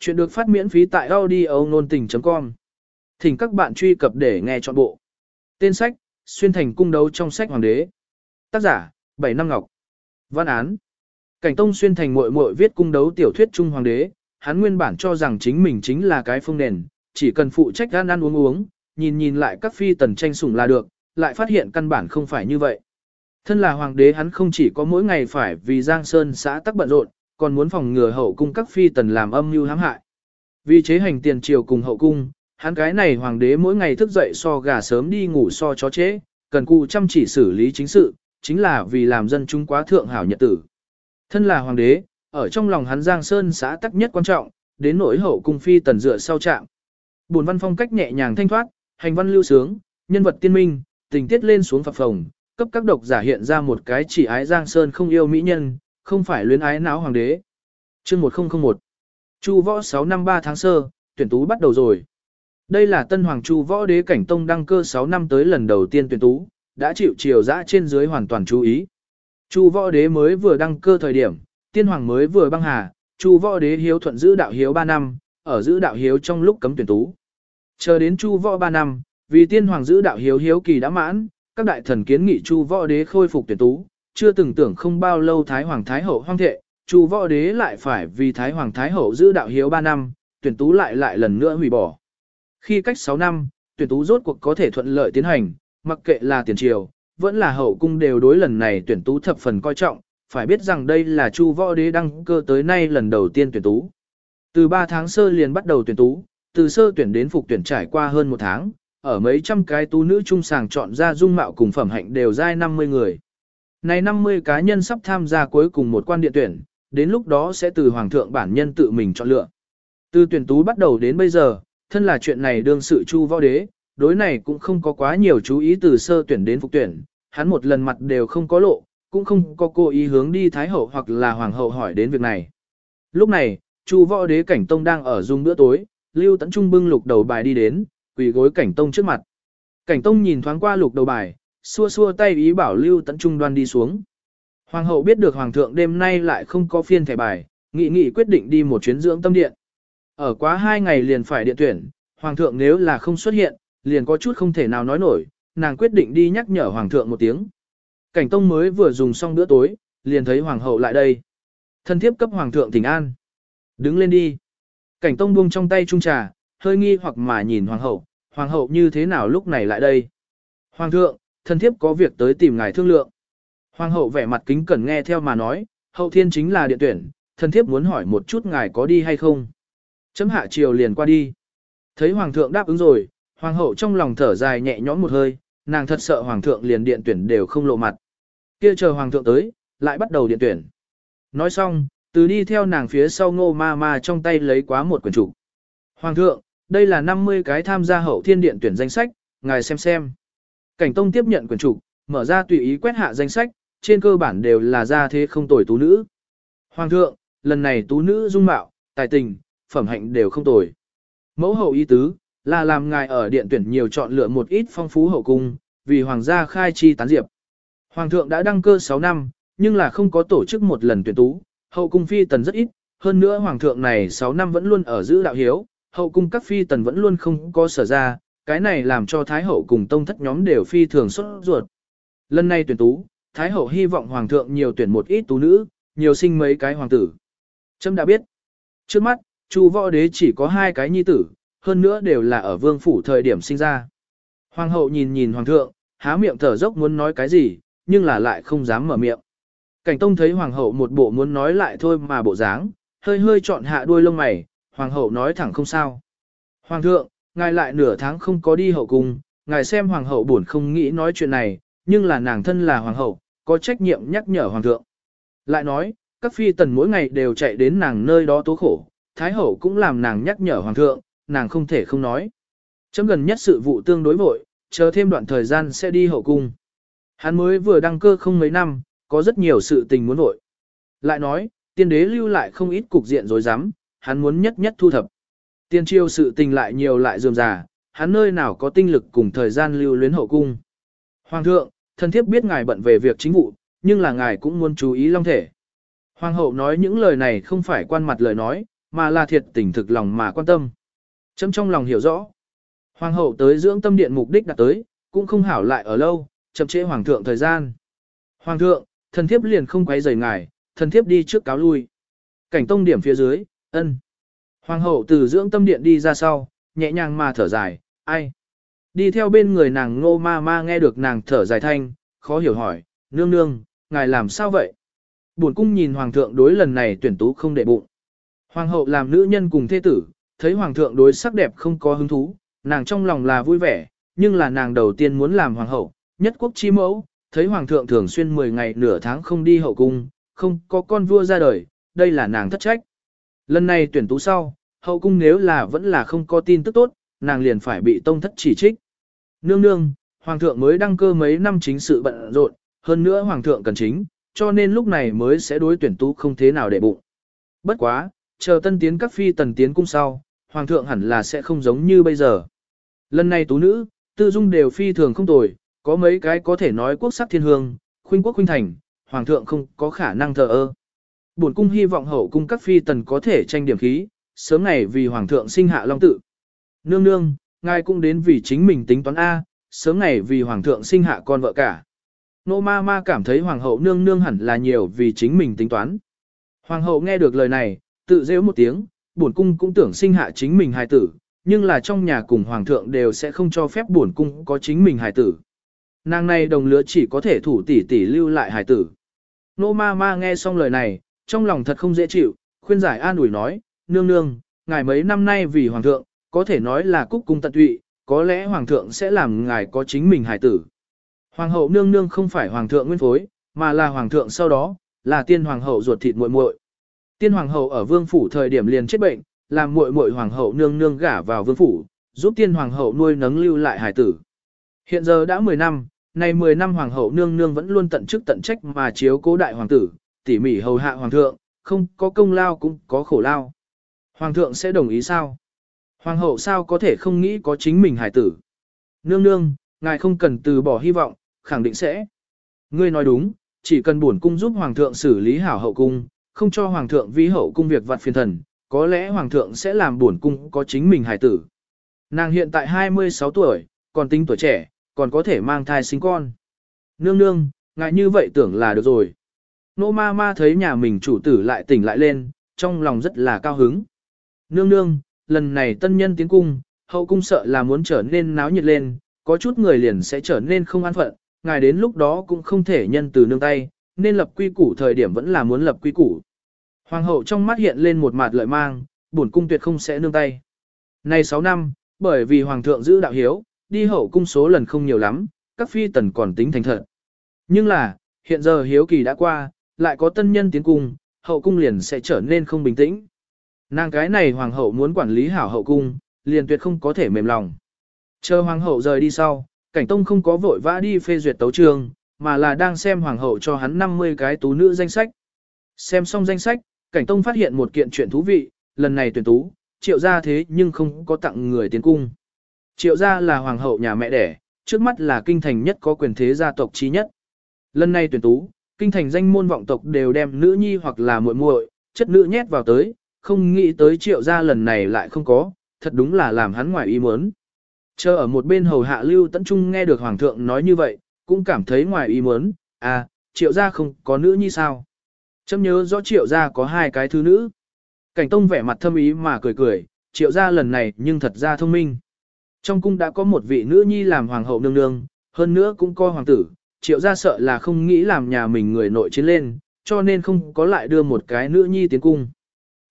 Chuyện được phát miễn phí tại audio nôn tình.com. Thỉnh các bạn truy cập để nghe trọn bộ. Tên sách, Xuyên thành cung đấu trong sách hoàng đế. Tác giả, Bảy Năm Ngọc. Văn án. Cảnh Tông xuyên thành muội muội viết cung đấu tiểu thuyết trung hoàng đế, hắn nguyên bản cho rằng chính mình chính là cái phương nền, chỉ cần phụ trách ăn ăn uống uống, nhìn nhìn lại các phi tần tranh sủng là được, lại phát hiện căn bản không phải như vậy. Thân là hoàng đế hắn không chỉ có mỗi ngày phải vì Giang Sơn xã tắc bận rộn, còn muốn phòng ngừa hậu cung các phi tần làm âm mưu hãm hại. Vì chế hành tiền triều cùng hậu cung, hắn cái này hoàng đế mỗi ngày thức dậy so gà sớm đi ngủ so chó chế, cần cù chăm chỉ xử lý chính sự, chính là vì làm dân chúng quá thượng hảo nhật tử. Thân là hoàng đế, ở trong lòng hắn Giang Sơn xã tắc nhất quan trọng, đến nỗi hậu cung phi tần dựa sau trạng. Buồn văn phong cách nhẹ nhàng thanh thoát, hành văn lưu sướng, nhân vật tiên minh, tình tiết lên xuống phập phồng, cấp các độc giả hiện ra một cái chỉ ái Giang Sơn không yêu mỹ nhân, không phải luyến ái não hoàng đế. Chương 1001 Chu võ 6 năm 3 tháng sơ, tuyển tú bắt đầu rồi. Đây là tân hoàng chu võ đế cảnh tông đăng cơ 6 năm tới lần đầu tiên tuyển tú, đã chịu triều dã trên dưới hoàn toàn chú ý. Chu võ đế mới vừa đăng cơ thời điểm, tiên hoàng mới vừa băng hà, chu võ đế hiếu thuận giữ đạo hiếu 3 năm, ở giữ đạo hiếu trong lúc cấm tuyển tú. Chờ đến chu võ 3 năm, vì tiên hoàng giữ đạo hiếu hiếu kỳ đã mãn, các đại thần kiến nghị chu võ đế khôi phục tuyển tú, chưa từng tưởng không bao lâu Thái Hoàng Thái Hậu hoang thệ, Chu võ đế lại phải vì Thái Hoàng Thái Hậu giữ đạo hiếu 3 năm, tuyển tú lại lại lần nữa hủy bỏ. Khi cách 6 năm, tuyển tú rốt cuộc có thể thuận lợi tiến hành, mặc kệ là tiền triều, vẫn là hậu cung đều đối lần này tuyển tú thập phần coi trọng, phải biết rằng đây là Chu võ đế đăng cơ tới nay lần đầu tiên tuyển tú. Từ 3 tháng sơ liền bắt đầu tuyển tú, từ sơ tuyển đến phục tuyển trải qua hơn một tháng, ở mấy trăm cái tú nữ trung sàng chọn ra dung mạo cùng phẩm hạnh đều giai 50 người. Này 50 cá nhân sắp tham gia cuối cùng một quan điện tuyển, đến lúc đó sẽ từ hoàng thượng bản nhân tự mình chọn lựa. Từ tuyển tú bắt đầu đến bây giờ, thân là chuyện này đương sự chu võ đế, đối này cũng không có quá nhiều chú ý từ sơ tuyển đến phục tuyển, hắn một lần mặt đều không có lộ, cũng không có cố ý hướng đi thái hậu hoặc là hoàng hậu hỏi đến việc này. Lúc này, chu võ đế cảnh tông đang ở dùng bữa tối, lưu tấn trung bưng lục đầu bài đi đến, quỳ gối cảnh tông trước mặt. Cảnh tông nhìn thoáng qua lục đầu bài, xua xua tay ý bảo Lưu Tấn Trung đoan đi xuống. Hoàng hậu biết được Hoàng thượng đêm nay lại không có phiên thẻ bài, nghị nghị quyết định đi một chuyến dưỡng tâm điện. Ở quá hai ngày liền phải điện tuyển, Hoàng thượng nếu là không xuất hiện, liền có chút không thể nào nói nổi, nàng quyết định đi nhắc nhở Hoàng thượng một tiếng. Cảnh Tông mới vừa dùng xong bữa tối, liền thấy Hoàng hậu lại đây. Thân thiếp cấp Hoàng thượng thỉnh an. Đứng lên đi. Cảnh Tông buông trong tay trung trà, hơi nghi hoặc mà nhìn Hoàng hậu, Hoàng hậu như thế nào lúc này lại đây. Hoàng thượng, Thần thiếp có việc tới tìm ngài thương lượng. Hoàng hậu vẻ mặt kính cẩn nghe theo mà nói, hậu thiên chính là điện tuyển, thần thiếp muốn hỏi một chút ngài có đi hay không. Chấm hạ chiều liền qua đi. Thấy hoàng thượng đáp ứng rồi, hoàng hậu trong lòng thở dài nhẹ nhõm một hơi, nàng thật sợ hoàng thượng liền điện tuyển đều không lộ mặt. Kia chờ hoàng thượng tới, lại bắt đầu điện tuyển. Nói xong, từ đi theo nàng phía sau ngô ma ma trong tay lấy quá một quyển trục. Hoàng thượng, đây là 50 cái tham gia hậu thiên điện tuyển danh sách, ngài xem xem. Cảnh Tông tiếp nhận quyển trục, mở ra tùy ý quét hạ danh sách, trên cơ bản đều là gia thế không tồi tú nữ. Hoàng thượng, lần này tú nữ dung mạo, tài tình, phẩm hạnh đều không tồi. Mẫu hậu ý tứ, là làm ngài ở điện tuyển nhiều chọn lựa một ít phong phú hậu cung, vì hoàng gia khai chi tán diệp. Hoàng thượng đã đăng cơ 6 năm, nhưng là không có tổ chức một lần tuyển tú, hậu cung phi tần rất ít, hơn nữa hoàng thượng này 6 năm vẫn luôn ở giữ đạo hiếu, hậu cung các phi tần vẫn luôn không có sở ra, cái này làm cho Thái Hậu cùng tông thất nhóm đều phi thường xuất ruột. Lần này tuyển tú, Thái Hậu hy vọng Hoàng thượng nhiều tuyển một ít tú nữ, nhiều sinh mấy cái hoàng tử. Trâm đã biết. Trước mắt, Chu võ đế chỉ có hai cái nhi tử, hơn nữa đều là ở vương phủ thời điểm sinh ra. Hoàng hậu nhìn nhìn hoàng thượng, há miệng thở dốc muốn nói cái gì, nhưng là lại không dám mở miệng. Cảnh tông thấy hoàng hậu một bộ muốn nói lại thôi mà bộ dáng, hơi hơi chọn hạ đuôi lông mày, hoàng hậu nói thẳng không sao. Hoàng thượng, ngài lại nửa tháng không có đi hậu cung, ngài xem hoàng hậu buồn không nghĩ nói chuyện này, nhưng là nàng thân là hoàng hậu, có trách nhiệm nhắc nhở hoàng thượng. Lại nói, các phi tần mỗi ngày đều chạy đến nàng nơi đó tố khổ, thái hậu cũng làm nàng nhắc nhở hoàng thượng, nàng không thể không nói. Chấm gần nhất sự vụ tương đối vội, chờ thêm đoạn thời gian sẽ đi hậu cung. Hắn mới vừa đăng cơ không mấy năm, có rất nhiều sự tình muốn vội. Lại nói, tiên đế lưu lại không ít cục diện rồi dám, hắn muốn nhất nhất thu thập. Tiên triều sự tình lại nhiều lại dườm già, hắn nơi nào có tinh lực cùng thời gian lưu luyến hậu cung. Hoàng thượng, thân thiếp biết ngài bận về việc chính vụ, nhưng là ngài cũng muốn chú ý long thể. Hoàng hậu nói những lời này không phải quan mặt lời nói, mà là thiệt tình thực lòng mà quan tâm. Chấm trong lòng hiểu rõ. Hoàng hậu tới dưỡng tâm điện mục đích đã tới, cũng không hảo lại ở lâu, chậm trễ hoàng thượng thời gian. Hoàng thượng, thần thiếp liền không quấy rầy ngài, thần thiếp đi trước cáo lui. Cảnh tông điểm phía dưới, ân. Hoàng hậu từ dưỡng tâm điện đi ra sau, nhẹ nhàng mà thở dài, ai. Đi theo bên người nàng ngô ma ma nghe được nàng thở dài thanh, khó hiểu hỏi, nương nương, ngài làm sao vậy? Buồn cung nhìn hoàng thượng đối lần này tuyển tú không để bụng. Hoàng hậu làm nữ nhân cùng thế tử, thấy hoàng thượng đối sắc đẹp không có hứng thú, nàng trong lòng là vui vẻ, nhưng là nàng đầu tiên muốn làm hoàng hậu, nhất quốc chi mẫu, thấy hoàng thượng thường xuyên 10 ngày nửa tháng không đi hậu cung, không có con vua ra đời, đây là nàng thất trách. Lần này tuyển tú sau, hậu cung nếu là vẫn là không có tin tức tốt, nàng liền phải bị tông thất chỉ trích. Nương nương, hoàng thượng mới đăng cơ mấy năm chính sự bận rộn, hơn nữa hoàng thượng cần chính, cho nên lúc này mới sẽ đối tuyển tú không thế nào để bụng. Bất quá, chờ tân tiến các phi tần tiến cung sau, hoàng thượng hẳn là sẽ không giống như bây giờ. Lần này tú nữ, tư dung đều phi thường không tồi, có mấy cái có thể nói quốc sắc thiên hương, khuynh quốc khuynh thành, hoàng thượng không có khả năng thờ ơ. Bổn cung hy vọng hậu cung các phi tần có thể tranh điểm khí, sớm ngày vì hoàng thượng sinh hạ long tự. Nương nương, ngài cũng đến vì chính mình tính toán A, sớm ngày vì hoàng thượng sinh hạ con vợ cả. Nô ma ma cảm thấy hoàng hậu nương nương hẳn là nhiều vì chính mình tính toán. Hoàng hậu nghe được lời này, tự rêu một tiếng, bổn cung cũng tưởng sinh hạ chính mình hài tử, nhưng là trong nhà cùng hoàng thượng đều sẽ không cho phép bổn cung có chính mình hài tử. Nàng này đồng lứa chỉ có thể thủ tỷ tỷ lưu lại hài tử. Nô ma ma nghe xong lời này, trong lòng thật không dễ chịu, khuyên giải an ủi nói, nương nương, ngài mấy năm nay vì hoàng thượng, có thể nói là cúc cung tận tụy, có lẽ hoàng thượng sẽ làm ngài có chính mình hài tử. Hoàng hậu nương nương không phải hoàng thượng nguyên phối, mà là hoàng thượng sau đó, là tiên hoàng hậu ruột thịt muội muội. Tiên hoàng hậu ở vương phủ thời điểm liền chết bệnh, làm muội muội hoàng hậu nương nương gả vào vương phủ, giúp tiên hoàng hậu nuôi nấng lưu lại hài tử. Hiện giờ đã 10 năm, nay 10 năm hoàng hậu nương nương vẫn luôn tận chức tận trách mà chiếu cố đại hoàng tử, tỉ mỉ hầu hạ hoàng thượng, không có công lao cũng có khổ lao. Hoàng thượng sẽ đồng ý sao? Hoàng hậu sao có thể không nghĩ có chính mình hài tử? Nương nương, ngài không cần từ bỏ hy vọng, khẳng định sẽ. Ngươi nói đúng, chỉ cần bổn cung giúp hoàng thượng xử lý hảo hậu cung, không cho hoàng thượng vi hậu cung việc vặt phiền thần, có lẽ hoàng thượng sẽ làm bổn cung có chính mình hài tử. Nàng hiện tại 26 tuổi, còn tính tuổi trẻ, còn có thể mang thai sinh con. Nương nương, ngại như vậy tưởng là được rồi. Nô ma ma thấy nhà mình chủ tử lại tỉnh lại lên, trong lòng rất là cao hứng. Nương nương, lần này tân nhân tiến cung, hậu cung sợ là muốn trở nên náo nhiệt lên, có chút người liền sẽ trở nên không an phận, ngài đến lúc đó cũng không thể nhân từ nương tay, nên lập quy củ thời điểm vẫn là muốn lập quy củ. Hoàng hậu trong mắt hiện lên một mặt lợi mang, bổn cung tuyệt không sẽ nương tay. Nay 6 năm, bởi vì hoàng thượng giữ đạo hiếu, đi hậu cung số lần không nhiều lắm, các phi tần còn tính thành thật. Nhưng là, hiện giờ hiếu kỳ đã qua, lại có tân nhân tiến cung, hậu cung liền sẽ trở nên không bình tĩnh. Nàng cái này hoàng hậu muốn quản lý hảo hậu cung, liền tuyệt không có thể mềm lòng. Chờ hoàng hậu rời đi sau, cảnh tông không có vội vã đi phê duyệt tấu trường, mà là đang xem hoàng hậu cho hắn 50 cái tú nữ danh sách. Xem xong danh sách, cảnh tông phát hiện một kiện chuyện thú vị, lần này tuyển tú, triệu gia thế nhưng không có tặng người tiến cung. Triệu gia là hoàng hậu nhà mẹ đẻ, trước mắt là kinh thành nhất có quyền thế gia tộc trí nhất. Lần này tuyển tú, kinh thành danh môn vọng tộc đều đem nữ nhi hoặc là muội muội, chất nữ nhét vào tới, không nghĩ tới triệu gia lần này lại không có, thật đúng là làm hắn ngoài ý muốn. Chờ ở một bên hầu hạ Lưu Tấn Trung nghe được Hoàng thượng nói như vậy, cũng cảm thấy ngoài ý muốn, à, triệu gia không có nữ nhi sao. Chấm nhớ rõ triệu gia có hai cái thứ nữ. Cảnh Tông vẻ mặt thâm ý mà cười cười, triệu gia lần này nhưng thật ra thông minh. Trong cung đã có một vị nữ nhi làm hoàng hậu nương nương, hơn nữa cũng coi hoàng tử, triệu gia sợ là không nghĩ làm nhà mình người nội chiến lên, cho nên không có lại đưa một cái nữ nhi tiến cung.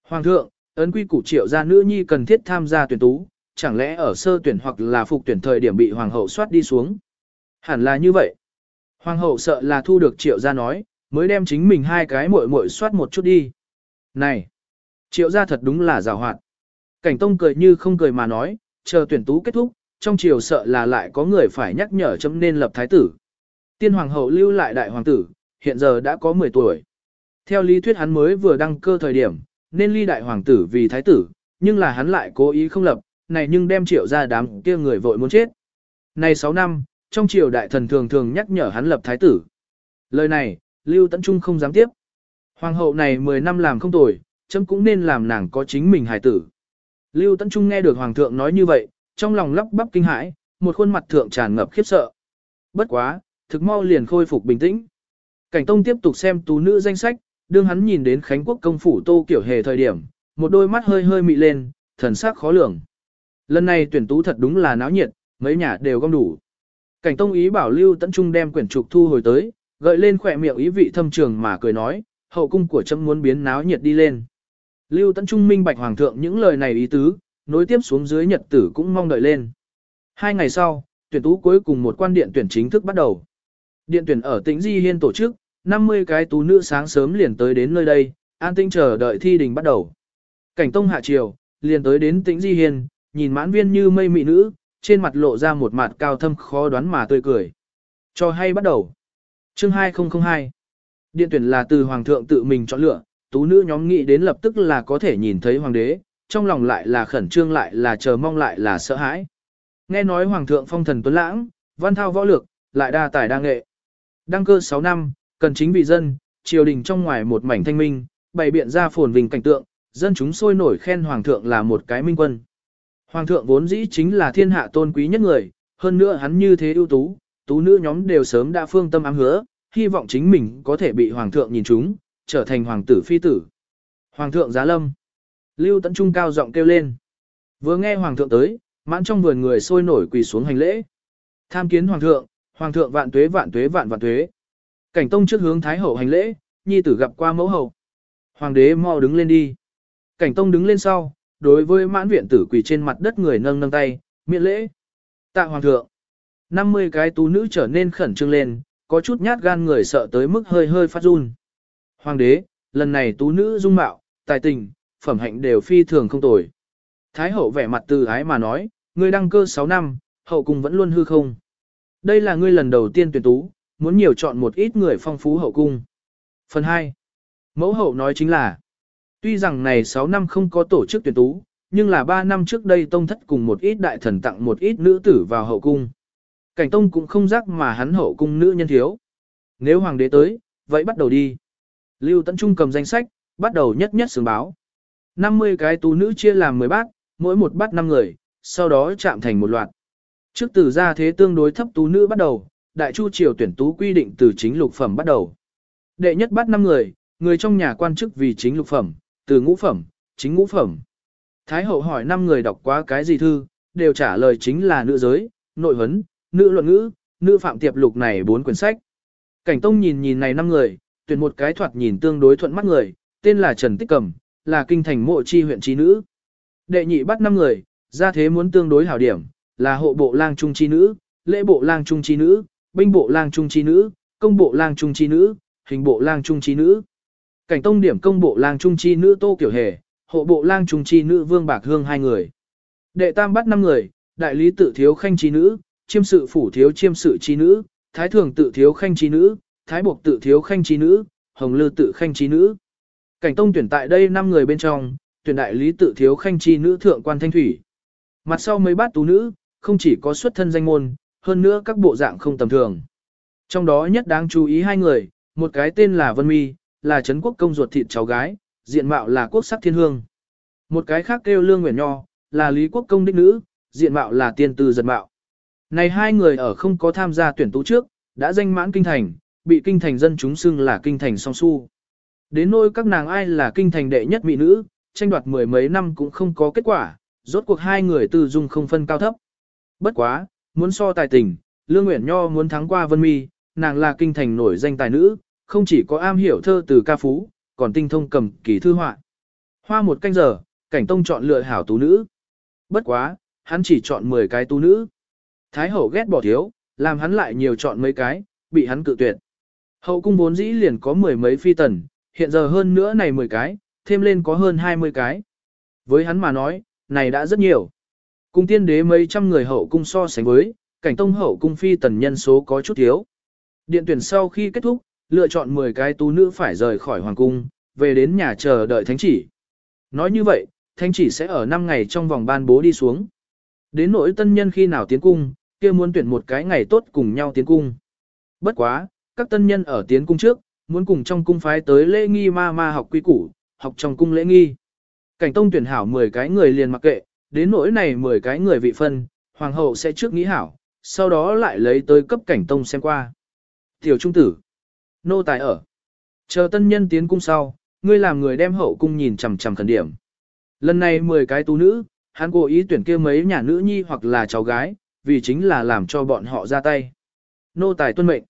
Hoàng thượng, ấn quy củ triệu gia nữ nhi cần thiết tham gia tuyển tú, chẳng lẽ ở sơ tuyển hoặc là phục tuyển thời điểm bị hoàng hậu soát đi xuống. Hẳn là như vậy. Hoàng hậu sợ là thu được triệu gia nói, mới đem chính mình hai cái muội muội soát một chút đi. Này, triệu gia thật đúng là rào hoạt. Cảnh tông cười như không cười mà nói, chờ tuyển tú kết thúc, trong triều sợ là lại có người phải nhắc nhở chấm nên lập thái tử. Tiên hoàng hậu lưu lại đại hoàng tử, hiện giờ đã có 10 tuổi. Theo lý thuyết hắn mới vừa đăng cơ thời điểm, nên ly đại hoàng tử vì thái tử, nhưng là hắn lại cố ý không lập, này nhưng đem triệu ra đám kia người vội muốn chết. Này 6 năm, trong triều đại thần thường thường nhắc nhở hắn lập thái tử. Lời này, Lưu Tấn Trung không dám tiếp. Hoàng hậu này 10 năm làm không tồi, chấm cũng nên làm nàng có chính mình hài tử. Lưu Tấn Trung nghe được Hoàng thượng nói như vậy, trong lòng lắp bắp kinh hãi, một khuôn mặt thượng tràn ngập khiếp sợ. Bất quá, thực mau liền khôi phục bình tĩnh. Cảnh Tông tiếp tục xem tú nữ danh sách, đương hắn nhìn đến Khánh Quốc công phủ Tô Kiểu Hề thời điểm, một đôi mắt hơi hơi mị lên, thần sắc khó lường. Lần này tuyển tú thật đúng là náo nhiệt, mấy nhà đều gom đủ. Cảnh Tông ý bảo Lưu Tấn Trung đem quyển trục thu hồi tới, gợi lên khỏe miệng ý vị thâm trường mà cười nói, hậu cung của trâm muốn biến náo nhiệt đi lên. Lưu Tấn Trung minh bạch hoàng thượng những lời này ý tứ, nối tiếp xuống dưới nhật tử cũng mong đợi lên. Hai ngày sau, tuyển tú cuối cùng một quan điện tuyển chính thức bắt đầu. Điện tuyển ở tỉnh Di Hiên tổ chức, 50 cái tú nữ sáng sớm liền tới đến nơi đây, an tinh chờ đợi thi đình bắt đầu. Cảnh tông hạ triều, liền tới đến tĩnh Di hiền, nhìn mãn viên như mây mị nữ, trên mặt lộ ra một mặt cao thâm khó đoán mà tươi cười. Cho hay bắt đầu. Chương 2002 Điện tuyển là từ Hoàng thượng tự mình chọn lựa, tú nữ nhóm nghĩ đến lập tức là có thể nhìn thấy Hoàng đế, trong lòng lại là khẩn trương lại là chờ mong lại là sợ hãi. Nghe nói Hoàng thượng phong thần tuấn lãng, văn thao võ lược, lại đa tài đa nghệ. Đăng cơ 6 năm, cần chính vì dân, triều đình trong ngoài một mảnh thanh minh, bày biện ra phồn vinh cảnh tượng, dân chúng sôi nổi khen Hoàng thượng là một cái minh quân. Hoàng thượng vốn dĩ chính là thiên hạ tôn quý nhất người, hơn nữa hắn như thế ưu tú, tú nữ nhóm đều sớm đã phương tâm ám hứa, hy vọng chính mình có thể bị hoàng thượng nhìn chúng, trở thành hoàng tử phi tử. Hoàng thượng giá lâm. Lưu Tấn Trung cao giọng kêu lên. Vừa nghe hoàng thượng tới, mãn trong vườn người sôi nổi quỳ xuống hành lễ. Tham kiến hoàng thượng, hoàng thượng vạn tuế vạn tuế vạn vạn tuế. Cảnh tông trước hướng thái hậu hành lễ, nhi tử gặp qua mẫu hậu. Hoàng đế mau đứng lên đi. Cảnh tông đứng lên sau, đối với mãn viện tử quỳ trên mặt đất người nâng nâng tay, miễn lễ. Tạ hoàng thượng. 50 cái tú nữ trở nên khẩn trương lên, có chút nhát gan người sợ tới mức hơi hơi phát run. Hoàng đế, lần này tú nữ dung mạo, tài tình, phẩm hạnh đều phi thường không tồi. Thái hậu vẻ mặt từ ái mà nói, ngươi đăng cơ 6 năm, hậu cung vẫn luôn hư không. Đây là ngươi lần đầu tiên tuyển tú, muốn nhiều chọn một ít người phong phú hậu cung. Phần 2. Mẫu hậu nói chính là, tuy rằng này 6 năm không có tổ chức tuyển tú, nhưng là 3 năm trước đây tông thất cùng một ít đại thần tặng một ít nữ tử vào hậu cung. Cảnh tông cũng không rắc mà hắn hậu cung nữ nhân thiếu. Nếu hoàng đế tới, vậy bắt đầu đi. Lưu Tấn Trung cầm danh sách, bắt đầu nhất nhất xướng báo. 50 cái tú nữ chia làm 10 bát, mỗi một bát 5 người, sau đó chạm thành một loạt. Trước từ ra thế tương đối thấp tú nữ bắt đầu, đại chu triều tuyển tú quy định từ chính lục phẩm bắt đầu. Đệ nhất bắt 5 người, người trong nhà quan chức vì chính lục phẩm, từ ngũ phẩm, chính ngũ phẩm. Thái hậu hỏi 5 người đọc qua cái gì thư, đều trả lời chính là nữ giới, nội huấn, nữ luận ngữ, nữ phạm tiệp lục này bốn quyển sách. Cảnh Tông nhìn nhìn này năm người, tuyển một cái thoạt nhìn tương đối thuận mắt người, tên là Trần Tích Cẩm là kinh thành mộ chi huyện trí nữ. Đệ nhị bắt năm người, ra thế muốn tương đối hảo điểm, là hộ bộ lang trung chi nữ, lễ bộ lang trung chi nữ, binh bộ lang trung chi nữ, công bộ lang trung chi nữ, hình bộ lang trung chi nữ. Cảnh Tông điểm công bộ lang trung chi nữ Tô Kiểu Hề, hộ bộ lang trung chi nữ Vương Bạc Hương hai người. Đệ tam bắt năm người, đại lý tự thiếu khanh chi nữ, chiêm sự phủ thiếu chiêm sự chi nữ, thái thường tự thiếu khanh chi nữ, thái buộc tự thiếu khanh chi nữ, hồng lư tự khanh chi nữ. Cảnh tông tuyển tại đây năm người bên trong, tuyển đại lý tự thiếu khanh chi nữ thượng quan thanh thủy. Mặt sau mấy bát tú nữ, không chỉ có xuất thân danh môn, hơn nữa các bộ dạng không tầm thường. Trong đó nhất đáng chú ý hai người, một cái tên là Vân Mi, là Trấn quốc công ruột thịt cháu gái, diện mạo là quốc sắc thiên hương. Một cái khác kêu Lương Nguyễn Nho, là Lý quốc công đích nữ, diện mạo là tiên tư giật mạo. Này hai người ở không có tham gia tuyển tú trước, đã danh mãn kinh thành, bị kinh thành dân chúng xưng là kinh thành song su. Đến nỗi các nàng ai là kinh thành đệ nhất mỹ nữ, tranh đoạt mười mấy năm cũng không có kết quả, rốt cuộc hai người tư dung không phân cao thấp. Bất quá, muốn so tài tình, Lương Nguyễn Nho muốn thắng qua Vân Mi, nàng là kinh thành nổi danh tài nữ, không chỉ có am hiểu thơ từ ca phú, còn tinh thông cầm kỳ thư họa. Hoa một canh giờ, cảnh tông chọn lựa hảo tú nữ. Bất quá, hắn chỉ chọn 10 cái tú nữ. Thái hậu ghét bỏ thiếu, làm hắn lại nhiều chọn mấy cái, bị hắn cự tuyệt. Hậu cung vốn dĩ liền có mười mấy phi tần, hiện giờ hơn nữa này mười cái, thêm lên có hơn hai mươi cái. Với hắn mà nói, này đã rất nhiều. Cung tiên đế mấy trăm người hậu cung so sánh với, cảnh tông hậu cung phi tần nhân số có chút thiếu. Điện tuyển sau khi kết thúc, lựa chọn 10 cái tú nữ phải rời khỏi hoàng cung, về đến nhà chờ đợi thánh chỉ. Nói như vậy, thánh chỉ sẽ ở 5 ngày trong vòng ban bố đi xuống. Đến nỗi tân nhân khi nào tiến cung, kia muốn tuyển một cái ngày tốt cùng nhau tiến cung. Bất quá, các tân nhân ở tiến cung trước, muốn cùng trong cung phái tới lễ nghi ma ma học quy củ, học trong cung lễ nghi. Cảnh tông tuyển hảo 10 cái người liền mặc kệ, đến nỗi này 10 cái người vị phân, hoàng hậu sẽ trước nghĩ hảo, sau đó lại lấy tới cấp cảnh tông xem qua. Tiểu trung tử, nô tài ở. Chờ tân nhân tiến cung sau, ngươi làm người đem hậu cung nhìn chằm chằm khẩn điểm. Lần này 10 cái tú nữ, hắn cố ý tuyển kia mấy nhà nữ nhi hoặc là cháu gái, vì chính là làm cho bọn họ ra tay. Nô tài tuân mệnh.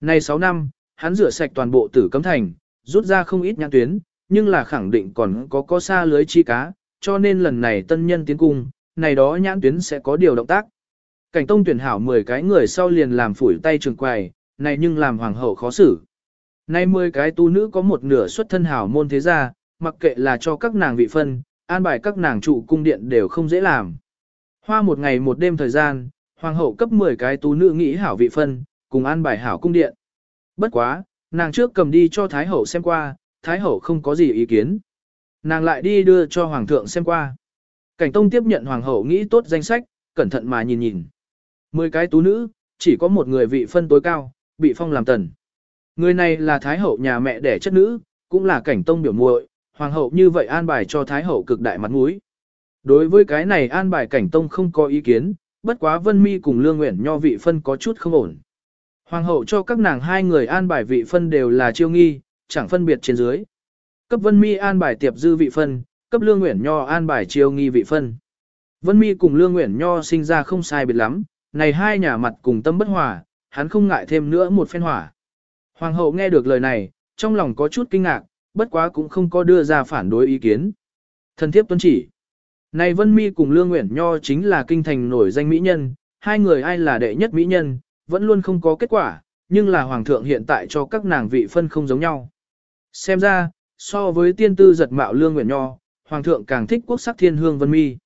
nay 6 năm, hắn rửa sạch toàn bộ tử cấm thành, rút ra không ít nhãn tuyến, nhưng là khẳng định còn có có xa lưới chi cá, cho nên lần này tân nhân tiến cung, này đó nhãn tuyến sẽ có điều động tác. Cảnh tông tuyển hảo 10 cái người sau liền làm phủi tay trường quầy, này nhưng làm hoàng hậu khó xử. Nay 10 cái tu nữ có một nửa xuất thân hảo môn thế gia, mặc kệ là cho các nàng vị phân, an bài các nàng trụ cung điện đều không dễ làm. Hoa một ngày một đêm thời gian, hoàng hậu cấp 10 cái tú nữ nghĩ hảo vị phân, cùng an bài hảo cung điện. Bất quá, nàng trước cầm đi cho Thái hậu xem qua, Thái hậu không có gì ý kiến. Nàng lại đi đưa cho hoàng thượng xem qua. Cảnh tông tiếp nhận hoàng hậu nghĩ tốt danh sách, cẩn thận mà nhìn nhìn. Mười cái tú nữ, chỉ có một người vị phân tối cao, bị phong làm tần. Người này là Thái hậu nhà mẹ đẻ chất nữ, cũng là cảnh tông biểu muội, hoàng hậu như vậy an bài cho Thái hậu cực đại mặt mũi. Đối với cái này an bài cảnh tông không có ý kiến, bất quá Vân Mi cùng Lương Nguyện Nho vị phân có chút không ổn. Hoàng hậu cho các nàng hai người an bài vị phân đều là chiêu nghi, chẳng phân biệt trên dưới. Cấp Vân Mi an bài tiệp dư vị phân, cấp Lương Nguyễn Nho an bài chiêu nghi vị phân. Vân Mi cùng Lương Nguyễn Nho sinh ra không sai biệt lắm, này hai nhà mặt cùng tâm bất hòa, hắn không ngại thêm nữa một phen hỏa. Hoàng hậu nghe được lời này, trong lòng có chút kinh ngạc, bất quá cũng không có đưa ra phản đối ý kiến. Thần thiếp tuân chỉ. Này Vân Mi cùng Lương Nguyễn Nho chính là kinh thành nổi danh mỹ nhân, hai người ai là đệ nhất mỹ nhân, vẫn luôn không có kết quả, nhưng là Hoàng thượng hiện tại cho các nàng vị phân không giống nhau. Xem ra, so với tiên tư giật mạo Lương Nguyện Nho, Hoàng thượng càng thích quốc sắc thiên hương Vân Mi.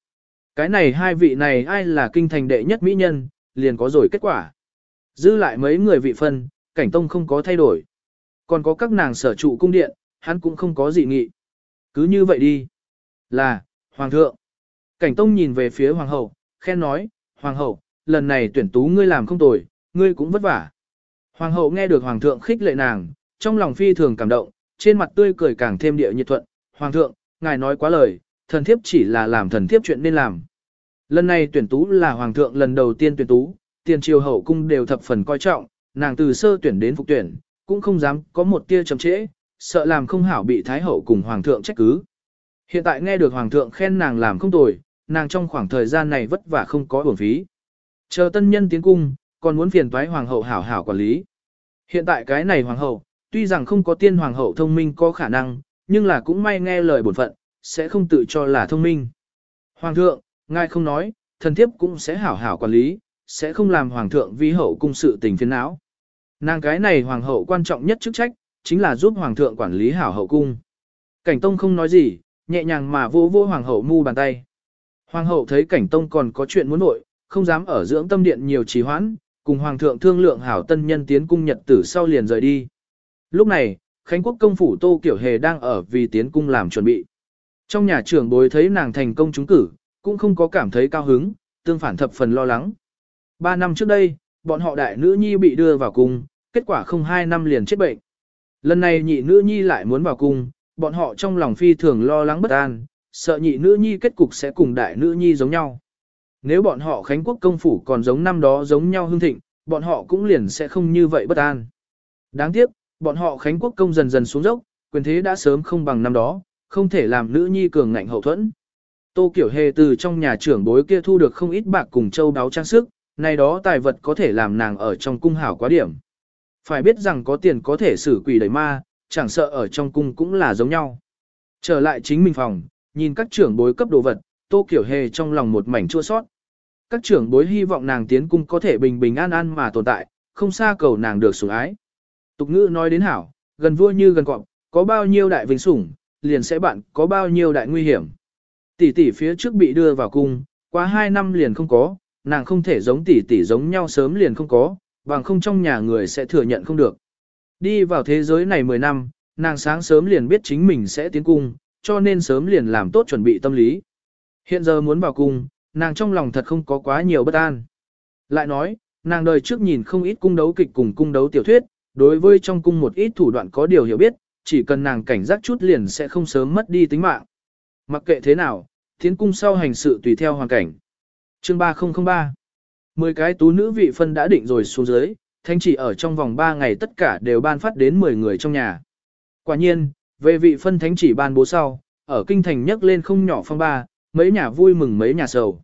Cái này hai vị này ai là kinh thành đệ nhất mỹ nhân, liền có rồi kết quả. Dư lại mấy người vị phân, cảnh tông không có thay đổi. Còn có các nàng sở trụ cung điện, hắn cũng không có gì nghị. Cứ như vậy đi. Là, Hoàng thượng. Cảnh tông nhìn về phía Hoàng hậu, khen nói, Hoàng hậu, lần này tuyển tú ngươi làm không tồi, ngươi cũng vất vả. Hoàng hậu nghe được Hoàng thượng khích lệ nàng, trong lòng phi thường cảm động, trên mặt tươi cười càng thêm địa nhiệt thuận. Hoàng thượng, ngài nói quá lời, thần thiếp chỉ là làm thần thiếp chuyện nên làm. Lần này tuyển tú là Hoàng thượng lần đầu tiên tuyển tú, tiền triều hậu cung đều thập phần coi trọng, nàng từ sơ tuyển đến phục tuyển, cũng không dám có một tia chậm trễ, sợ làm không hảo bị Thái hậu cùng Hoàng thượng trách cứ. Hiện tại nghe được Hoàng thượng khen nàng làm không tồi, nàng trong khoảng thời gian này vất vả không có uổng phí. Chờ tân nhân tiến cung, còn muốn phiền toái Hoàng hậu hảo hảo quản lý. Hiện tại cái này Hoàng hậu, tuy rằng không có tiên Hoàng hậu thông minh có khả năng, nhưng là cũng may nghe lời bổn phận, sẽ không tự cho là thông minh. Hoàng thượng, ngài không nói, thần thiếp cũng sẽ hảo hảo quản lý, sẽ không làm Hoàng thượng vi hậu cung sự tình phiền não. Nàng cái này Hoàng hậu quan trọng nhất chức trách, chính là giúp Hoàng thượng quản lý hảo hậu cung. Cảnh Tông không nói gì, nhẹ nhàng mà vô vô Hoàng hậu mu bàn tay. Hoàng hậu thấy Cảnh Tông còn có chuyện muốn nội, không dám ở dưỡng tâm điện nhiều trì hoãn, cùng Hoàng thượng thương lượng hảo tân nhân tiến cung nhật tử sau liền rời đi. Lúc này, Khánh Quốc công phủ Tô Kiểu Hề đang ở vì tiến cung làm chuẩn bị. Trong nhà trưởng bối thấy nàng thành công trúng cử, cũng không có cảm thấy cao hứng, tương phản thập phần lo lắng. Ba năm trước đây, bọn họ đại nữ nhi bị đưa vào cung, kết quả không hai năm liền chết bệnh. Lần này nhị nữ nhi lại muốn vào cung, bọn họ trong lòng phi thường lo lắng bất an, sợ nhị nữ nhi kết cục sẽ cùng đại nữ nhi giống nhau. Nếu bọn họ Khánh Quốc công phủ còn giống năm đó giống nhau hương thịnh, bọn họ cũng liền sẽ không như vậy bất an. Đáng tiếc, bọn họ Khánh Quốc công dần dần xuống dốc, quyền thế đã sớm không bằng năm đó, không thể làm nữ nhi cường ngạnh hậu thuẫn. Tô Kiểu Hề từ trong nhà trưởng bối kia thu được không ít bạc cùng châu đáo trang sức, này đó tài vật có thể làm nàng ở trong cung hảo quá điểm. Phải biết rằng có tiền có thể xử quỷ đẩy ma, chẳng sợ ở trong cung cũng là giống nhau. Trở lại chính mình phòng, nhìn các trưởng bối cấp đồ vật, Tô Kiểu Hề trong lòng một mảnh chua sót. Các trưởng bối hy vọng nàng tiến cung có thể bình bình an an mà tồn tại, không xa cầu nàng được sủng ái. Tục ngữ nói đến hảo, gần vua như gần cọp, có bao nhiêu đại vinh sủng, liền sẽ bạn có bao nhiêu đại nguy hiểm. Tỷ tỷ phía trước bị đưa vào cung, quá hai năm liền không có, nàng không thể giống tỷ tỷ giống nhau sớm liền không có, bằng không trong nhà người sẽ thừa nhận không được. Đi vào thế giới này 10 năm, nàng sáng sớm liền biết chính mình sẽ tiến cung, cho nên sớm liền làm tốt chuẩn bị tâm lý. Hiện giờ muốn vào cung, nàng trong lòng thật không có quá nhiều bất an. Lại nói, nàng đời trước nhìn không ít cung đấu kịch cùng cung đấu tiểu thuyết, đối với trong cung một ít thủ đoạn có điều hiểu biết, chỉ cần nàng cảnh giác chút liền sẽ không sớm mất đi tính mạng. Mặc kệ thế nào, tiến cung sau hành sự tùy theo hoàn cảnh. Chương 3003 Mười cái tú nữ vị phân đã định rồi xuống dưới, thanh chỉ ở trong vòng 3 ngày tất cả đều ban phát đến 10 người trong nhà. Quả nhiên, về vị phân thánh chỉ ban bố sau, ở kinh thành nhấc lên không nhỏ phong ba, mấy nhà vui mừng mấy nhà sầu.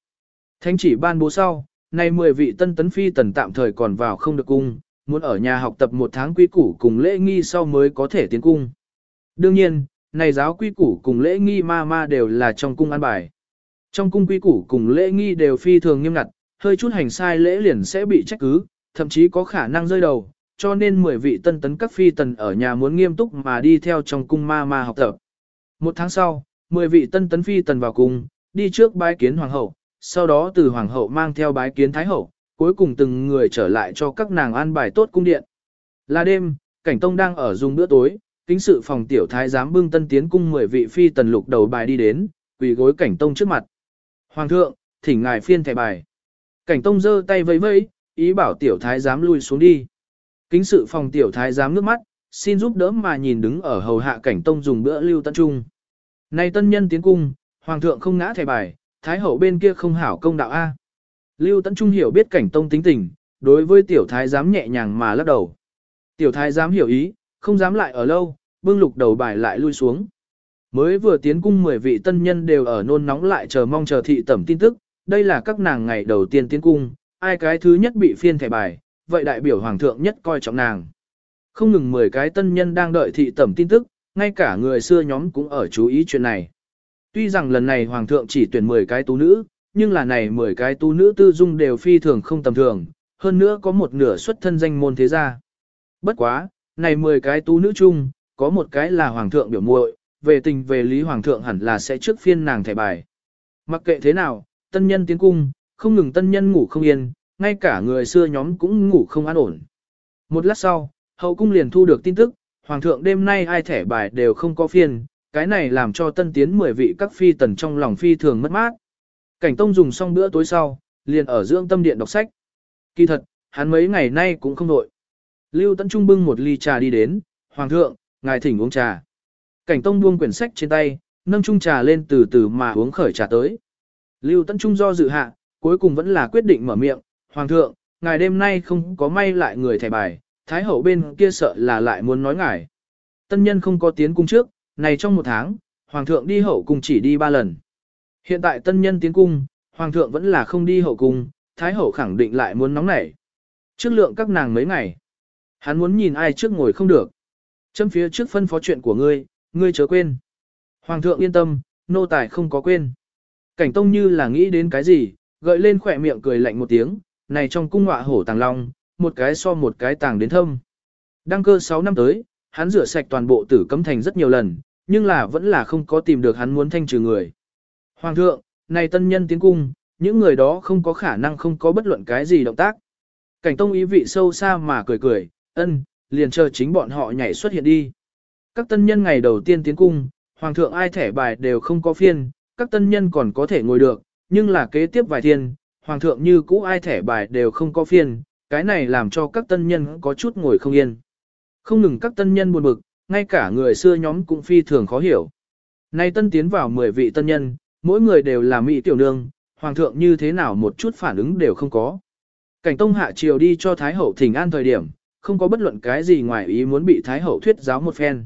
Thánh chỉ ban bố sau, nay 10 vị tân tấn phi tần tạm thời còn vào không được cung, muốn ở nhà học tập một tháng quy củ cùng lễ nghi sau mới có thể tiến cung. Đương nhiên, này giáo quy củ cùng lễ nghi ma ma đều là trong cung an bài. Trong cung quy củ cùng lễ nghi đều phi thường nghiêm ngặt, hơi chút hành sai lễ liền sẽ bị trách cứ, thậm chí có khả năng rơi đầu, cho nên 10 vị tân tấn các phi tần ở nhà muốn nghiêm túc mà đi theo trong cung ma ma học tập. Một tháng sau, 10 vị tân tấn phi tần vào cung, đi trước bái kiến hoàng hậu, sau đó từ hoàng hậu mang theo bái kiến thái hậu, cuối cùng từng người trở lại cho các nàng an bài tốt cung điện. Là đêm, cảnh tông đang ở dùng bữa tối, kính sự phòng tiểu thái giám bưng tân tiến cung 10 vị phi tần lục đầu bài đi đến, quỳ gối cảnh tông trước mặt. Hoàng thượng, thỉnh ngài phiên thẻ bài. Cảnh tông giơ tay vẫy vẫy, ý bảo tiểu thái giám lui xuống đi. Kính sự phòng tiểu thái giám nước mắt, xin giúp đỡ mà nhìn đứng ở hầu hạ cảnh tông dùng bữa lưu tận trung. Nay tân nhân tiến cung, hoàng thượng không ngã thẻ bài, thái hậu bên kia không hảo công đạo A. Lưu Tấn trung hiểu biết cảnh tông tính tình, đối với tiểu thái giám nhẹ nhàng mà lắc đầu. Tiểu thái giám hiểu ý, không dám lại ở lâu, bưng lục đầu bài lại lui xuống. Mới vừa tiến cung 10 vị tân nhân đều ở nôn nóng lại chờ mong chờ thị tẩm tin tức, đây là các nàng ngày đầu tiên tiến cung, ai cái thứ nhất bị phiên thẻ bài, vậy đại biểu hoàng thượng nhất coi trọng nàng. Không ngừng 10 cái tân nhân đang đợi thị tẩm tin tức, ngay cả người xưa nhóm cũng ở chú ý chuyện này. Tuy rằng lần này hoàng thượng chỉ tuyển 10 cái tú nữ, nhưng là này 10 cái tu nữ tư dung đều phi thường không tầm thường, hơn nữa có một nửa xuất thân danh môn thế gia. Bất quá, này 10 cái tu nữ chung, có một cái là hoàng thượng biểu muội, về tình về lý hoàng thượng hẳn là sẽ trước phiên nàng thẻ bài. Mặc kệ thế nào, tân nhân tiến cung, không ngừng tân nhân ngủ không yên, ngay cả người xưa nhóm cũng ngủ không an ổn. Một lát sau, hậu cung liền thu được tin tức, hoàng thượng đêm nay ai thẻ bài đều không có phiên, cái này làm cho tân tiến 10 vị các phi tần trong lòng phi thường mất mát. Cảnh tông dùng xong bữa tối sau, liền ở dưỡng tâm điện đọc sách. Kỳ thật, hắn mấy ngày nay cũng không nội. Lưu Tấn Trung bưng một ly trà đi đến, Hoàng thượng, ngài thỉnh uống trà. Cảnh tông buông quyển sách trên tay, nâng chung trà lên từ từ mà uống khởi trà tới. Lưu Tấn Trung do dự hạ, cuối cùng vẫn là quyết định mở miệng, Hoàng thượng, ngài đêm nay không có may lại người thẻ bài, Thái hậu bên kia sợ là lại muốn nói ngài. Tân nhân không có tiến cung trước, này trong một tháng, Hoàng thượng đi hậu cung chỉ đi ba lần. Hiện tại tân nhân tiến cung, Hoàng thượng vẫn là không đi hậu cung, Thái hậu khẳng định lại muốn nóng nảy. Trước lượng các nàng mấy ngày, hắn muốn nhìn ai trước ngồi không được. Châm phía trước phân phó chuyện của ngươi, ngươi chớ quên. Hoàng thượng yên tâm, nô tài không có quên. Cảnh tông như là nghĩ đến cái gì, gợi lên khỏe miệng cười lạnh một tiếng, này trong cung ngọa hổ tàng long, một cái so một cái tàng đến thâm. Đăng cơ 6 năm tới, hắn rửa sạch toàn bộ tử cấm thành rất nhiều lần, nhưng là vẫn là không có tìm được hắn muốn thanh trừ người. Hoàng thượng, này tân nhân tiến cung, những người đó không có khả năng không có bất luận cái gì động tác. Cảnh tông ý vị sâu xa mà cười cười, ân, liền chờ chính bọn họ nhảy xuất hiện đi. Các tân nhân ngày đầu tiên tiến cung, hoàng thượng ai thẻ bài đều không có phiên, các tân nhân còn có thể ngồi được, nhưng là kế tiếp vài thiên, hoàng thượng như cũ ai thẻ bài đều không có phiên, cái này làm cho các tân nhân có chút ngồi không yên. Không ngừng các tân nhân buồn bực, ngay cả người xưa nhóm cũng phi thường khó hiểu. Nay tân tiến vào 10 vị tân nhân, mỗi người đều là mỹ tiểu nương, hoàng thượng như thế nào một chút phản ứng đều không có. Cảnh tông hạ triều đi cho Thái Hậu thỉnh an thời điểm, không có bất luận cái gì ngoài ý muốn bị Thái Hậu thuyết giáo một phen.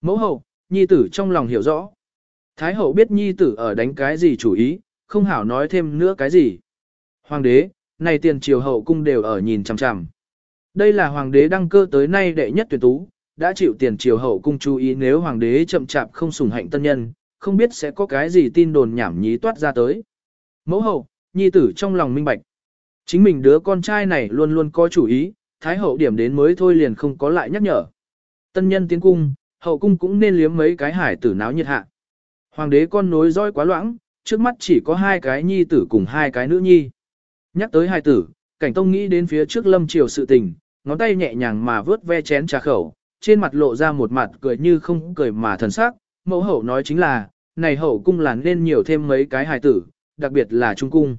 Mẫu hậu, nhi tử trong lòng hiểu rõ. Thái Hậu biết nhi tử ở đánh cái gì chủ ý, không hảo nói thêm nữa cái gì. Hoàng đế, này tiền triều hậu cung đều ở nhìn chằm chằm. Đây là hoàng đế đăng cơ tới nay đệ nhất tuyển tú, đã chịu tiền triều hậu cung chú ý nếu hoàng đế chậm chạp không sủng hạnh tân nhân, không biết sẽ có cái gì tin đồn nhảm nhí toát ra tới. Mẫu hậu, nhi tử trong lòng minh bạch. Chính mình đứa con trai này luôn luôn có chủ ý, thái hậu điểm đến mới thôi liền không có lại nhắc nhở. Tân nhân tiến cung, hậu cung cũng nên liếm mấy cái hải tử náo nhiệt hạ. Hoàng đế con nối roi quá loãng, trước mắt chỉ có hai cái nhi tử cùng hai cái nữ nhi. Nhắc tới hai tử, cảnh tông nghĩ đến phía trước lâm triều sự tình, ngón tay nhẹ nhàng mà vớt ve chén trà khẩu, trên mặt lộ ra một mặt cười như không cười mà thần sắc, mẫu hậu nói chính là, này hậu cung là nên nhiều thêm mấy cái hài tử, đặc biệt là trung cung.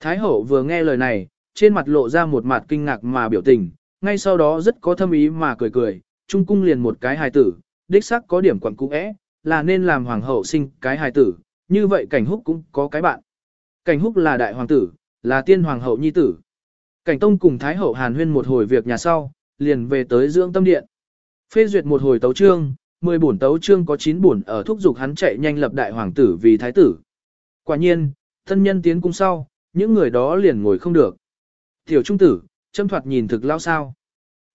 Thái hậu vừa nghe lời này, trên mặt lộ ra một mặt kinh ngạc mà biểu tình, ngay sau đó rất có thâm ý mà cười cười, trung cung liền một cái hài tử, đích xác có điểm quẩn cũ é, là nên làm hoàng hậu sinh cái hài tử, như vậy cảnh húc cũng có cái bạn. Cảnh húc là đại hoàng tử, là tiên hoàng hậu nhi tử. Cảnh tông cùng thái hậu hàn huyên một hồi việc nhà sau, liền về tới dưỡng tâm điện. Phê duyệt một hồi tấu trương, 10 bổn tấu trương có 9 bổn ở thúc dục hắn chạy nhanh lập đại hoàng tử vì thái tử. Quả nhiên, thân nhân tiến cung sau, những người đó liền ngồi không được. Tiểu trung tử, châm thoạt nhìn thực lao sao.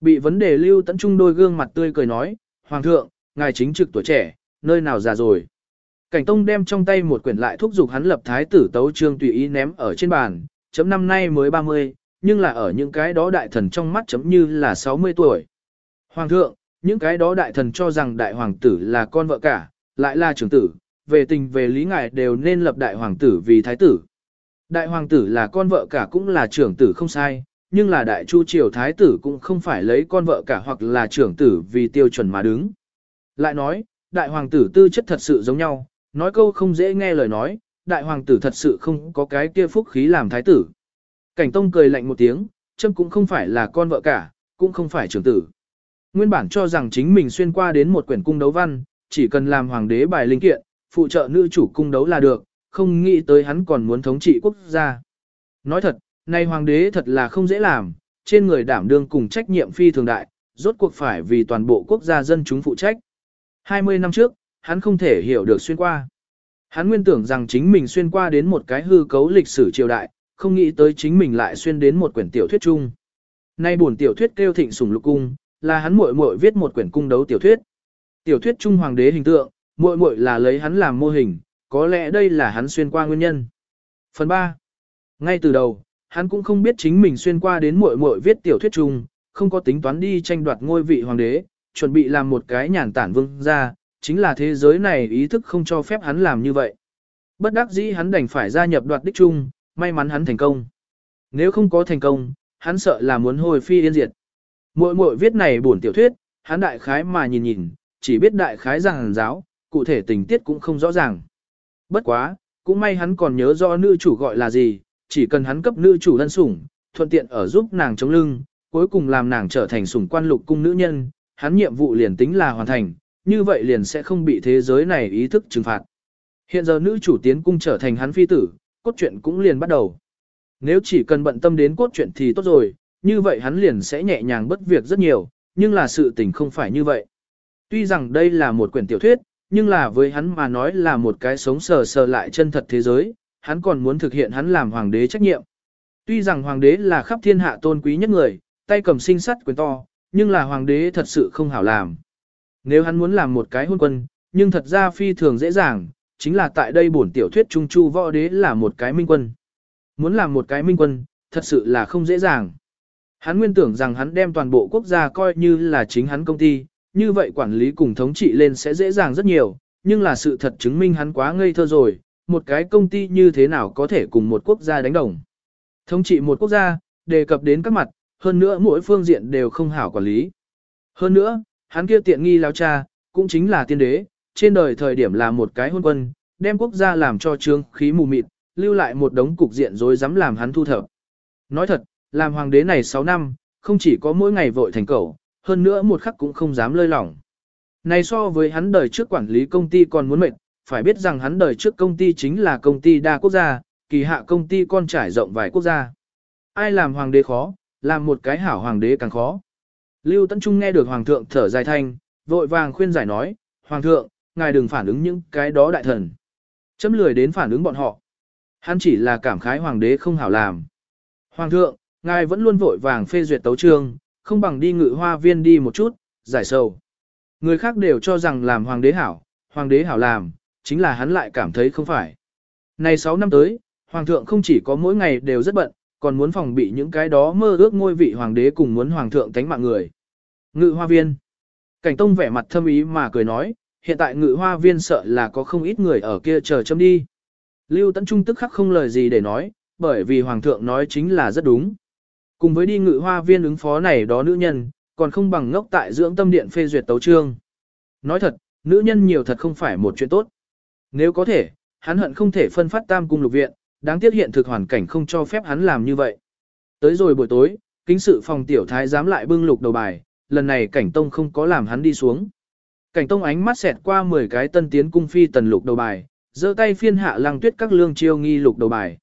Bị vấn đề lưu tận trung đôi gương mặt tươi cười nói, Hoàng thượng, ngài chính trực tuổi trẻ, nơi nào già rồi. Cảnh Tông đem trong tay một quyển lại thúc giục hắn lập thái tử tấu trương tùy ý ném ở trên bàn, chấm năm nay mới 30, nhưng là ở những cái đó đại thần trong mắt chấm như là 60 tuổi. Hoàng thượng, những cái đó đại thần cho rằng đại hoàng tử là con vợ cả, lại là trưởng tử, về tình về lý ngài đều nên lập đại hoàng tử vì thái tử. Đại hoàng tử là con vợ cả cũng là trưởng tử không sai, nhưng là đại chu triều thái tử cũng không phải lấy con vợ cả hoặc là trưởng tử vì tiêu chuẩn mà đứng. Lại nói, đại hoàng tử tư chất thật sự giống nhau, nói câu không dễ nghe lời nói, đại hoàng tử thật sự không có cái kia phúc khí làm thái tử. Cảnh tông cười lạnh một tiếng, châm cũng không phải là con vợ cả, cũng không phải trưởng tử. Nguyên bản cho rằng chính mình xuyên qua đến một quyển cung đấu văn, chỉ cần làm hoàng đế bài linh kiện, phụ trợ nữ chủ cung đấu là được, không nghĩ tới hắn còn muốn thống trị quốc gia. Nói thật, nay hoàng đế thật là không dễ làm, trên người đảm đương cùng trách nhiệm phi thường đại, rốt cuộc phải vì toàn bộ quốc gia dân chúng phụ trách. 20 năm trước, hắn không thể hiểu được xuyên qua. Hắn nguyên tưởng rằng chính mình xuyên qua đến một cái hư cấu lịch sử triều đại, không nghĩ tới chính mình lại xuyên đến một quyển tiểu thuyết chung. Nay buồn tiểu thuyết kêu thịnh sủng lục cung, là hắn muội muội viết một quyển cung đấu tiểu thuyết. Tiểu thuyết trung hoàng đế hình tượng, muội muội là lấy hắn làm mô hình, có lẽ đây là hắn xuyên qua nguyên nhân. Phần 3. Ngay từ đầu, hắn cũng không biết chính mình xuyên qua đến muội muội viết tiểu thuyết trung không có tính toán đi tranh đoạt ngôi vị hoàng đế, chuẩn bị làm một cái nhàn tản vương ra, chính là thế giới này ý thức không cho phép hắn làm như vậy. Bất đắc dĩ hắn đành phải gia nhập đoạt đích chung, may mắn hắn thành công. Nếu không có thành công, hắn sợ là muốn hồi phi yên diệt. Muội muội viết này buồn tiểu thuyết, hắn đại khái mà nhìn nhìn, chỉ biết đại khái rằng giáo, cụ thể tình tiết cũng không rõ ràng. Bất quá, cũng may hắn còn nhớ rõ nữ chủ gọi là gì, chỉ cần hắn cấp nữ chủ lân sủng, thuận tiện ở giúp nàng chống lưng, cuối cùng làm nàng trở thành sủng quan lục cung nữ nhân, hắn nhiệm vụ liền tính là hoàn thành, như vậy liền sẽ không bị thế giới này ý thức trừng phạt. Hiện giờ nữ chủ tiến cung trở thành hắn phi tử, cốt truyện cũng liền bắt đầu. Nếu chỉ cần bận tâm đến cốt truyện thì tốt rồi, như vậy hắn liền sẽ nhẹ nhàng bất việc rất nhiều, nhưng là sự tình không phải như vậy. Tuy rằng đây là một quyển tiểu thuyết, nhưng là với hắn mà nói là một cái sống sờ sờ lại chân thật thế giới, hắn còn muốn thực hiện hắn làm hoàng đế trách nhiệm. Tuy rằng hoàng đế là khắp thiên hạ tôn quý nhất người, tay cầm sinh sắt quyền to, nhưng là hoàng đế thật sự không hảo làm. Nếu hắn muốn làm một cái hôn quân, nhưng thật ra phi thường dễ dàng, chính là tại đây bổn tiểu thuyết trung chu võ đế là một cái minh quân. Muốn làm một cái minh quân, thật sự là không dễ dàng. Hắn nguyên tưởng rằng hắn đem toàn bộ quốc gia coi như là chính hắn công ty, như vậy quản lý cùng thống trị lên sẽ dễ dàng rất nhiều, nhưng là sự thật chứng minh hắn quá ngây thơ rồi, một cái công ty như thế nào có thể cùng một quốc gia đánh đồng. Thống trị một quốc gia, đề cập đến các mặt, hơn nữa mỗi phương diện đều không hảo quản lý. Hơn nữa, hắn kia tiện nghi lao cha, cũng chính là tiên đế, trên đời thời điểm là một cái hôn quân, đem quốc gia làm cho trương khí mù mịt, lưu lại một đống cục diện rồi dám làm hắn thu thập. Nói thật, làm hoàng đế này 6 năm, không chỉ có mỗi ngày vội thành cầu, hơn nữa một khắc cũng không dám lơi lỏng. Này so với hắn đời trước quản lý công ty còn muốn mệt, phải biết rằng hắn đời trước công ty chính là công ty đa quốc gia, kỳ hạ công ty con trải rộng vài quốc gia. Ai làm hoàng đế khó, làm một cái hảo hoàng đế càng khó. Lưu Tấn Trung nghe được hoàng thượng thở dài thanh, vội vàng khuyên giải nói, hoàng thượng, ngài đừng phản ứng những cái đó đại thần. Chấm lười đến phản ứng bọn họ. Hắn chỉ là cảm khái hoàng đế không hảo làm. Hoàng thượng, ngài vẫn luôn vội vàng phê duyệt tấu trương, không bằng đi ngự hoa viên đi một chút, giải sầu. Người khác đều cho rằng làm hoàng đế hảo, hoàng đế hảo làm, chính là hắn lại cảm thấy không phải. Này 6 năm tới, hoàng thượng không chỉ có mỗi ngày đều rất bận, còn muốn phòng bị những cái đó mơ ước ngôi vị hoàng đế cùng muốn hoàng thượng tánh mạng người. Ngự hoa viên. Cảnh tông vẻ mặt thâm ý mà cười nói, hiện tại ngự hoa viên sợ là có không ít người ở kia chờ châm đi. Lưu Tấn Trung tức khắc không lời gì để nói, bởi vì hoàng thượng nói chính là rất đúng. Cùng với đi ngự hoa viên ứng phó này đó nữ nhân, còn không bằng ngốc tại dưỡng tâm điện phê duyệt tấu trương. Nói thật, nữ nhân nhiều thật không phải một chuyện tốt. Nếu có thể, hắn hận không thể phân phát tam cung lục viện, đáng tiếc hiện thực hoàn cảnh không cho phép hắn làm như vậy. Tới rồi buổi tối, kính sự phòng tiểu thái dám lại bưng lục đầu bài, lần này cảnh tông không có làm hắn đi xuống. Cảnh tông ánh mắt xẹt qua 10 cái tân tiến cung phi tần lục đầu bài, giơ tay phiên hạ lăng tuyết các lương chiêu nghi lục đầu bài.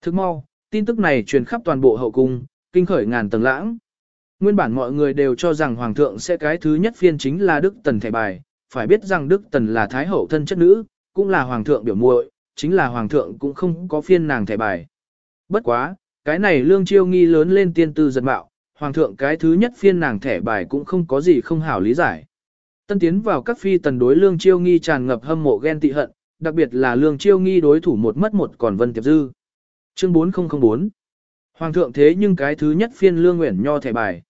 Thức mau, tin tức này truyền khắp toàn bộ hậu cung, kinh khởi ngàn tầng lãng. Nguyên bản mọi người đều cho rằng hoàng thượng sẽ cái thứ nhất phiên chính là Đức Tần thẻ bài, phải biết rằng Đức Tần là thái hậu thân chất nữ, cũng là hoàng thượng biểu muội, chính là hoàng thượng cũng không có phiên nàng thẻ bài. Bất quá, cái này lương chiêu nghi lớn lên tiên tư giật bạo, hoàng thượng cái thứ nhất phiên nàng thẻ bài cũng không có gì không hảo lý giải. Tân tiến vào các phi tần đối lương chiêu nghi tràn ngập hâm mộ ghen tị hận, đặc biệt là lương chiêu nghi đối thủ một mất một còn vân tiệp dư. Chương 4004 Hoàng thượng thế nhưng cái thứ nhất phiên lương nguyện nho thẻ bài.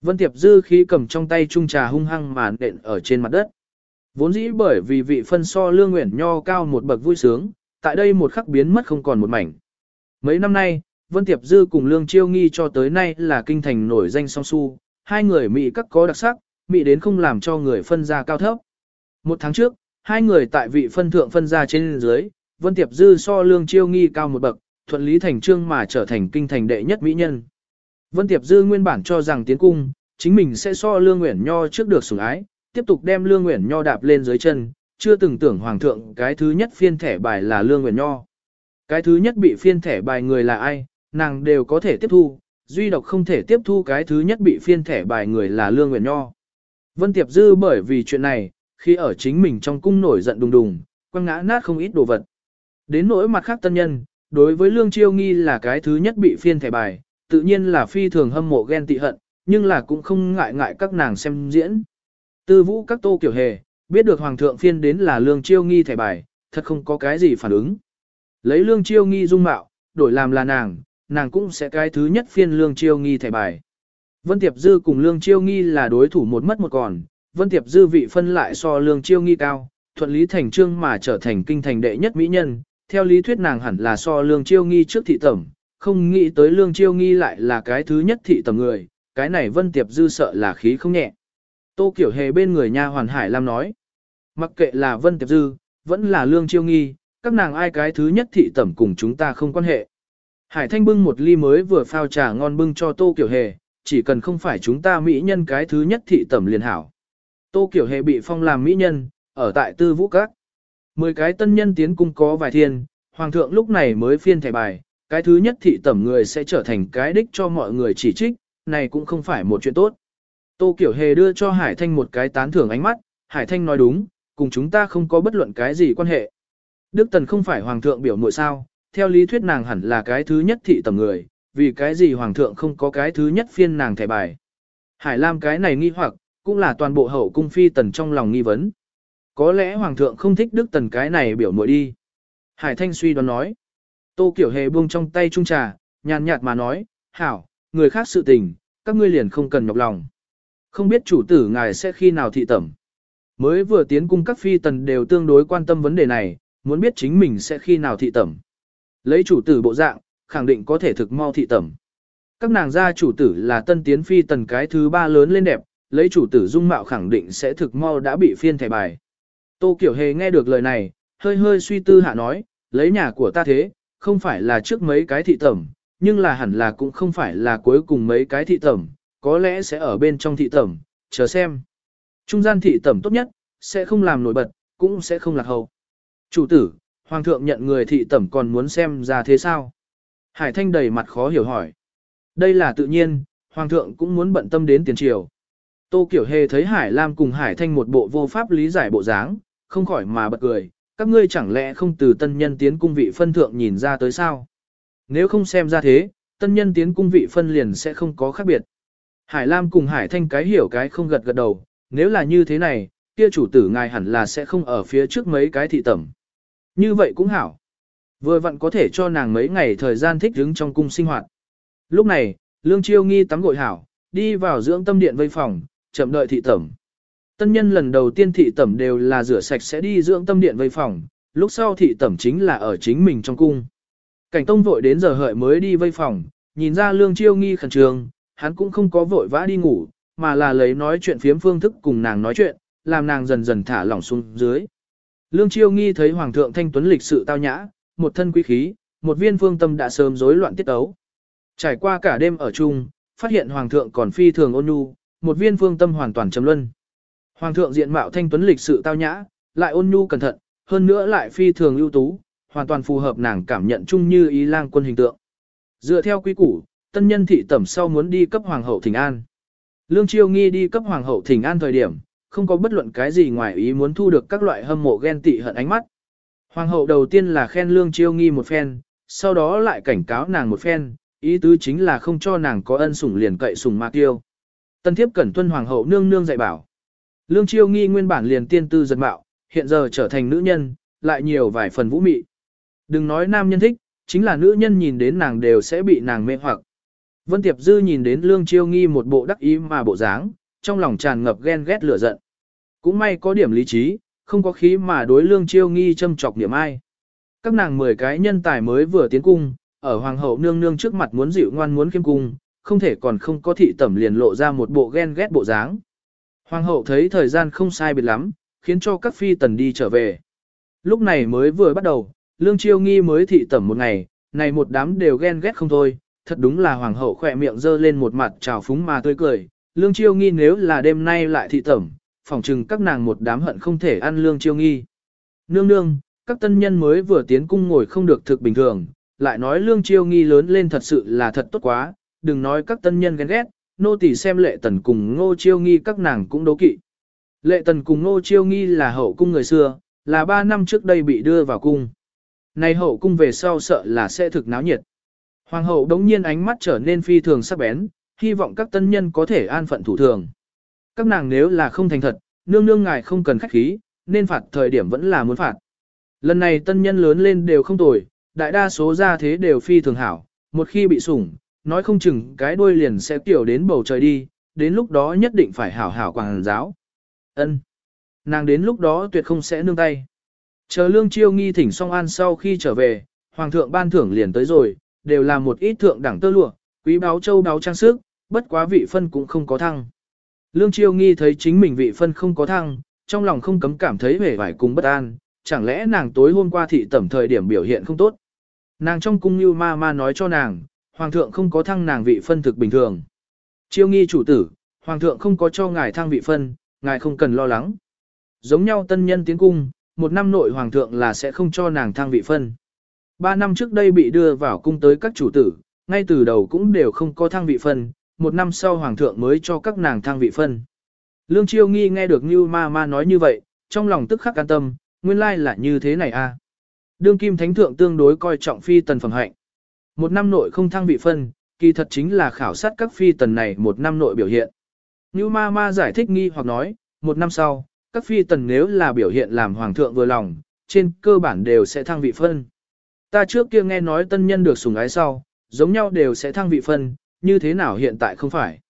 Vân tiệp dư khí cầm trong tay chung trà hung hăng mà nện ở trên mặt đất. Vốn dĩ bởi vì vị phân so lương nguyện nho cao một bậc vui sướng, tại đây một khắc biến mất không còn một mảnh. Mấy năm nay, Vân Tiệp Dư cùng Lương Chiêu Nghi cho tới nay là kinh thành nổi danh song su, hai người Mỹ các có đặc sắc, Mỹ đến không làm cho người phân ra cao thấp. Một tháng trước, hai người tại vị phân thượng phân ra trên dưới, Vân Tiệp Dư so Lương Chiêu Nghi cao một bậc, thuận lý thành trương mà trở thành kinh thành đệ nhất mỹ nhân. Vân Tiệp Dư nguyên bản cho rằng tiến cung, chính mình sẽ so Lương Nguyễn Nho trước được sủng ái, tiếp tục đem Lương Nguyễn Nho đạp lên dưới chân, chưa từng tưởng hoàng thượng cái thứ nhất phiên thẻ bài là Lương Nguyễn Nho. Cái thứ nhất bị phiên thẻ bài người là ai, nàng đều có thể tiếp thu, duy độc không thể tiếp thu cái thứ nhất bị phiên thẻ bài người là Lương Nguyễn Nho. Vân Tiệp Dư bởi vì chuyện này, khi ở chính mình trong cung nổi giận đùng đùng, quăng ngã nát không ít đồ vật. Đến nỗi mặt khác tân nhân, đối với Lương Chiêu Nghi là cái thứ nhất bị phiên thẻ bài, tự nhiên là phi thường hâm mộ ghen tị hận, nhưng là cũng không ngại ngại các nàng xem diễn. Tư vũ các tô kiểu hề, biết được Hoàng thượng phiên đến là Lương Chiêu Nghi thẻ bài, thật không có cái gì phản ứng. Lấy Lương Chiêu Nghi dung mạo, đổi làm là nàng, nàng cũng sẽ cái thứ nhất phiên Lương Chiêu Nghi thẻ bài. Vân Tiệp Dư cùng Lương Chiêu Nghi là đối thủ một mất một còn, Vân Tiệp Dư vị phân lại so Lương Chiêu Nghi cao, thuận lý thành trương mà trở thành kinh thành đệ nhất mỹ nhân, theo lý thuyết nàng hẳn là so Lương Chiêu Nghi trước thị tẩm, không nghĩ tới Lương Chiêu Nghi lại là cái thứ nhất thị tẩm người, cái này Vân Tiệp Dư sợ là khí không nhẹ. Tô Kiểu Hề bên người nha hoàn Hải Lam nói, mặc kệ là Vân Tiệp Dư, vẫn là Lương Chiêu Nghi, các nàng ai cái thứ nhất thị tẩm cùng chúng ta không quan hệ. Hải Thanh bưng một ly mới vừa phao trà ngon bưng cho Tô Kiểu Hề, chỉ cần không phải chúng ta mỹ nhân cái thứ nhất thị tẩm liền hảo. Tô Kiểu Hề bị phong làm mỹ nhân, ở tại tư vũ các. Mười cái tân nhân tiến cung có vài thiên, hoàng thượng lúc này mới phiên thẻ bài, cái thứ nhất thị tẩm người sẽ trở thành cái đích cho mọi người chỉ trích, này cũng không phải một chuyện tốt. Tô Kiểu Hề đưa cho Hải Thanh một cái tán thưởng ánh mắt, Hải Thanh nói đúng, cùng chúng ta không có bất luận cái gì quan hệ. Đức Tần không phải hoàng thượng biểu muội sao, theo lý thuyết nàng hẳn là cái thứ nhất thị tẩm người, vì cái gì hoàng thượng không có cái thứ nhất phiên nàng thẻ bài. Hải Lam cái này nghi hoặc, cũng là toàn bộ hậu cung phi tần trong lòng nghi vấn. Có lẽ hoàng thượng không thích đức tần cái này biểu muội đi. Hải Thanh suy đoán nói. Tô Kiểu Hề buông trong tay trung trà, nhàn nhạt mà nói, hảo, người khác sự tình, các ngươi liền không cần nhọc lòng. Không biết chủ tử ngài sẽ khi nào thị tẩm. Mới vừa tiến cung các phi tần đều tương đối quan tâm vấn đề này, muốn biết chính mình sẽ khi nào thị tẩm. Lấy chủ tử bộ dạng, khẳng định có thể thực mau thị tẩm. Các nàng gia chủ tử là tân tiến phi tần cái thứ ba lớn lên đẹp, lấy chủ tử dung mạo khẳng định sẽ thực mau đã bị phiên thẻ bài. Tô Kiểu Hề nghe được lời này, hơi hơi suy tư hạ nói, lấy nhà của ta thế, không phải là trước mấy cái thị tẩm, nhưng là hẳn là cũng không phải là cuối cùng mấy cái thị tẩm, có lẽ sẽ ở bên trong thị tẩm, chờ xem. Trung gian thị tẩm tốt nhất, sẽ không làm nổi bật, cũng sẽ không lạc hậu. Chủ tử, Hoàng thượng nhận người thị tẩm còn muốn xem ra thế sao? Hải Thanh đầy mặt khó hiểu hỏi. Đây là tự nhiên, Hoàng thượng cũng muốn bận tâm đến tiền triều. Tô Kiểu Hề thấy Hải Lam cùng Hải Thanh một bộ vô pháp lý giải bộ dáng, không khỏi mà bật cười, các ngươi chẳng lẽ không từ tân nhân tiến cung vị phân thượng nhìn ra tới sao? Nếu không xem ra thế, tân nhân tiến cung vị phân liền sẽ không có khác biệt. Hải Lam cùng Hải Thanh cái hiểu cái không gật gật đầu, nếu là như thế này, kia chủ tử ngài hẳn là sẽ không ở phía trước mấy cái thị tẩm. Như vậy cũng hảo. Vừa vặn có thể cho nàng mấy ngày thời gian thích đứng trong cung sinh hoạt. Lúc này, Lương Chiêu nghi tắm gội hảo, đi vào dưỡng tâm điện vây phòng, chậm đợi thị tẩm. Tân nhân lần đầu tiên thị tẩm đều là rửa sạch sẽ đi dưỡng tâm điện vây phòng, lúc sau thị tẩm chính là ở chính mình trong cung. Cảnh tông vội đến giờ hợi mới đi vây phòng, nhìn ra lương chiêu nghi khẩn trương, hắn cũng không có vội vã đi ngủ, mà là lấy nói chuyện phiếm phương thức cùng nàng nói chuyện, làm nàng dần dần thả lỏng xuống dưới. Lương chiêu nghi thấy hoàng thượng thanh tuấn lịch sự tao nhã, một thân quý khí, một viên phương tâm đã sớm rối loạn tiết ấu. Trải qua cả đêm ở chung, phát hiện hoàng thượng còn phi thường ôn nhu, một viên phương tâm hoàn toàn trầm luân. Hoàng thượng diện mạo thanh tuấn lịch sự tao nhã, lại ôn nhu cẩn thận, hơn nữa lại phi thường ưu tú, hoàn toàn phù hợp nàng cảm nhận chung như ý lang quân hình tượng. Dựa theo quy củ, tân nhân thị tẩm sau muốn đi cấp hoàng hậu thỉnh an. Lương Chiêu Nghi đi cấp hoàng hậu thỉnh an thời điểm, không có bất luận cái gì ngoài ý muốn thu được các loại hâm mộ ghen tị hận ánh mắt. Hoàng hậu đầu tiên là khen Lương Chiêu Nghi một phen, sau đó lại cảnh cáo nàng một phen, ý tứ chính là không cho nàng có ân sủng liền cậy sủng ma tiêu. Tân thiếp cẩn tuân hoàng hậu nương nương dạy bảo. Lương Chiêu Nghi nguyên bản liền tiên tư giật mạo, hiện giờ trở thành nữ nhân, lại nhiều vài phần vũ mị. Đừng nói nam nhân thích, chính là nữ nhân nhìn đến nàng đều sẽ bị nàng mê hoặc. Vân Tiệp Dư nhìn đến Lương Chiêu Nghi một bộ đắc ý mà bộ dáng, trong lòng tràn ngập ghen ghét lửa giận. Cũng may có điểm lý trí, không có khí mà đối Lương Chiêu Nghi châm chọc niệm ai. Các nàng 10 cái nhân tài mới vừa tiến cung, ở hoàng hậu nương nương trước mặt muốn dịu ngoan muốn khiêm cung, không thể còn không có thị tẩm liền lộ ra một bộ ghen ghét bộ dáng. Hoàng hậu thấy thời gian không sai biệt lắm, khiến cho các phi tần đi trở về. Lúc này mới vừa bắt đầu, lương chiêu nghi mới thị tẩm một ngày, này một đám đều ghen ghét không thôi, thật đúng là hoàng hậu khỏe miệng dơ lên một mặt trào phúng mà tươi cười. Lương chiêu nghi nếu là đêm nay lại thị tẩm, phỏng chừng các nàng một đám hận không thể ăn lương chiêu nghi. Nương nương, các tân nhân mới vừa tiến cung ngồi không được thực bình thường, lại nói lương chiêu nghi lớn lên thật sự là thật tốt quá, đừng nói các tân nhân ghen ghét, nô tỳ xem lệ tần cùng ngô chiêu nghi các nàng cũng đấu kỵ. Lệ tần cùng ngô chiêu nghi là hậu cung người xưa, là ba năm trước đây bị đưa vào cung. Này hậu cung về sau sợ là sẽ thực náo nhiệt. Hoàng hậu đống nhiên ánh mắt trở nên phi thường sắc bén, hy vọng các tân nhân có thể an phận thủ thường. Các nàng nếu là không thành thật, nương nương ngài không cần khách khí, nên phạt thời điểm vẫn là muốn phạt. Lần này tân nhân lớn lên đều không tồi, đại đa số gia thế đều phi thường hảo, một khi bị sủng, nói không chừng cái đuôi liền sẽ tiểu đến bầu trời đi, đến lúc đó nhất định phải hảo hảo quảng giáo. Ân, Nàng đến lúc đó tuyệt không sẽ nương tay. Chờ lương chiêu nghi thỉnh song an sau khi trở về, hoàng thượng ban thưởng liền tới rồi, đều là một ít thượng đẳng tơ lụa, quý báo châu báo trang sức, bất quá vị phân cũng không có thăng. Lương chiêu nghi thấy chính mình vị phân không có thăng, trong lòng không cấm cảm thấy vẻ vải cùng bất an, chẳng lẽ nàng tối hôm qua thị tẩm thời điểm biểu hiện không tốt. Nàng trong cung như ma ma nói cho nàng, hoàng thượng không có thăng nàng vị phân thực bình thường. Chiêu nghi chủ tử, hoàng thượng không có cho ngài thăng vị phân, ngài không cần lo lắng. Giống nhau tân nhân tiến cung, một năm nội hoàng thượng là sẽ không cho nàng thăng vị phân. Ba năm trước đây bị đưa vào cung tới các chủ tử, ngay từ đầu cũng đều không có thăng vị phân, một năm sau hoàng thượng mới cho các nàng thăng vị phân. Lương Chiêu Nghi nghe được Như Ma Ma nói như vậy, trong lòng tức khắc an tâm, nguyên lai là như thế này. À. Đương kim thánh thượng tương đối coi trọng phi tần phẩm hạnh. Một năm nội không thăng vị phân, kỳ thật chính là khảo sát các phi tần này một năm nội biểu hiện. Như ma ma giải thích nghi hoặc nói, một năm sau, các phi tần nếu là biểu hiện làm hoàng thượng vừa lòng, trên cơ bản đều sẽ thăng vị phân. Ta trước kia nghe nói tân nhân được sủng ái sau, giống nhau đều sẽ thăng vị phân, như thế nào hiện tại không phải.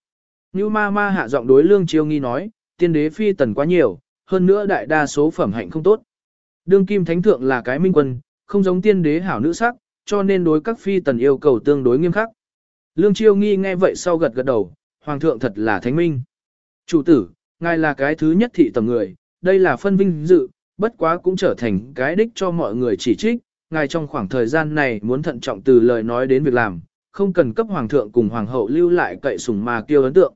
Như ma ma hạ giọng đối lương chiêu nghi nói, tiên đế phi tần quá nhiều, hơn nữa đại đa số phẩm hạnh không tốt. Đương kim thánh thượng là cái minh quân, không giống tiên đế hảo nữ sắc, cho nên đối các phi tần yêu cầu tương đối nghiêm khắc. Lương Chiêu Nghi nghe vậy sau gật gật đầu, hoàng thượng thật là thánh minh. Chủ tử, ngài là cái thứ nhất thị tầm người, đây là phân vinh dự, bất quá cũng trở thành cái đích cho mọi người chỉ trích, ngài trong khoảng thời gian này muốn thận trọng từ lời nói đến việc làm, không cần cấp hoàng thượng cùng hoàng hậu lưu lại cậy sủng mà kêu ấn tượng.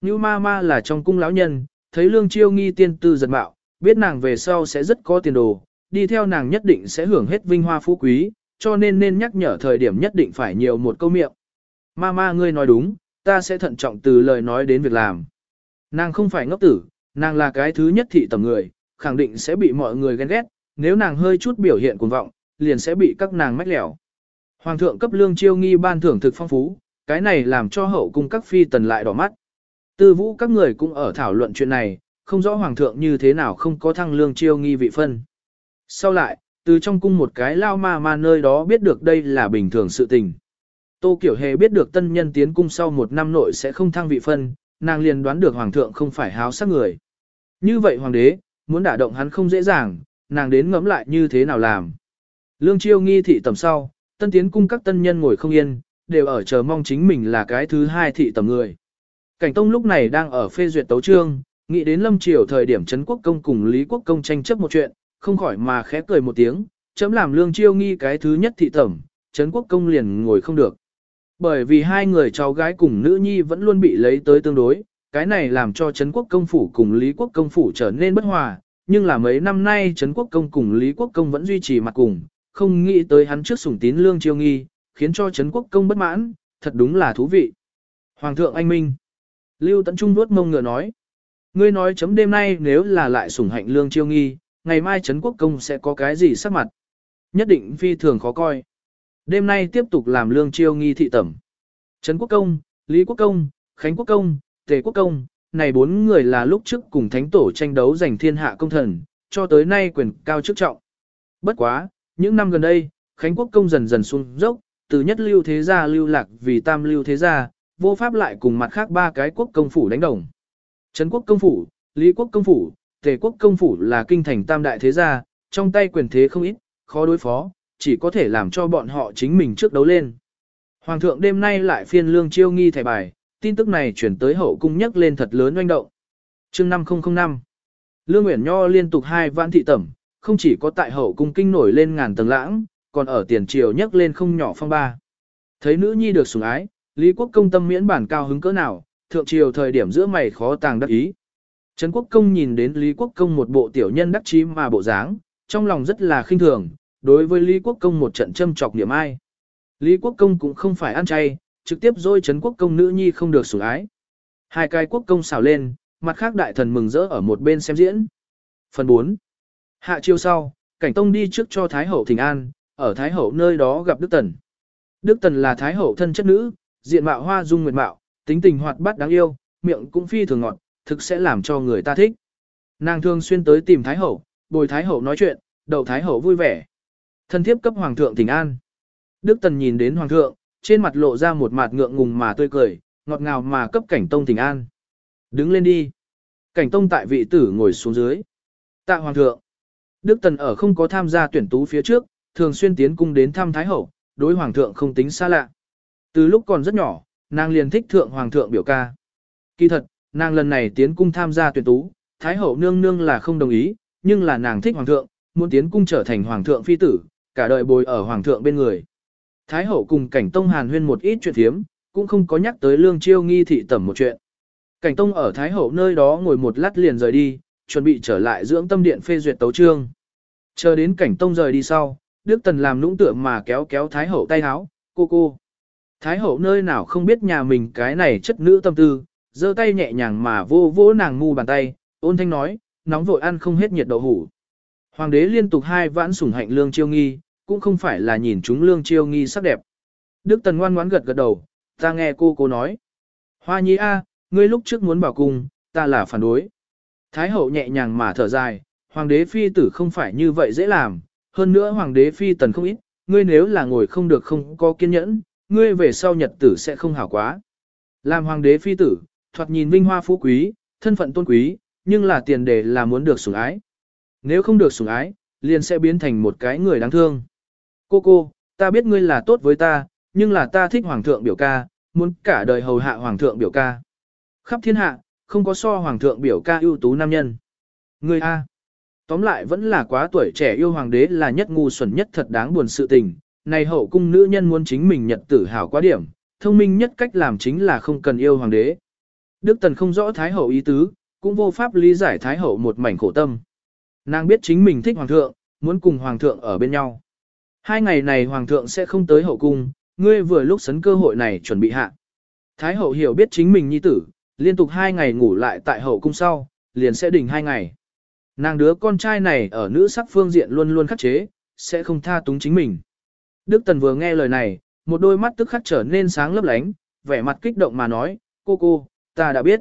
Như ma ma là trong cung lão nhân, thấy lương chiêu nghi tiên tư giật mạo, biết nàng về sau sẽ rất có tiền đồ, đi theo nàng nhất định sẽ hưởng hết vinh hoa phú quý, cho nên nên nhắc nhở thời điểm nhất định phải nhiều một câu miệng. Mama ngươi nói đúng, ta sẽ thận trọng từ lời nói đến việc làm. Nàng không phải ngốc tử, nàng là cái thứ nhất thị tầm người, khẳng định sẽ bị mọi người ghen ghét, nếu nàng hơi chút biểu hiện cuồng vọng, liền sẽ bị các nàng mách lẻo. Hoàng thượng cấp lương chiêu nghi ban thưởng thực phong phú, cái này làm cho hậu cung các phi tần lại đỏ mắt. Tư vũ các người cũng ở thảo luận chuyện này, không rõ hoàng thượng như thế nào không có thăng lương chiêu nghi vị phân. Sau lại, từ trong cung một cái lao ma ma nơi đó biết được đây là bình thường sự tình. Tô Kiểu Hề biết được tân nhân tiến cung sau một năm nội sẽ không thăng vị phân, nàng liền đoán được hoàng thượng không phải háo sắc người. Như vậy hoàng đế, muốn đả động hắn không dễ dàng, nàng đến ngẫm lại như thế nào làm. Lương Chiêu nghi thị tầm sau, tân tiến cung các tân nhân ngồi không yên, đều ở chờ mong chính mình là cái thứ hai thị tầm người. Cảnh Tông lúc này đang ở phê duyệt tấu trương, nghĩ đến lâm triều thời điểm Trấn Quốc Công cùng Lý Quốc Công tranh chấp một chuyện, không khỏi mà khẽ cười một tiếng, chấm làm lương chiêu nghi cái thứ nhất thị tẩm, Trấn Quốc Công liền ngồi không được. Bởi vì hai người cháu gái cùng nữ nhi vẫn luôn bị lấy tới tương đối, cái này làm cho Trấn quốc công phủ cùng Lý quốc công phủ trở nên bất hòa, nhưng là mấy năm nay Trấn quốc công cùng Lý quốc công vẫn duy trì mặt cùng, không nghĩ tới hắn trước sủng tín lương chiêu nghi, khiến cho Trấn quốc công bất mãn, thật đúng là thú vị. Hoàng thượng anh minh. Lưu Tấn Trung nuốt mông ngựa nói. Ngươi nói chấm đêm nay nếu là lại sủng hạnh lương chiêu nghi, ngày mai Trấn quốc công sẽ có cái gì sắc mặt. Nhất định phi thường khó coi. Đêm nay tiếp tục làm lương chiêu nghi thị tẩm. Trấn quốc công, Lý quốc công, Khánh quốc công, Tề quốc công, này bốn người là lúc trước cùng thánh tổ tranh đấu giành thiên hạ công thần, cho tới nay quyền cao chức trọng. Bất quá, những năm gần đây, Khánh quốc công dần dần xuống dốc, từ nhất lưu thế gia lưu lạc vì tam lưu thế gia, vô pháp lại cùng mặt khác ba cái quốc công phủ đánh đồng. Trấn quốc công phủ, Lý quốc công phủ, Tề quốc công phủ là kinh thành tam đại thế gia, trong tay quyền thế không ít, khó đối phó, chỉ có thể làm cho bọn họ chính mình trước đấu lên. Hoàng thượng đêm nay lại phiên lương chiêu nghi thẻ bài, tin tức này chuyển tới hậu cung nhắc lên thật lớn oanh động. chương 5005 Lương Nguyễn Nho liên tục hai vạn thị tẩm, không chỉ có tại hậu cung kinh nổi lên ngàn tầng lãng, còn ở tiền triều nhắc lên không nhỏ phong ba. Thấy nữ nhi được sủng ái, Lý Quốc công tâm miễn bản cao hứng cỡ nào, thượng triều thời điểm giữa mày khó tàng đắc ý. Trấn Quốc công nhìn đến Lý Quốc công một bộ tiểu nhân đắc chí mà bộ dáng, trong lòng rất là khinh thường, đối với Lý Quốc công một trận châm chọc niệm ai. Lý Quốc công cũng không phải ăn chay, trực tiếp dôi Trấn Quốc công nữ nhi không được sủng ái. Hai cái quốc công xào lên, mặt khác đại thần mừng rỡ ở một bên xem diễn. Phần 4. Hạ chiêu sau, cảnh tông đi trước cho Thái Hậu thỉnh an, ở Thái Hậu nơi đó gặp Đức Tần. Đức Tần là Thái Hậu thân chất nữ, diện mạo hoa dung nguyệt mạo, tính tình hoạt bát đáng yêu, miệng cũng phi thường ngọt, thực sẽ làm cho người ta thích. Nàng thường xuyên tới tìm Thái Hậu, bồi Thái Hậu nói chuyện, đầu Thái Hậu vui vẻ. Thân thiếp cấp Hoàng thượng thỉnh an. Đức Tần nhìn đến Hoàng thượng, trên mặt lộ ra một mặt ngượng ngùng mà tươi cười, ngọt ngào mà cấp cảnh tông thỉnh an. Đứng lên đi. Cảnh tông tại vị tử ngồi xuống dưới. Tạ Hoàng thượng. Đức Tần ở không có tham gia tuyển tú phía trước, thường xuyên tiến cung đến thăm Thái Hậu, đối Hoàng thượng không tính xa lạ. Từ lúc còn rất nhỏ, nàng liền thích thượng Hoàng thượng biểu ca. Kỳ thật, nàng lần này tiến cung tham gia tuyển tú, Thái Hậu nương nương là không đồng ý, nhưng là nàng thích Hoàng thượng, muốn tiến cung trở thành Hoàng thượng phi tử, cả đời bồi ở Hoàng thượng bên người. Thái Hậu cùng Cảnh Tông hàn huyên một ít chuyện thiếm, cũng không có nhắc tới lương chiêu nghi thị tẩm một chuyện. Cảnh Tông ở Thái Hậu nơi đó ngồi một lát liền rời đi, chuẩn bị trở lại dưỡng tâm điện phê duyệt tấu trương. Chờ đến Cảnh Tông rời đi sau, Đức Tần làm nũng tượng mà kéo kéo Thái Hậu tay háo, cô cô. Thái Hậu nơi nào không biết nhà mình cái này chất nữ tâm tư, giơ tay nhẹ nhàng mà vô vỗ nàng ngu bàn tay, ôn thanh nói, nóng vội ăn không hết nhiệt đậu hủ. Hoàng đế liên tục hai vãn sủng hạnh lương chiêu nghi, cũng không phải là nhìn chúng lương chiêu nghi sắc đẹp. Đức Tần ngoan ngoãn gật gật đầu, ta nghe cô cô nói. Hoa nhi a, ngươi lúc trước muốn bảo cung, ta là phản đối. Thái hậu nhẹ nhàng mà thở dài, hoàng đế phi tử không phải như vậy dễ làm, hơn nữa hoàng đế phi tần không ít, ngươi nếu là ngồi không được không có kiên nhẫn, ngươi về sau nhật tử sẽ không hảo quá. Làm hoàng đế phi tử, thoạt nhìn vinh hoa phú quý, thân phận tôn quý, nhưng là tiền đề là muốn được sủng ái. Nếu không được sủng ái, liền sẽ biến thành một cái người đáng thương. Cô cô, ta biết ngươi là tốt với ta, nhưng là ta thích hoàng thượng biểu ca, muốn cả đời hầu hạ hoàng thượng biểu ca. Khắp thiên hạ, không có so hoàng thượng biểu ca ưu tú nam nhân. Ngươi A. Tóm lại vẫn là quá tuổi trẻ yêu hoàng đế là nhất ngu xuẩn nhất thật đáng buồn sự tình. Này hậu cung nữ nhân muốn chính mình nhật tử hảo quá điểm, thông minh nhất cách làm chính là không cần yêu hoàng đế. Đức Tần không rõ Thái hậu ý tứ, cũng vô pháp lý giải Thái hậu một mảnh khổ tâm. Nàng biết chính mình thích hoàng thượng, muốn cùng hoàng thượng ở bên nhau. Hai ngày này hoàng thượng sẽ không tới hậu cung, ngươi vừa lúc sấn cơ hội này chuẩn bị hạ. Thái hậu hiểu biết chính mình nhi tử, liên tục hai ngày ngủ lại tại hậu cung sau, liền sẽ đỉnh hai ngày. Nàng đứa con trai này ở nữ sắc phương diện luôn luôn khắc chế, sẽ không tha túng chính mình. Đức Tần vừa nghe lời này, một đôi mắt tức khắc trở nên sáng lấp lánh, vẻ mặt kích động mà nói, cô cô, ta đã biết.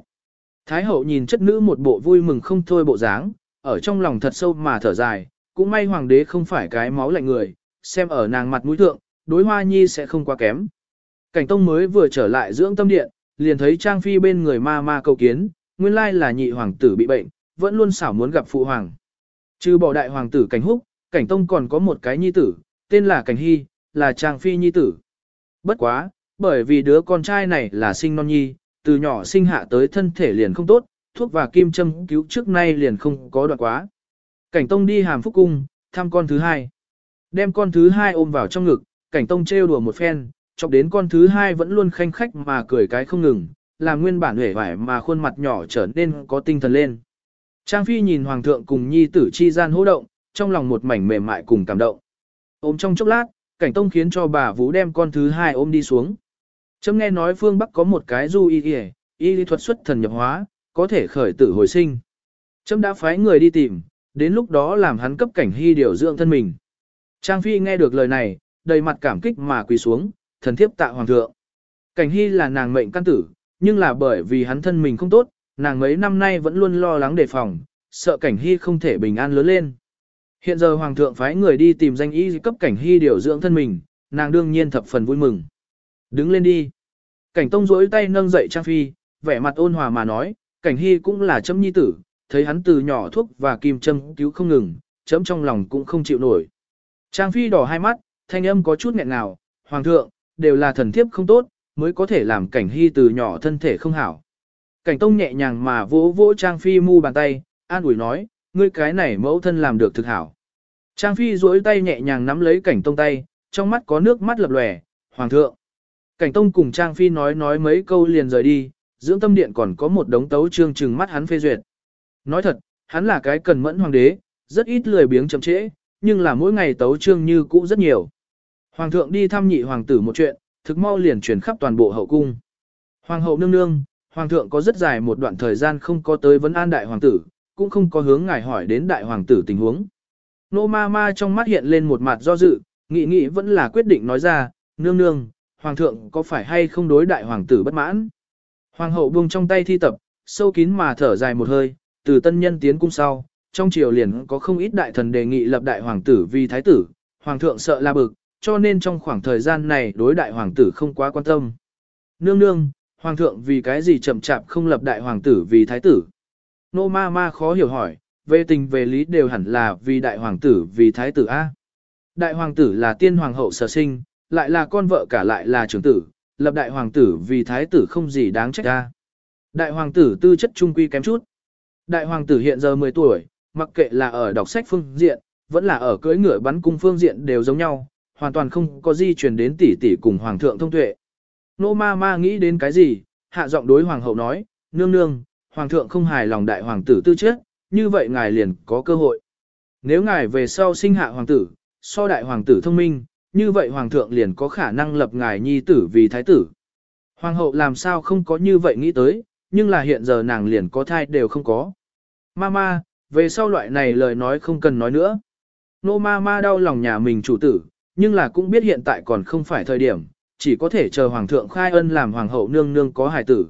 Thái hậu nhìn chất nữ một bộ vui mừng không thôi bộ dáng, ở trong lòng thật sâu mà thở dài, cũng may hoàng đế không phải cái máu lạnh người, xem ở nàng mặt mũi thượng, đối hoa nhi sẽ không quá kém. Cảnh tông mới vừa trở lại dưỡng tâm điện, liền thấy Trang Phi bên người ma ma cầu kiến, nguyên lai là nhị hoàng tử bị bệnh, vẫn luôn xảo muốn gặp phụ hoàng. Trừ bỏ đại hoàng tử cảnh húc, cảnh tông còn có một cái nhi tử, tên là cảnh hy, là Trang Phi nhi tử. Bất quá, bởi vì đứa con trai này là sinh non nhi, từ nhỏ sinh hạ tới thân thể liền không tốt, thuốc và kim châm cứu trước nay liền không có đoạn quá. Cảnh tông đi hàm phúc cung, thăm con thứ hai. Đem con thứ hai ôm vào trong ngực, cảnh tông trêu đùa một phen, chọc đến con thứ hai vẫn luôn khanh khách mà cười cái không ngừng, làm nguyên bản hể vải mà khuôn mặt nhỏ trở nên có tinh thần lên. Trang Phi nhìn Hoàng thượng cùng nhi tử chi gian hô động, trong lòng một mảnh mềm mại cùng cảm động. Ôm trong chốc lát, cảnh tông khiến cho bà Vũ đem con thứ hai ôm đi xuống. Chấm nghe nói phương Bắc có một cái du y y, y lý thuật xuất thần nhập hóa, có thể khởi tử hồi sinh. Chấm đã phái người đi tìm, đến lúc đó làm hắn cấp cảnh hy điều dưỡng thân mình. Trang Phi nghe được lời này, đầy mặt cảm kích mà quỳ xuống, thần thiếp tạ hoàng thượng. Cảnh hy là nàng mệnh căn tử, nhưng là bởi vì hắn thân mình không tốt, nàng mấy năm nay vẫn luôn lo lắng đề phòng, sợ cảnh hy không thể bình an lớn lên. Hiện giờ hoàng thượng phái người đi tìm danh y cấp cảnh hy điều dưỡng thân mình, nàng đương nhiên thập phần vui mừng. Đứng lên đi. Cảnh tông duỗi tay nâng dậy Trang Phi, vẻ mặt ôn hòa mà nói, cảnh hy cũng là châm nhi tử, thấy hắn từ nhỏ thuốc và kim châm cứu không ngừng, chấm trong lòng cũng không chịu nổi. Trang Phi đỏ hai mắt, thanh âm có chút nghẹn ngào, hoàng thượng, đều là thần thiếp không tốt, mới có thể làm cảnh hy từ nhỏ thân thể không hảo. Cảnh tông nhẹ nhàng mà vỗ vỗ Trang Phi mu bàn tay, an ủi nói, ngươi cái này mẫu thân làm được thực hảo. Trang Phi duỗi tay nhẹ nhàng nắm lấy cảnh tông tay, trong mắt có nước mắt lập lòe, hoàng thượng. Cảnh tông cùng Trang Phi nói nói mấy câu liền rời đi, dưỡng tâm điện còn có một đống tấu trương trừng mắt hắn phê duyệt. Nói thật, hắn là cái cần mẫn hoàng đế, rất ít lười biếng chậm trễ, nhưng là mỗi ngày tấu trương như cũ rất nhiều. Hoàng thượng đi thăm nhị hoàng tử một chuyện, thực mau liền truyền khắp toàn bộ hậu cung. Hoàng hậu nương nương, hoàng thượng có rất dài một đoạn thời gian không có tới vấn an đại hoàng tử, cũng không có hướng ngài hỏi đến đại hoàng tử tình huống. Nô ma ma trong mắt hiện lên một mặt do dự, nghĩ nghĩ vẫn là quyết định nói ra, nương nương, hoàng thượng có phải hay không đối đại hoàng tử bất mãn. Hoàng hậu buông trong tay thi tập, sâu kín mà thở dài một hơi, từ tân nhân tiến cung sau, trong triều liền có không ít đại thần đề nghị lập đại hoàng tử vì thái tử, hoàng thượng sợ la bực, cho nên trong khoảng thời gian này đối đại hoàng tử không quá quan tâm. Nương nương, hoàng thượng vì cái gì chậm chạp không lập đại hoàng tử vì thái tử? Nô ma ma khó hiểu hỏi, về tình về lý đều hẳn là vì đại hoàng tử vì thái tử A. Đại hoàng tử là tiên hoàng hậu sở sinh, lại là con vợ cả lại là trưởng tử, lập đại hoàng tử vì thái tử không gì đáng trách ra. Đại hoàng tử tư chất trung quy kém chút. Đại hoàng tử hiện giờ 10 tuổi, mặc kệ là ở đọc sách phương diện, vẫn là ở cưỡi ngựa bắn cung phương diện đều giống nhau, hoàn toàn không có di truyền đến tỷ tỷ cùng hoàng thượng thông tuệ. Nô ma ma nghĩ đến cái gì, hạ giọng đối hoàng hậu nói, nương nương, hoàng thượng không hài lòng đại hoàng tử tư chất, như vậy ngài liền có cơ hội. Nếu ngài về sau sinh hạ hoàng tử, so đại hoàng tử thông minh, như vậy hoàng thượng liền có khả năng lập ngài nhi tử vì thái tử. Hoàng hậu làm sao không có như vậy nghĩ tới, nhưng là hiện giờ nàng liền có thai đều không có. Mama, về sau loại này lời nói không cần nói nữa. Nô mama đau lòng nhà mình chủ tử, nhưng là cũng biết hiện tại còn không phải thời điểm, chỉ có thể chờ hoàng thượng khai ân làm hoàng hậu nương nương có hài tử.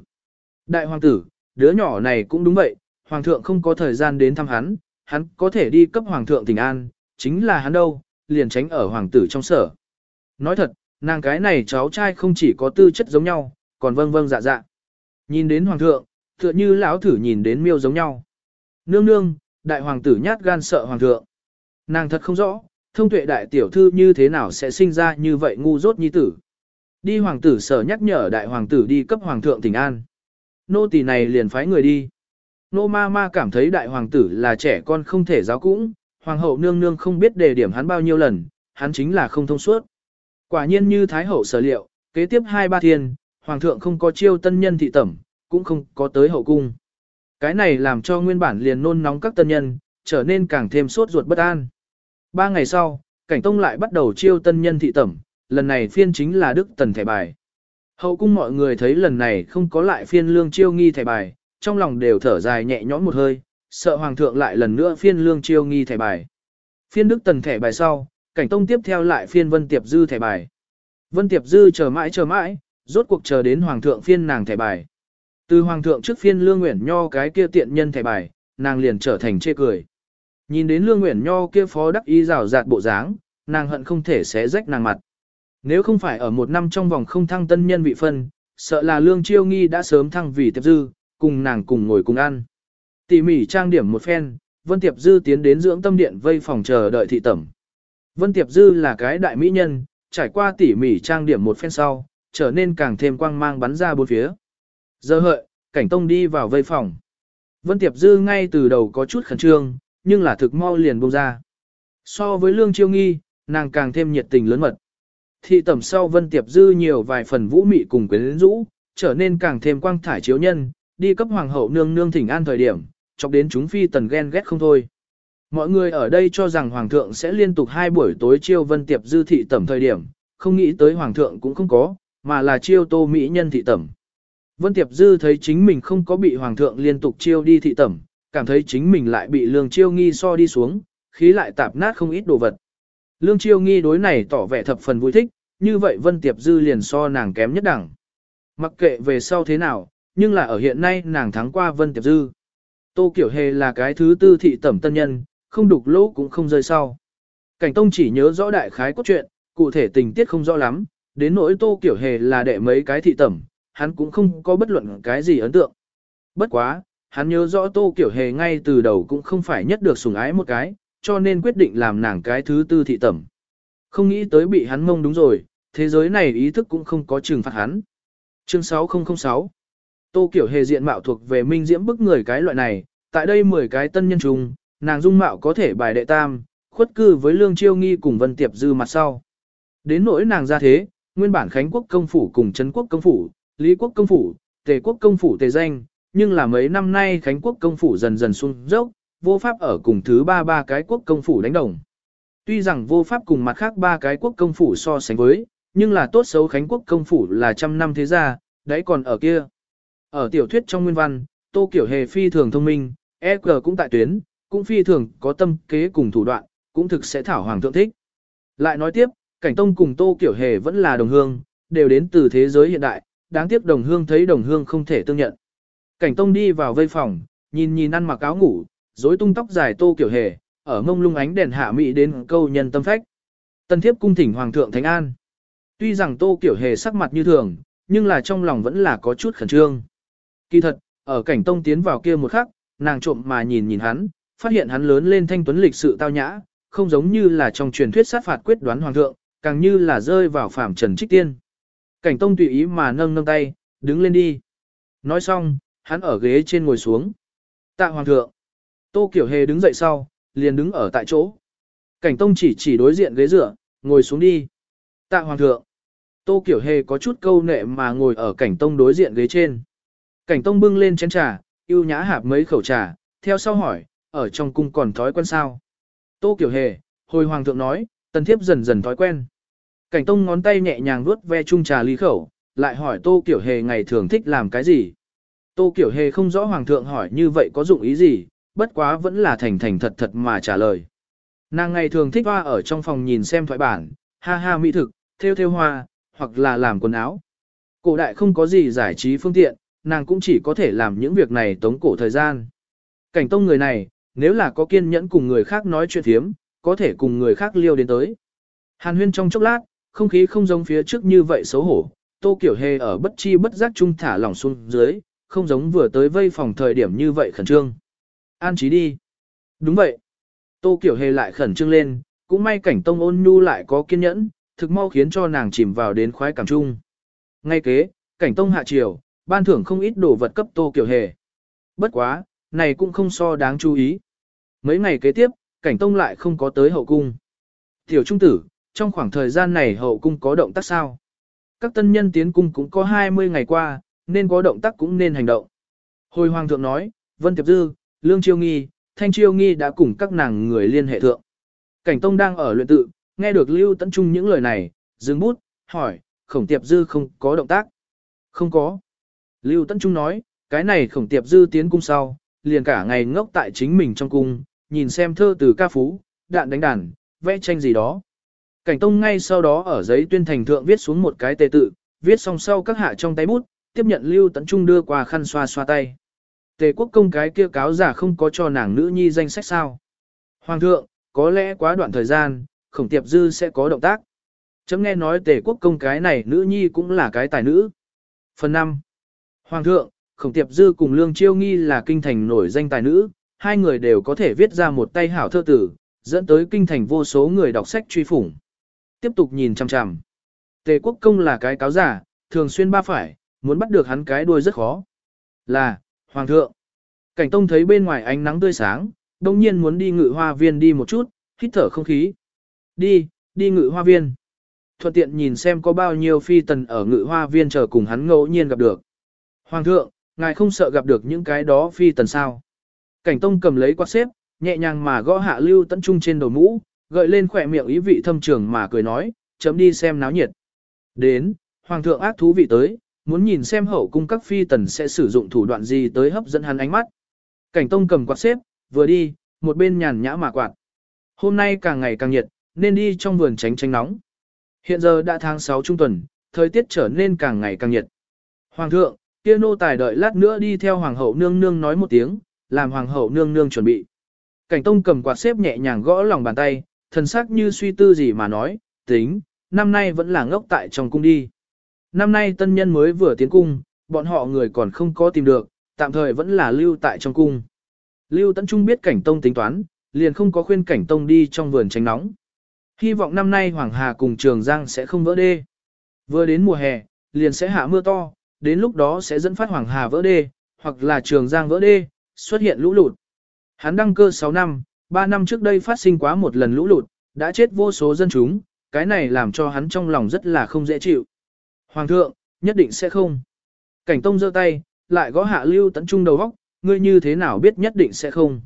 Đại hoàng tử, đứa nhỏ này cũng đúng vậy, hoàng thượng không có thời gian đến thăm hắn, hắn có thể đi cấp hoàng thượng tình an, chính là hắn đâu, liền tránh ở hoàng tử trong sở. Nói thật, nàng cái này cháu trai không chỉ có tư chất giống nhau, còn vâng vâng dạ dạ. Nhìn đến hoàng thượng, tựa như lão thử nhìn đến miêu giống nhau. Nương nương, đại hoàng tử nhát gan sợ hoàng thượng. Nàng thật không rõ, thông tuệ đại tiểu thư như thế nào sẽ sinh ra như vậy ngu dốt nhi tử. Đi hoàng tử sở nhắc nhở đại hoàng tử đi cấp hoàng thượng tình an. Nô tỳ này liền phái người đi. Nô ma ma cảm thấy đại hoàng tử là trẻ con không thể giáo cũng, hoàng hậu nương nương không biết đề điểm hắn bao nhiêu lần, hắn chính là không thông suốt. Quả nhiên như thái hậu sở liệu, kế tiếp hai ba thiên, hoàng thượng không có chiêu tân nhân thị tẩm, cũng không có tới hậu cung. Cái này làm cho nguyên bản liền nôn nóng các tân nhân, trở nên càng thêm sốt ruột bất an. Ba ngày sau, cảnh tông lại bắt đầu chiêu tân nhân thị tẩm, lần này phiên chính là Đức Tần thẻ bài. Hậu cung mọi người thấy lần này không có lại phiên lương chiêu nghi thẻ bài, trong lòng đều thở dài nhẹ nhõm một hơi, sợ hoàng thượng lại lần nữa phiên lương chiêu nghi thẻ bài. Phiên Đức Tần thẻ bài sau, cảnh tông tiếp theo lại phiên Vân Tiệp Dư thẻ bài. Vân Tiệp Dư chờ mãi chờ mãi, rốt cuộc chờ đến hoàng thượng phiên nàng thẻ bài. Từ hoàng thượng trước phiên Lương Nguyễn Nho cái kia tiện nhân thẻ bài, nàng liền trở thành chê cười. Nhìn đến Lương Nguyễn Nho kia phó đắc ý rào rạt bộ dáng, nàng hận không thể xé rách nàng mặt. Nếu không phải ở một năm trong vòng không thăng tân nhân vị phân, sợ là Lương Chiêu Nghi đã sớm thăng vì tiệp dư, cùng nàng cùng ngồi cùng ăn. Tỉ mỉ trang điểm một phen, Vân Tiệp Dư tiến đến dưỡng tâm điện vây phòng chờ đợi thị tẩm. Vân Tiệp Dư là cái đại mỹ nhân, trải qua tỉ mỉ trang điểm một phen sau, trở nên càng thêm quang mang bắn ra bốn phía. Giờ hợi, cảnh tông đi vào vây phòng. Vân Tiệp Dư ngay từ đầu có chút khẩn trương, nhưng là thực mau liền bông ra. So với lương chiêu nghi, nàng càng thêm nhiệt tình lớn mật. Thị tẩm sau Vân Tiệp Dư nhiều vài phần vũ mị cùng quyến rũ, trở nên càng thêm quang thải chiếu nhân, đi cấp hoàng hậu nương nương thỉnh an thời điểm, chọc đến chúng phi tần ghen ghét không thôi. Mọi người ở đây cho rằng hoàng thượng sẽ liên tục hai buổi tối chiêu vân tiệp dư thị tẩm thời điểm, không nghĩ tới hoàng thượng cũng không có, mà là chiêu tô mỹ nhân thị tẩm. Vân tiệp dư thấy chính mình không có bị hoàng thượng liên tục chiêu đi thị tẩm, cảm thấy chính mình lại bị lương chiêu nghi so đi xuống, khí lại tạp nát không ít đồ vật. Lương chiêu nghi đối này tỏ vẻ thập phần vui thích, như vậy vân tiệp dư liền so nàng kém nhất đẳng. Mặc kệ về sau thế nào, nhưng là ở hiện nay nàng thắng qua vân tiệp dư. Tô Kiểu Hề là cái thứ tư thị tẩm tân nhân, không đục lỗ cũng không rơi sau. Cảnh Tông chỉ nhớ rõ đại khái cốt truyện, cụ thể tình tiết không rõ lắm, đến nỗi Tô Kiểu Hề là đệ mấy cái thị tẩm, hắn cũng không có bất luận cái gì ấn tượng. Bất quá, hắn nhớ rõ Tô Kiểu Hề ngay từ đầu cũng không phải nhất được sủng ái một cái, cho nên quyết định làm nàng cái thứ tư thị tẩm. Không nghĩ tới bị hắn mông đúng rồi, thế giới này ý thức cũng không có trừng phạt hắn. Chương 6006 Tô Kiểu Hề diện mạo thuộc về minh diễm bức người cái loại này, tại đây 10 cái tân nhân trùng, nàng dung mạo có thể bài đệ tam, khuất cư với Lương Chiêu Nghi cùng Vân Tiệp Dư mặt sau. Đến nỗi nàng ra thế, nguyên bản Khánh Quốc công phủ cùng Trấn Quốc công phủ, Lý Quốc công phủ, Tề Quốc công phủ tề danh, nhưng là mấy năm nay Khánh Quốc công phủ dần dần xuống dốc, vô pháp ở cùng thứ ba ba cái quốc công phủ đánh đồng. Tuy rằng vô pháp cùng mặt khác ba cái quốc công phủ so sánh với, nhưng là tốt xấu Khánh Quốc công phủ là trăm năm thế gia, đấy còn ở kia. Ở tiểu thuyết trong nguyên văn, Tô Kiểu Hề phi thường thông minh, EQ cũng tại tuyến, cũng phi thường có tâm kế cùng thủ đoạn, cũng thực sẽ thảo hoàng thượng thích. Lại nói tiếp, Cảnh Tông cùng Tô Kiểu Hề vẫn là đồng hương, đều đến từ thế giới hiện đại, đáng tiếc đồng hương thấy đồng hương không thể tương nhận. Cảnh Tông đi vào vây phòng, nhìn nhìn ăn mặc áo ngủ, rối tung tóc dài Tô Kiểu Hề, ở mông lung ánh đèn hạ mỹ đến câu nhân tâm phách. Tân thiếp cung thỉnh hoàng thượng thánh an. Tuy rằng Tô Kiểu Hề sắc mặt như thường, nhưng là trong lòng vẫn là có chút khẩn trương. Kỳ thật, ở cảnh tông tiến vào kia một khắc, nàng trộm mà nhìn nhìn hắn, phát hiện hắn lớn lên thanh tuấn lịch sự tao nhã, không giống như là trong truyền thuyết sát phạt quyết đoán hoàng thượng, càng như là rơi vào phạm trần trích tiên. Cảnh tông tùy ý mà nâng nâng tay, đứng lên đi. Nói xong, hắn ở ghế trên ngồi xuống. Tạ hoàng thượng. Tô Kiểu Hề đứng dậy sau, liền đứng ở tại chỗ. Cảnh tông chỉ chỉ đối diện ghế dựa, ngồi xuống đi. Tạ hoàng thượng. Tô Kiểu Hề có chút câu nệ mà ngồi ở cảnh tông đối diện ghế trên. Cảnh tông bưng lên chén trà, yêu nhã hạp mấy khẩu trà, theo sau hỏi, ở trong cung còn thói quen sao? Tô Kiểu Hề, hồi hoàng thượng nói, tần thiếp dần dần thói quen. Cảnh tông ngón tay nhẹ nhàng vuốt ve chung trà ly khẩu, lại hỏi Tô Kiểu Hề ngày thường thích làm cái gì? Tô Kiểu Hề không rõ hoàng thượng hỏi như vậy có dụng ý gì, bất quá vẫn là thành thành thật thật mà trả lời. Nàng ngày thường thích hoa ở trong phòng nhìn xem thoại bản, ha ha mỹ thực, theo theo hoa, hoặc là làm quần áo. Cổ đại không có gì giải trí phương tiện, nàng cũng chỉ có thể làm những việc này tống cổ thời gian. Cảnh tông người này, nếu là có kiên nhẫn cùng người khác nói chuyện thiếm, có thể cùng người khác liêu đến tới. Hàn huyên trong chốc lát, không khí không giống phía trước như vậy xấu hổ, tô kiểu hề ở bất chi bất giác trung thả lỏng xuống dưới, không giống vừa tới vây phòng thời điểm như vậy khẩn trương. An trí đi. Đúng vậy. Tô kiểu hề lại khẩn trương lên, cũng may cảnh tông ôn nhu lại có kiên nhẫn, thực mau khiến cho nàng chìm vào đến khoái cảm chung. Ngay kế, cảnh tông hạ chiều, ban thưởng không ít đồ vật cấp tô kiểu hề. Bất quá, này cũng không so đáng chú ý. Mấy ngày kế tiếp, cảnh tông lại không có tới hậu cung. Tiểu trung tử, trong khoảng thời gian này hậu cung có động tác sao? Các tân nhân tiến cung cũng có 20 ngày qua, nên có động tác cũng nên hành động. Hồi hoàng thượng nói, Vân Tiệp Dư, Lương Chiêu Nghi, Thanh Chiêu Nghi đã cùng các nàng người liên hệ thượng. Cảnh Tông đang ở luyện tự, nghe được Lưu Tấn Trung những lời này, dừng bút, hỏi, khổng tiệp dư không có động tác. Không có. Lưu Tấn Trung nói, cái này khổng tiệp dư tiến cung sau, liền cả ngày ngốc tại chính mình trong cung, nhìn xem thơ từ ca phú, đạn đánh đàn, vẽ tranh gì đó. Cảnh Tông ngay sau đó ở giấy tuyên thành thượng viết xuống một cái tề tự, viết xong sau các hạ trong tay bút, tiếp nhận Lưu Tấn Trung đưa qua khăn xoa xoa tay. Tề quốc công cái kia cáo giả không có cho nàng nữ nhi danh sách sao. Hoàng thượng, có lẽ quá đoạn thời gian, khổng tiệp dư sẽ có động tác. Chấm nghe nói tề quốc công cái này nữ nhi cũng là cái tài nữ. Phần 5. Hoàng thượng, khổng tiệp dư cùng lương chiêu nghi là kinh thành nổi danh tài nữ, hai người đều có thể viết ra một tay hảo thơ tử, dẫn tới kinh thành vô số người đọc sách truy phủng. Tiếp tục nhìn chằm chằm. Tề quốc công là cái cáo giả, thường xuyên ba phải, muốn bắt được hắn cái đuôi rất khó. Là, Hoàng thượng. Cảnh tông thấy bên ngoài ánh nắng tươi sáng, đồng nhiên muốn đi ngự hoa viên đi một chút, hít thở không khí. Đi, đi ngự hoa viên. thuận tiện nhìn xem có bao nhiêu phi tần ở ngự hoa viên chờ cùng hắn ngẫu nhiên gặp được. Hoàng thượng, ngài không sợ gặp được những cái đó phi tần sao. Cảnh tông cầm lấy quạt xếp, nhẹ nhàng mà gõ hạ lưu tấn trung trên đầu mũ, gợi lên khỏe miệng ý vị thâm trường mà cười nói, chấm đi xem náo nhiệt. Đến, hoàng thượng ác thú vị tới, muốn nhìn xem hậu cung các phi tần sẽ sử dụng thủ đoạn gì tới hấp dẫn hắn ánh mắt. Cảnh tông cầm quạt xếp, vừa đi, một bên nhàn nhã mà quạt. Hôm nay càng ngày càng nhiệt, nên đi trong vườn tránh tránh nóng. Hiện giờ đã tháng 6 trung tuần, thời tiết trở nên càng ngày càng nhiệt. Hoàng thượng, kia nô tài đợi lát nữa đi theo hoàng hậu nương nương nói một tiếng, làm hoàng hậu nương nương chuẩn bị. Cảnh tông cầm quạt xếp nhẹ nhàng gõ lòng bàn tay, thần sắc như suy tư gì mà nói, tính, năm nay vẫn là ngốc tại trong cung đi. Năm nay tân nhân mới vừa tiến cung, bọn họ người còn không có tìm được, tạm thời vẫn là lưu tại trong cung. Lưu Tấn Trung biết cảnh tông tính toán, liền không có khuyên cảnh tông đi trong vườn tránh nóng. Hy vọng năm nay Hoàng Hà cùng Trường Giang sẽ không vỡ đê. Vừa đến mùa hè, liền sẽ hạ mưa to, đến lúc đó sẽ dẫn phát Hoàng Hà vỡ đê, hoặc là Trường Giang vỡ đê, xuất hiện lũ lụt. Hắn đăng cơ 6 năm, 3 năm trước đây phát sinh quá một lần lũ lụt, đã chết vô số dân chúng, cái này làm cho hắn trong lòng rất là không dễ chịu. Hoàng thượng, nhất định sẽ không. Cảnh tông giơ tay, lại gõ hạ Lưu Tấn Trung đầu góc, ngươi như thế nào biết nhất định sẽ không.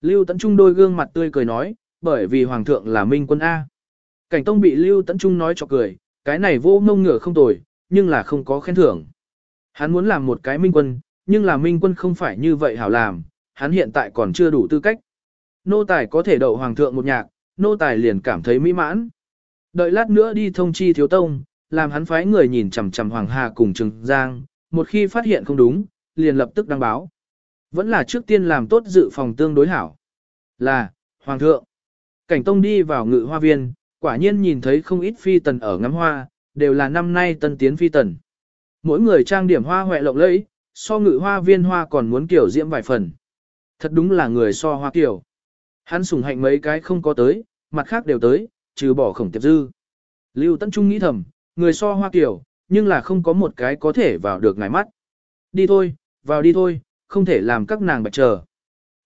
Lưu Tấn Trung đôi gương mặt tươi cười nói, bởi vì Hoàng thượng là minh quân A. Cảnh tông bị Lưu Tấn Trung nói cho cười, cái này vô ngông ngửa không tồi, nhưng là không có khen thưởng. Hắn muốn làm một cái minh quân, nhưng là minh quân không phải như vậy hảo làm, hắn hiện tại còn chưa đủ tư cách. Nô tài có thể đậu Hoàng thượng một nhạc, nô tài liền cảm thấy mỹ mãn. Đợi lát nữa đi thông chi thiếu tông, làm hắn phái người nhìn chằm chằm Hoàng Hà cùng Trừng Giang, một khi phát hiện không đúng, liền lập tức đăng báo. Vẫn là trước tiên làm tốt dự phòng tương đối hảo. Là, Hoàng thượng. Cảnh Tông đi vào ngự hoa viên, quả nhiên nhìn thấy không ít phi tần ở ngắm hoa, đều là năm nay tân tiến phi tần. Mỗi người trang điểm hoa hoẹ lộng lẫy, so ngự hoa viên hoa còn muốn kiểu diễm vài phần. Thật đúng là người so hoa kiểu. Hắn sùng hạnh mấy cái không có tới, mặt khác đều tới, trừ bỏ khổng tiệp dư. Lưu Tấn Trung nghĩ thầm, người so hoa kiểu, nhưng là không có một cái có thể vào được ngài mắt. Đi thôi, vào đi thôi, không thể làm các nàng bạch chờ.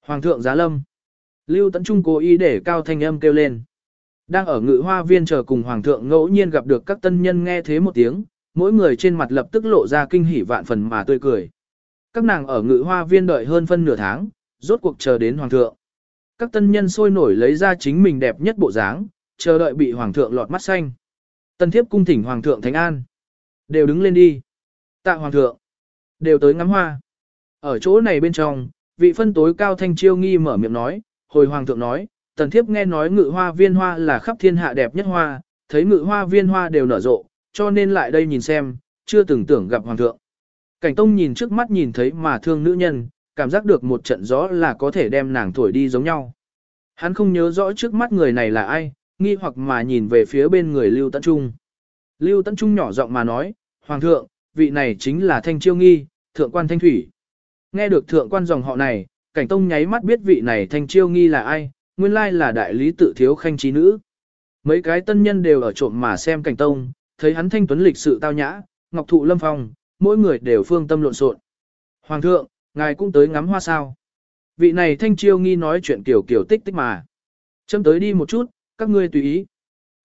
Hoàng thượng giá lâm. Lưu Tấn Trung cố ý để cao thanh âm kêu lên. Đang ở ngự hoa viên chờ cùng Hoàng thượng ngẫu nhiên gặp được các tân nhân nghe thế một tiếng, mỗi người trên mặt lập tức lộ ra kinh hỉ vạn phần mà tươi cười. Các nàng ở ngự hoa viên đợi hơn phân nửa tháng, rốt cuộc chờ đến Hoàng thượng. Các tân nhân sôi nổi lấy ra chính mình đẹp nhất bộ dáng, chờ đợi bị Hoàng thượng lọt mắt xanh. Tân thiếp cung thỉnh Hoàng thượng Thánh An. Đều đứng lên đi. Tạ Hoàng thượng. Đều tới ngắm hoa. Ở chỗ này bên trong, vị phân tối cao thanh chiêu nghi mở miệng nói, hồi Hoàng thượng nói, tần thiếp nghe nói ngự hoa viên hoa là khắp thiên hạ đẹp nhất hoa, thấy ngự hoa viên hoa đều nở rộ, cho nên lại đây nhìn xem, chưa từng tưởng gặp Hoàng thượng. Cảnh Tông nhìn trước mắt nhìn thấy mà thương nữ nhân, cảm giác được một trận gió là có thể đem nàng thổi đi giống nhau. Hắn không nhớ rõ trước mắt người này là ai, nghi hoặc mà nhìn về phía bên người Lưu Tấn Trung. Lưu Tấn Trung nhỏ giọng mà nói, Hoàng thượng, vị này chính là Thanh Chiêu Nghi, Thượng quan Thanh Thủy. Nghe được Thượng quan dòng họ này, Cảnh Tông nháy mắt biết vị này Thanh Chiêu Nghi là ai, nguyên lai là đại lý tự thiếu khanh trí nữ. Mấy cái tân nhân đều ở trộm mà xem Cảnh Tông, thấy hắn thanh tuấn lịch sự tao nhã, ngọc thụ lâm phong, mỗi người đều phương tâm lộn xộn. Hoàng thượng, ngài cũng tới ngắm hoa sao. Vị này Thanh Chiêu Nghi nói chuyện kiểu kiểu tích tích mà. Châm tới đi một chút, các ngươi tùy ý.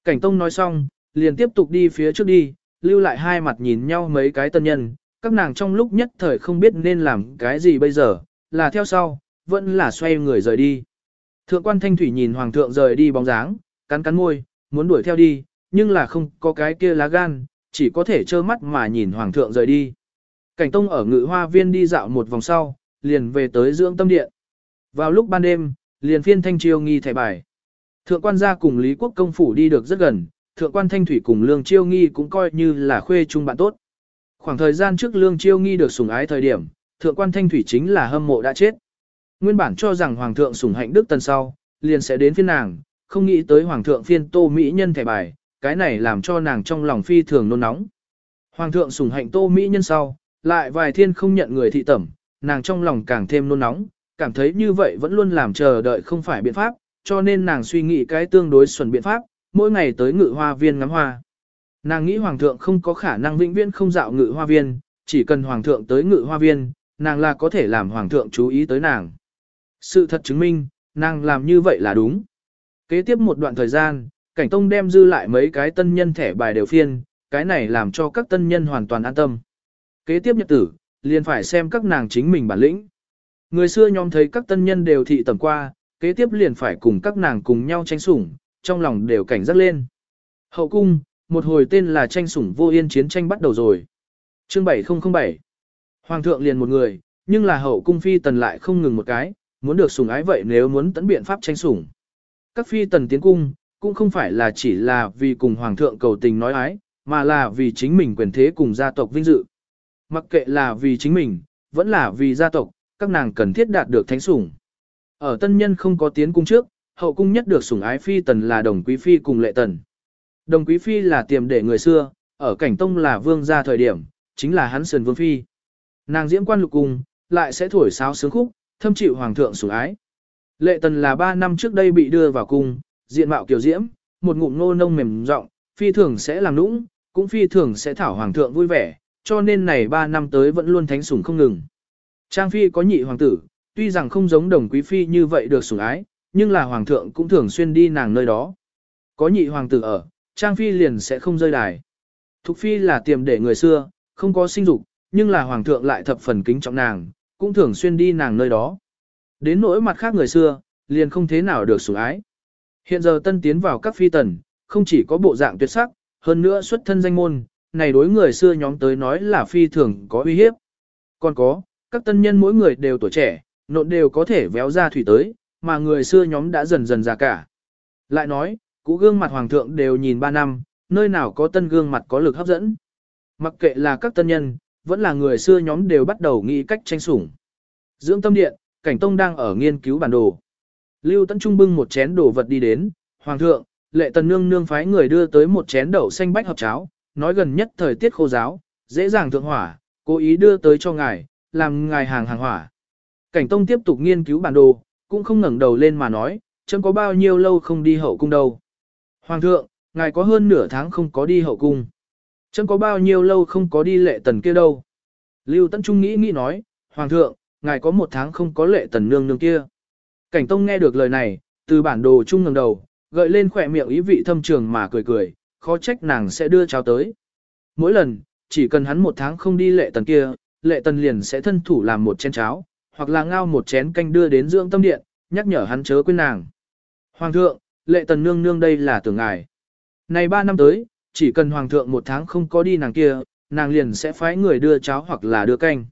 Cảnh Tông nói xong, liền tiếp tục đi phía trước đi, lưu lại hai mặt nhìn nhau mấy cái tân nhân, các nàng trong lúc nhất thời không biết nên làm cái gì bây giờ, là theo sau, vẫn là xoay người rời đi. Thượng quan Thanh Thủy nhìn Hoàng thượng rời đi bóng dáng, cắn cắn môi, muốn đuổi theo đi, nhưng là không có cái kia lá gan, chỉ có thể trơ mắt mà nhìn Hoàng thượng rời đi. Cảnh Tông ở ngự hoa viên đi dạo một vòng sau, liền về tới dưỡng tâm điện. Vào lúc ban đêm, liền phiên Thanh Chiêu nghi thẻ bài. Thượng quan gia cùng Lý Quốc công phủ đi được rất gần, thượng quan Thanh Thủy cùng Lương Chiêu nghi cũng coi như là khuê chung bạn tốt. Khoảng thời gian trước Lương Chiêu nghi được sủng ái thời điểm, thượng quan Thanh Thủy chính là hâm mộ đã chết. Nguyên bản cho rằng Hoàng thượng sủng hạnh Đức Tần sau, liền sẽ đến phiên nàng, không nghĩ tới Hoàng thượng phiên tô Mỹ nhân thẻ bài, cái này làm cho nàng trong lòng phi thường nôn nóng. Hoàng thượng sủng hạnh tô Mỹ nhân sau, lại vài thiên không nhận người thị tẩm, nàng trong lòng càng thêm nôn nóng, cảm thấy như vậy vẫn luôn làm chờ đợi không phải biện pháp, cho nên nàng suy nghĩ cái tương đối xuẩn biện pháp, mỗi ngày tới ngự hoa viên ngắm hoa. Nàng nghĩ hoàng thượng không có khả năng vĩnh viễn không dạo ngự hoa viên, chỉ cần hoàng thượng tới ngự hoa viên, nàng là có thể làm hoàng thượng chú ý tới nàng. Sự thật chứng minh, nàng làm như vậy là đúng. Kế tiếp một đoạn thời gian, cảnh tông đem dư lại mấy cái tân nhân thẻ bài đều phiên, cái này làm cho các tân nhân hoàn toàn an tâm. Kế tiếp nhật tử, liền phải xem các nàng chính mình bản lĩnh. Người xưa nhóm thấy các tân nhân đều thị tầm qua, kế tiếp liền phải cùng các nàng cùng nhau tranh sủng, trong lòng đều cảnh giác lên. Hậu cung, một hồi tên là tranh sủng vô yên chiến tranh bắt đầu rồi. Chương 7007 Hoàng thượng liền một người, nhưng là hậu cung phi tần lại không ngừng một cái, muốn được sủng ái vậy nếu muốn tấn biện pháp tranh sủng. Các phi tần tiến cung, cũng không phải là chỉ là vì cùng hoàng thượng cầu tình nói ái, mà là vì chính mình quyền thế cùng gia tộc vinh dự. Mặc kệ là vì chính mình, vẫn là vì gia tộc, các nàng cần thiết đạt được thánh sủng. Ở tân nhân không có tiến cung trước, hậu cung nhất được sủng ái phi tần là đồng quý phi cùng lệ tần. Đồng quý phi là tiềm đệ người xưa, ở cảnh tông là vương gia thời điểm, chính là hắn sườn vương phi. Nàng diễm quan lục cung, lại sẽ thổi sáo sướng khúc, thâm chịu hoàng thượng sủng ái. Lệ tần là 3 năm trước đây bị đưa vào cung, diện mạo kiều diễm, một ngụm ngô nông mềm rộng, phi thường sẽ làm nũng, cũng phi thường sẽ thảo hoàng thượng vui vẻ, cho nên này 3 năm tới vẫn luôn thánh sủng không ngừng. Trang phi có nhị hoàng tử, tuy rằng không giống đồng quý phi như vậy được sủng ái, nhưng là hoàng thượng cũng thường xuyên đi nàng nơi đó. Có nhị hoàng tử ở, Trang phi liền sẽ không rơi đài. Thục phi là tiềm để người xưa, không có sinh dục, nhưng là hoàng thượng lại thập phần kính trọng nàng, cũng thường xuyên đi nàng nơi đó. Đến nỗi mặt khác người xưa, liền không thế nào được sủng ái. Hiện giờ tân tiến vào các phi tần, không chỉ có bộ dạng tuyệt sắc, hơn nữa xuất thân danh môn, này đối người xưa nhóm tới nói là phi thường có uy hiếp. Còn có, các tân nhân mỗi người đều tuổi trẻ, nộn đều có thể véo ra thủy tới, mà người xưa nhóm đã dần dần già cả. Lại nói, cũ gương mặt hoàng thượng đều nhìn 3 năm, nơi nào có tân gương mặt có lực hấp dẫn. Mặc kệ là các tân nhân, vẫn là người xưa nhóm đều bắt đầu nghĩ cách tranh sủng. Dưỡng tâm điện, cảnh tông đang ở nghiên cứu bản đồ. Lưu Tấn Trung bưng một chén đồ vật đi đến, Hoàng thượng, lệ tần nương nương phái người đưa tới một chén đậu xanh bách hợp cháo, nói gần nhất thời tiết khô giáo, dễ dàng thượng hỏa, cố ý đưa tới cho ngài, làm ngài hàng hàng hỏa. Cảnh Tông tiếp tục nghiên cứu bản đồ, cũng không ngẩng đầu lên mà nói, chẳng có bao nhiêu lâu không đi hậu cung đâu. Hoàng thượng, ngài có hơn nửa tháng không có đi hậu cung. Chẳng có bao nhiêu lâu không có đi lệ tần kia đâu. Lưu Tấn Trung nghĩ nghĩ nói, Hoàng thượng, ngài có một tháng không có lệ tần nương nương kia. Cảnh Tông nghe được lời này, từ bản đồ chung ngẩng đầu, gợi lên khỏe miệng ý vị thâm trường mà cười cười, khó trách nàng sẽ đưa cháo tới. Mỗi lần, chỉ cần hắn một tháng không đi lệ tần kia, lệ tần liền sẽ thân thủ làm một chén cháo, hoặc là ngao một chén canh đưa đến dưỡng tâm điện, nhắc nhở hắn chớ quên nàng. Hoàng thượng, lệ tần nương nương đây là tưởng ngài. Này ba năm tới, chỉ cần hoàng thượng một tháng không có đi nàng kia, nàng liền sẽ phái người đưa cháo hoặc là đưa canh.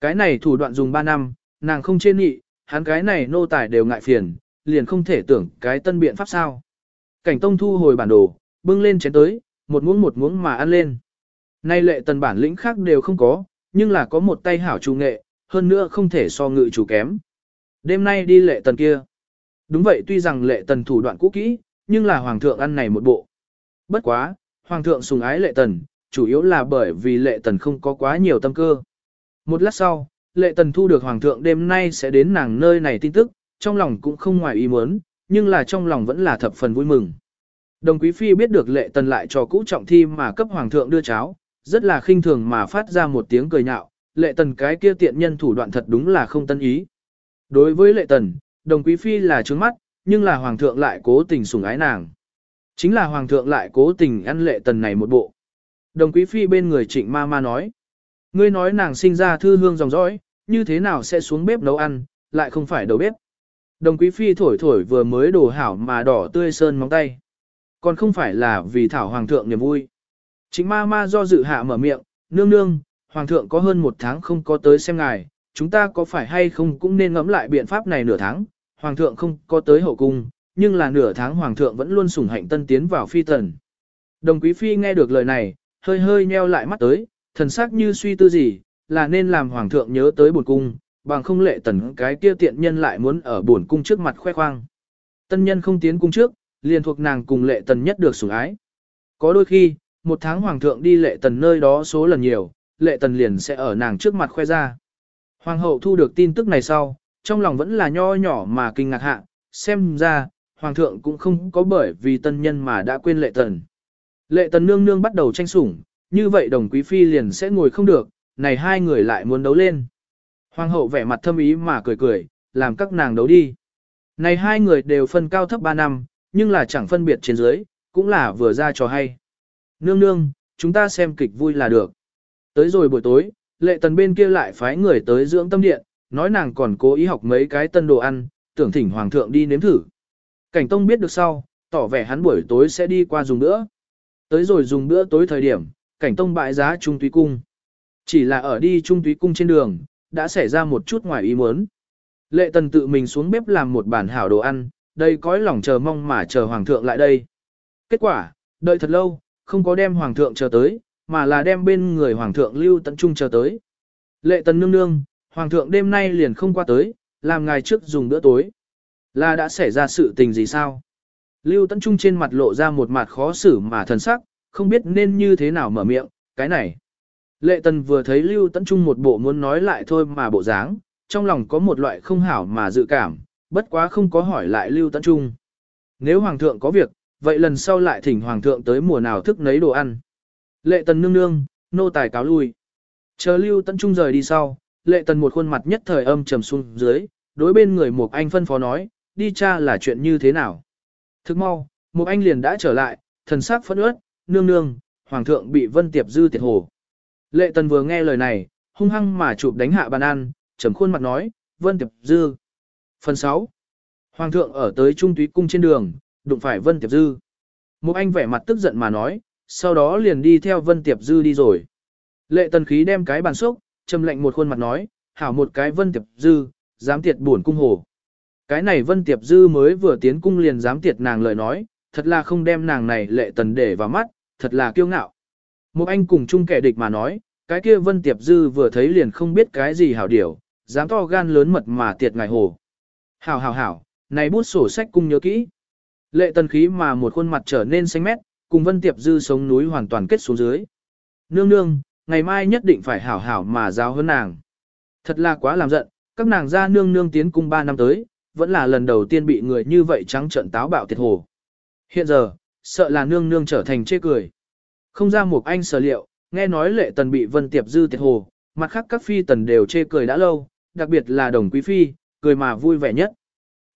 Cái này thủ đoạn dùng ba năm, nàng không trên nghị, hắn cái này nô tài đều ngại phiền, liền không thể tưởng cái tân biện pháp sao. Cảnh tông thu hồi bản đồ, bưng lên chén tới, một muỗng một muỗng mà ăn lên. Nay lệ tần bản lĩnh khác đều không có, nhưng là có một tay hảo chủ nghệ, hơn nữa không thể so ngự chủ kém. Đêm nay đi lệ tần kia. Đúng vậy tuy rằng lệ tần thủ đoạn cũ kỹ, nhưng là hoàng thượng ăn này một bộ. Bất quá, hoàng thượng sùng ái lệ tần, chủ yếu là bởi vì lệ tần không có quá nhiều tâm cơ. Một lát sau, lệ tần thu được hoàng thượng đêm nay sẽ đến nàng nơi này tin tức, trong lòng cũng không ngoài ý muốn, nhưng là trong lòng vẫn là thập phần vui mừng. Đồng quý phi biết được lệ tần lại cho cũ trọng thi mà cấp hoàng thượng đưa cháo, rất là khinh thường mà phát ra một tiếng cười nhạo, lệ tần cái kia tiện nhân thủ đoạn thật đúng là không tân ý. Đối với lệ tần, đồng quý phi là trướng mắt, nhưng là hoàng thượng lại cố tình sủng ái nàng. Chính là hoàng thượng lại cố tình ăn lệ tần này một bộ. Đồng quý phi bên người trịnh ma ma nói. Ngươi nói nàng sinh ra thư hương dòng dõi, như thế nào sẽ xuống bếp nấu ăn, lại không phải đầu bếp. Đồng quý phi thổi thổi vừa mới đổ hảo mà đỏ tươi sơn móng tay. Còn không phải là vì thảo hoàng thượng niềm vui. Chính ma ma do dự hạ mở miệng, nương nương, hoàng thượng có hơn một tháng không có tới xem ngài, chúng ta có phải hay không cũng nên ngẫm lại biện pháp này nửa tháng, hoàng thượng không có tới hậu cung, nhưng là nửa tháng hoàng thượng vẫn luôn sủng hạnh tân tiến vào phi tần. Đồng quý phi nghe được lời này, hơi hơi nheo lại mắt tới, thần sắc như suy tư gì, là nên làm hoàng thượng nhớ tới bổn cung, bằng không lệ tần cái kia tiện nhân lại muốn ở bổn cung trước mặt khoe khoang. Tân nhân không tiến cung trước, liền thuộc nàng cùng lệ tần nhất được sủng ái. Có đôi khi, một tháng hoàng thượng đi lệ tần nơi đó số lần nhiều, lệ tần liền sẽ ở nàng trước mặt khoe ra. Hoàng hậu thu được tin tức này sau, trong lòng vẫn là nho nhỏ mà kinh ngạc hạ, xem ra, hoàng thượng cũng không có bởi vì tân nhân mà đã quên lệ tần. Lệ tần nương nương bắt đầu tranh sủng, như vậy đồng quý phi liền sẽ ngồi không được, này hai người lại muốn đấu lên. Hoàng hậu vẻ mặt thâm ý mà cười cười, làm các nàng đấu đi. Này hai người đều phân cao thấp 3 năm, nhưng là chẳng phân biệt trên dưới, cũng là vừa ra trò hay. Nương nương, chúng ta xem kịch vui là được. Tới rồi buổi tối, lệ tần bên kia lại phái người tới dưỡng tâm điện, nói nàng còn cố ý học mấy cái tân đồ ăn, tưởng thỉnh hoàng thượng đi nếm thử. Cảnh tông biết được sau, tỏ vẻ hắn buổi tối sẽ đi qua dùng bữa. Tới rồi dùng bữa tối thời điểm, cảnh tông bại giá trung túy cung. Chỉ là ở đi trung túy cung trên đường, đã xảy ra một chút ngoài ý muốn. Lệ tần tự mình xuống bếp làm một bản hảo đồ ăn, đây cõi lòng chờ mong mà chờ hoàng thượng lại đây. Kết quả, đợi thật lâu, không có đem hoàng thượng chờ tới, mà là đem bên người hoàng thượng lưu tận trung chờ tới. Lệ tần nương nương, hoàng thượng đêm nay liền không qua tới, làm ngài trước dùng bữa tối. Là đã xảy ra sự tình gì sao? Lưu tận trung trên mặt lộ ra một mặt khó xử mà thần sắc, không biết nên như thế nào mở miệng, cái này. Lệ tần vừa thấy Lưu Tấn Trung một bộ muốn nói lại thôi mà bộ dáng, trong lòng có một loại không hảo mà dự cảm, bất quá không có hỏi lại Lưu Tấn Trung. Nếu Hoàng thượng có việc, vậy lần sau lại thỉnh Hoàng thượng tới mùa nào thức nấy đồ ăn. Lệ tần nương nương, nô tài cáo lui. Chờ Lưu Tấn Trung rời đi sau, lệ tần một khuôn mặt nhất thời âm trầm xuống dưới, đối bên người một anh phân phó nói, đi cha là chuyện như thế nào. Thức mau, một anh liền đã trở lại, thần sắc phẫn ướt, nương nương, Hoàng thượng bị Vân Tiệp Dư tiệt hồ. Lệ tần vừa nghe lời này, hung hăng mà chụp đánh hạ bàn ăn, trầm khuôn mặt nói, Vân Tiệp Dư. Phần 6. Hoàng thượng ở tới Trung Túy Cung trên đường, đụng phải Vân Tiệp Dư. Một anh vẻ mặt tức giận mà nói, sau đó liền đi theo Vân Tiệp Dư đi rồi. Lệ tần khí đem cái bàn xúc, trầm lệnh một khuôn mặt nói, hảo một cái Vân Tiệp Dư, dám tiệt buồn cung hồ. Cái này Vân Tiệp Dư mới vừa tiến cung liền dám tiệt nàng lời nói, thật là không đem nàng này lệ tần để vào mắt, thật là kiêu ngạo. Một anh cùng chung kẻ địch mà nói, cái kia Vân Tiệp Dư vừa thấy liền không biết cái gì hảo điểu, dám to gan lớn mật mà tiệt ngài hồ. Hảo hảo hảo, này bút sổ sách cung nhớ kỹ. Lệ tần khí mà một khuôn mặt trở nên xanh mét, cùng Vân Tiệp Dư sống núi hoàn toàn kết xuống dưới. Nương nương, ngày mai nhất định phải hảo hảo mà giáo hơn nàng. Thật là quá làm giận, các nàng ra nương nương tiến cung 3 năm tới, vẫn là lần đầu tiên bị người như vậy trắng trợn táo bạo tiệt hồ. Hiện giờ, sợ là nương nương trở thành chê cười. Không ra một anh sở liệu, nghe nói lệ tần bị vân tiệp dư tiệt hồ, mặt khác các phi tần đều chê cười đã lâu, đặc biệt là đồng quý phi, cười mà vui vẻ nhất.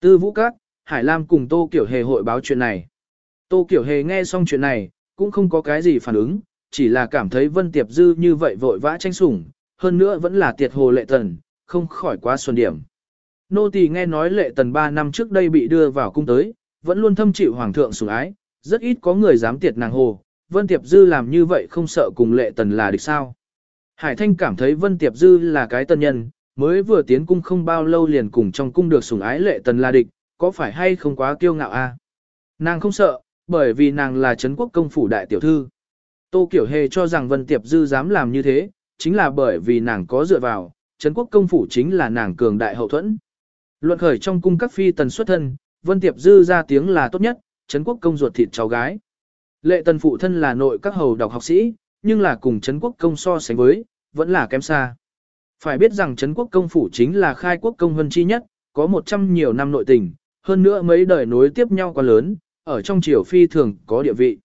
Tư vũ các, Hải Lam cùng Tô Kiểu Hề hội báo chuyện này. Tô Kiểu Hề nghe xong chuyện này, cũng không có cái gì phản ứng, chỉ là cảm thấy vân tiệp dư như vậy vội vã tranh sủng, hơn nữa vẫn là tiệt hồ lệ tần, không khỏi quá xuân điểm. Nô tỳ nghe nói lệ tần 3 năm trước đây bị đưa vào cung tới, vẫn luôn thâm chịu hoàng thượng sủng ái, rất ít có người dám tiệt nàng hồ, Vân Tiệp Dư làm như vậy không sợ cùng lệ tần là địch sao. Hải Thanh cảm thấy Vân Tiệp Dư là cái tân nhân, mới vừa tiến cung không bao lâu liền cùng trong cung được sủng ái lệ tần là địch, có phải hay không quá kiêu ngạo a? Nàng không sợ, bởi vì nàng là Trấn quốc công phủ đại tiểu thư. Tô Kiểu Hề cho rằng Vân Tiệp Dư dám làm như thế, chính là bởi vì nàng có dựa vào, Trấn quốc công phủ chính là nàng cường đại hậu thuẫn. Luận khởi trong cung các phi tần xuất thân, Vân Tiệp Dư ra tiếng là tốt nhất, Trấn quốc công ruột thịt cháu gái. Lệ tần phụ thân là nội các hầu đọc học sĩ, nhưng là cùng Trấn quốc công so sánh với, vẫn là kém xa. Phải biết rằng Trấn quốc công phủ chính là khai quốc công vân chi nhất, có 100 nhiều năm nội tình, hơn nữa mấy đời nối tiếp nhau quá lớn, ở trong triều phi thường có địa vị.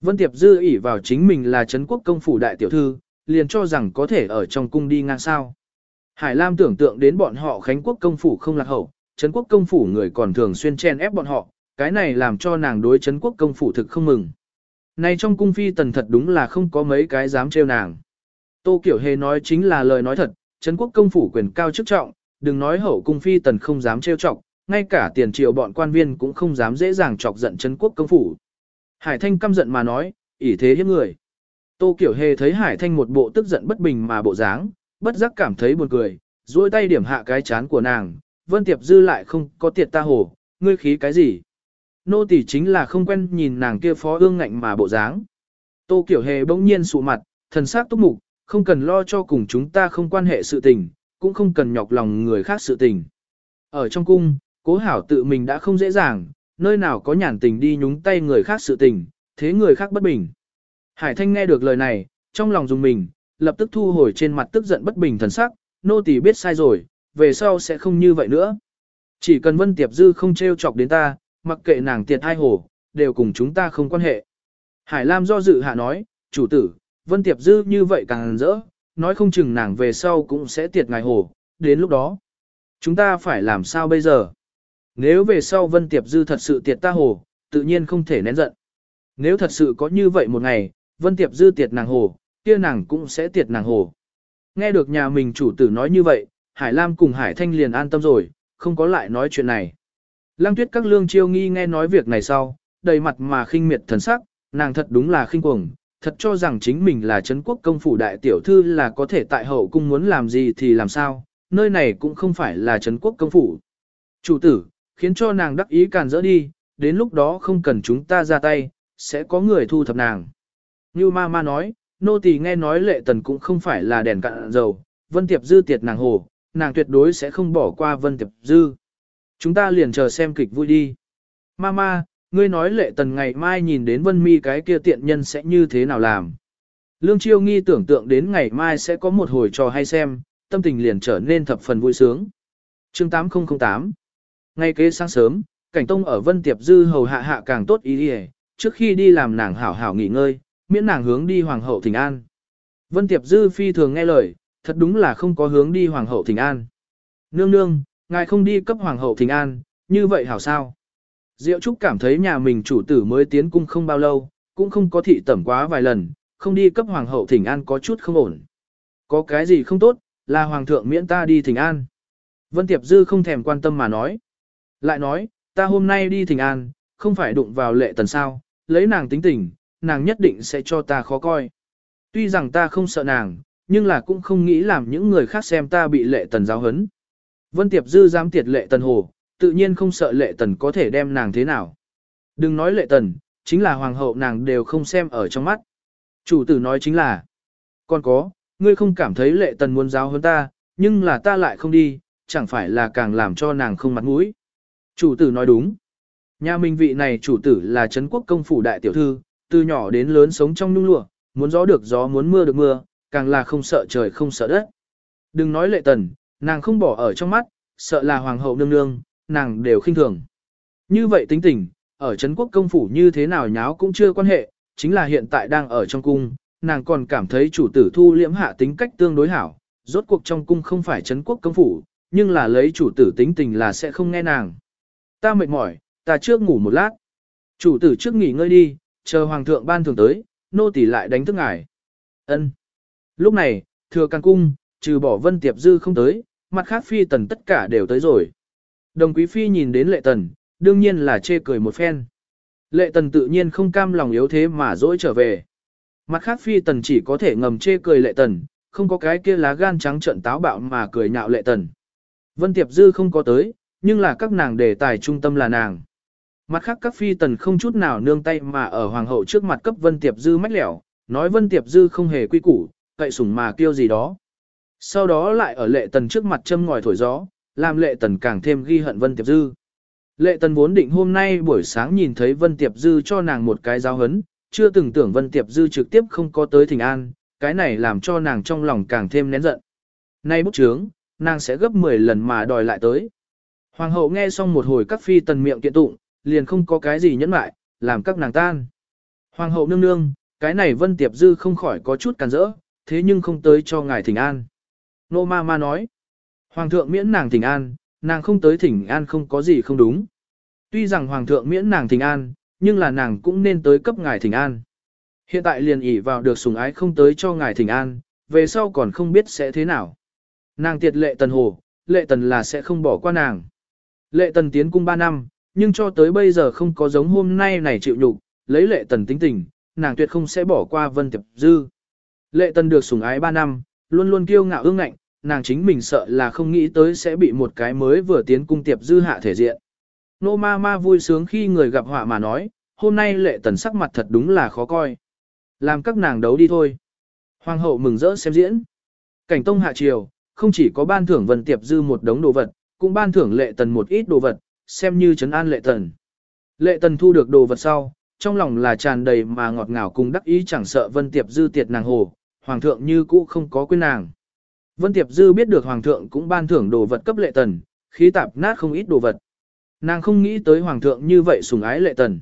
Vân Tiệp Dư ỷ vào chính mình là Trấn quốc công phủ đại tiểu thư, liền cho rằng có thể ở trong cung đi ngang sao. Hải Lam tưởng tượng đến bọn họ Khánh quốc công phủ không lạc hậu, Trấn quốc công phủ người còn thường xuyên chen ép bọn họ, cái này làm cho nàng đối chấn quốc công phủ thực không mừng. Này trong cung phi tần thật đúng là không có mấy cái dám trêu nàng. Tô Kiểu Hề nói chính là lời nói thật, Trấn quốc công phủ quyền cao chức trọng, đừng nói hậu cung phi tần không dám trêu chọc, ngay cả tiền triều bọn quan viên cũng không dám dễ dàng chọc giận Trấn quốc công phủ. Hải Thanh căm giận mà nói, ỷ thế hiếp người. Tô Kiểu Hề thấy Hải Thanh một bộ tức giận bất bình mà bộ dáng, bất giác cảm thấy buồn cười, duỗi tay điểm hạ cái chán của nàng, Vân Tiệp Dư lại không có tiệt ta hổ, ngươi khí cái gì? Nô tỳ chính là không quen nhìn nàng kia phó ương ngạnh mà bộ dáng. Tô Kiểu Hề bỗng nhiên sụ mặt, thần sắc túc mục, không cần lo cho cùng chúng ta không quan hệ sự tình, cũng không cần nhọc lòng người khác sự tình. Ở trong cung, cố hảo tự mình đã không dễ dàng, nơi nào có nhàn tình đi nhúng tay người khác sự tình, thế người khác bất bình. Hải Thanh nghe được lời này, trong lòng dùng mình, lập tức thu hồi trên mặt tức giận bất bình thần sắc, nô tỳ biết sai rồi, về sau sẽ không như vậy nữa. Chỉ cần Vân Tiệp Dư không trêu chọc đến ta, mặc kệ nàng tiệt hai hồ, đều cùng chúng ta không quan hệ. Hải Lam do dự hạ nói, chủ tử, Vân Tiệp Dư như vậy càng rỡ, nói không chừng nàng về sau cũng sẽ tiệt ngài hồ, đến lúc đó. Chúng ta phải làm sao bây giờ? Nếu về sau Vân Tiệp Dư thật sự tiệt ta hồ, tự nhiên không thể nén giận. Nếu thật sự có như vậy một ngày, Vân Tiệp dư tiệt nàng hồ, kia nàng cũng sẽ tiệt nàng hồ. Nghe được nhà mình chủ tử nói như vậy, Hải Lam cùng Hải Thanh liền an tâm rồi, không có lại nói chuyện này. Lăng tuyết các lương chiêu nghi nghe nói việc này sau, đầy mặt mà khinh miệt thần sắc, nàng thật đúng là khinh cuồng, thật cho rằng chính mình là Trấn quốc công phủ đại tiểu thư là có thể tại hậu cung muốn làm gì thì làm sao, nơi này cũng không phải là Trấn quốc công phủ. Chủ tử, khiến cho nàng đắc ý càn rỡ đi, đến lúc đó không cần chúng ta ra tay, sẽ có người thu thập nàng. Như ma ma nói, nô tỳ nghe nói lệ tần cũng không phải là đèn cạn dầu, vân tiệp dư tiệt nàng hồ, nàng tuyệt đối sẽ không bỏ qua vân tiệp dư. Chúng ta liền chờ xem kịch vui đi. Mama, ngươi nói lệ tần ngày mai nhìn đến vân mi cái kia tiện nhân sẽ như thế nào làm. Lương Chiêu nghi tưởng tượng đến ngày mai sẽ có một hồi trò hay xem, tâm tình liền trở nên thập phần vui sướng. chương 8008 Ngay kế sáng sớm, cảnh tông ở Vân Tiệp Dư hầu hạ hạ càng tốt ý đi trước khi đi làm nàng hảo hảo nghỉ ngơi, miễn nàng hướng đi Hoàng hậu Thịnh An. Vân Tiệp Dư phi thường nghe lời, thật đúng là không có hướng đi Hoàng hậu Thịnh An. Nương nương, ngài không đi cấp Hoàng hậu thỉnh An, như vậy hảo sao? Diệu Trúc cảm thấy nhà mình chủ tử mới tiến cung không bao lâu, cũng không có thị tẩm quá vài lần, không đi cấp Hoàng hậu thỉnh An có chút không ổn. Có cái gì không tốt, là Hoàng thượng miễn ta đi thỉnh An. Vân Tiệp Dư không thèm quan tâm mà nói. Lại nói, ta hôm nay đi thỉnh An, không phải đụng vào lệ tần sao, lấy nàng tính tình, nàng nhất định sẽ cho ta khó coi. Tuy rằng ta không sợ nàng, nhưng là cũng không nghĩ làm những người khác xem ta bị lệ tần giáo hấn. Vân Tiệp Dư dám tiệt lệ tần hồ, tự nhiên không sợ lệ tần có thể đem nàng thế nào. Đừng nói lệ tần, chính là hoàng hậu nàng đều không xem ở trong mắt. Chủ tử nói chính là, còn có, ngươi không cảm thấy lệ tần muốn giáo hơn ta, nhưng là ta lại không đi, chẳng phải là càng làm cho nàng không mặt mũi. Chủ tử nói đúng. Nhà mình vị này chủ tử là Trấn quốc công phủ đại tiểu thư, từ nhỏ đến lớn sống trong nhung lụa, muốn gió được gió muốn mưa được mưa, càng là không sợ trời không sợ đất. Đừng nói lệ tần, nàng không bỏ ở trong mắt, sợ là hoàng hậu nương nương, nàng đều khinh thường. Như vậy tính tình, ở Trấn quốc công phủ như thế nào nháo cũng chưa quan hệ, chính là hiện tại đang ở trong cung, nàng còn cảm thấy chủ tử thu liễm hạ tính cách tương đối hảo, rốt cuộc trong cung không phải Trấn quốc công phủ, nhưng là lấy chủ tử tính tình là sẽ không nghe nàng. Ta mệt mỏi, ta trước ngủ một lát. Chủ tử trước nghỉ ngơi đi, chờ hoàng thượng ban thường tới, nô tỳ lại đánh thức ngài. Ân. Lúc này, thừa càng cung, trừ bỏ vân tiệp dư không tới, mặt khác phi tần tất cả đều tới rồi. Đồng quý phi nhìn đến lệ tần, đương nhiên là chê cười một phen. Lệ tần tự nhiên không cam lòng yếu thế mà dỗi trở về. Mặt khác phi tần chỉ có thể ngầm chê cười lệ tần, không có cái kia lá gan trắng trận táo bạo mà cười nhạo lệ tần. Vân Tiệp Dư không có tới, nhưng là các nàng đề tài trung tâm là nàng. Mặt khác các phi tần không chút nào nương tay mà ở hoàng hậu trước mặt cấp Vân Tiệp Dư mách lẻo, nói Vân Tiệp Dư không hề quy củ, cậy sủng mà kêu gì đó. Sau đó lại ở lệ tần trước mặt châm ngòi thổi gió, làm lệ tần càng thêm ghi hận Vân Tiệp Dư. Lệ tần vốn định hôm nay buổi sáng nhìn thấy Vân Tiệp Dư cho nàng một cái giáo hấn, chưa từng tưởng Vân Tiệp Dư trực tiếp không có tới thỉnh an, cái này làm cho nàng trong lòng càng thêm nén giận. Nay bút chướng, nàng sẽ gấp 10 lần mà đòi lại tới. Hoàng hậu nghe xong một hồi các phi tần miệng kiện tụng, liền không có cái gì nhẫn mại, làm các nàng tan. Hoàng hậu nương nương, cái này Vân Tiệp Dư không khỏi có chút càn rỡ, thế nhưng không tới cho ngài thỉnh an. Nô ma ma nói, Hoàng thượng miễn nàng thỉnh an, nàng không tới thỉnh an không có gì không đúng. Tuy rằng Hoàng thượng miễn nàng thỉnh an, nhưng là nàng cũng nên tới cấp ngài thỉnh an. Hiện tại liền ỉ vào được sùng ái không tới cho ngài thỉnh an, về sau còn không biết sẽ thế nào. Nàng tiệt lệ tần hồ, lệ tần là sẽ không bỏ qua nàng. Lệ tần tiến cung 3 năm, nhưng cho tới bây giờ không có giống hôm nay này chịu nhục, lấy lệ tần tính tình, nàng tuyệt không sẽ bỏ qua vân tiệp dư. Lệ tần được sủng ái 3 năm, luôn luôn kiêu ngạo ương ngạnh, nàng chính mình sợ là không nghĩ tới sẽ bị một cái mới vừa tiến cung tiệp dư hạ thể diện. Nô ma ma vui sướng khi người gặp họa mà nói, hôm nay lệ tần sắc mặt thật đúng là khó coi. Làm các nàng đấu đi thôi. Hoàng hậu mừng rỡ xem diễn. Cảnh tông hạ triều, không chỉ có ban thưởng vân tiệp dư một đống đồ vật, cũng ban thưởng lệ tần một ít đồ vật, xem như trấn an lệ tần. Lệ tần thu được đồ vật sau, trong lòng là tràn đầy mà ngọt ngào cùng đắc ý chẳng sợ vân tiệp dư tiệt nàng hồ, hoàng thượng như cũ không có quên nàng. Vân tiệp dư biết được hoàng thượng cũng ban thưởng đồ vật cấp lệ tần, khí tạp nát không ít đồ vật. Nàng không nghĩ tới hoàng thượng như vậy sủng ái lệ tần.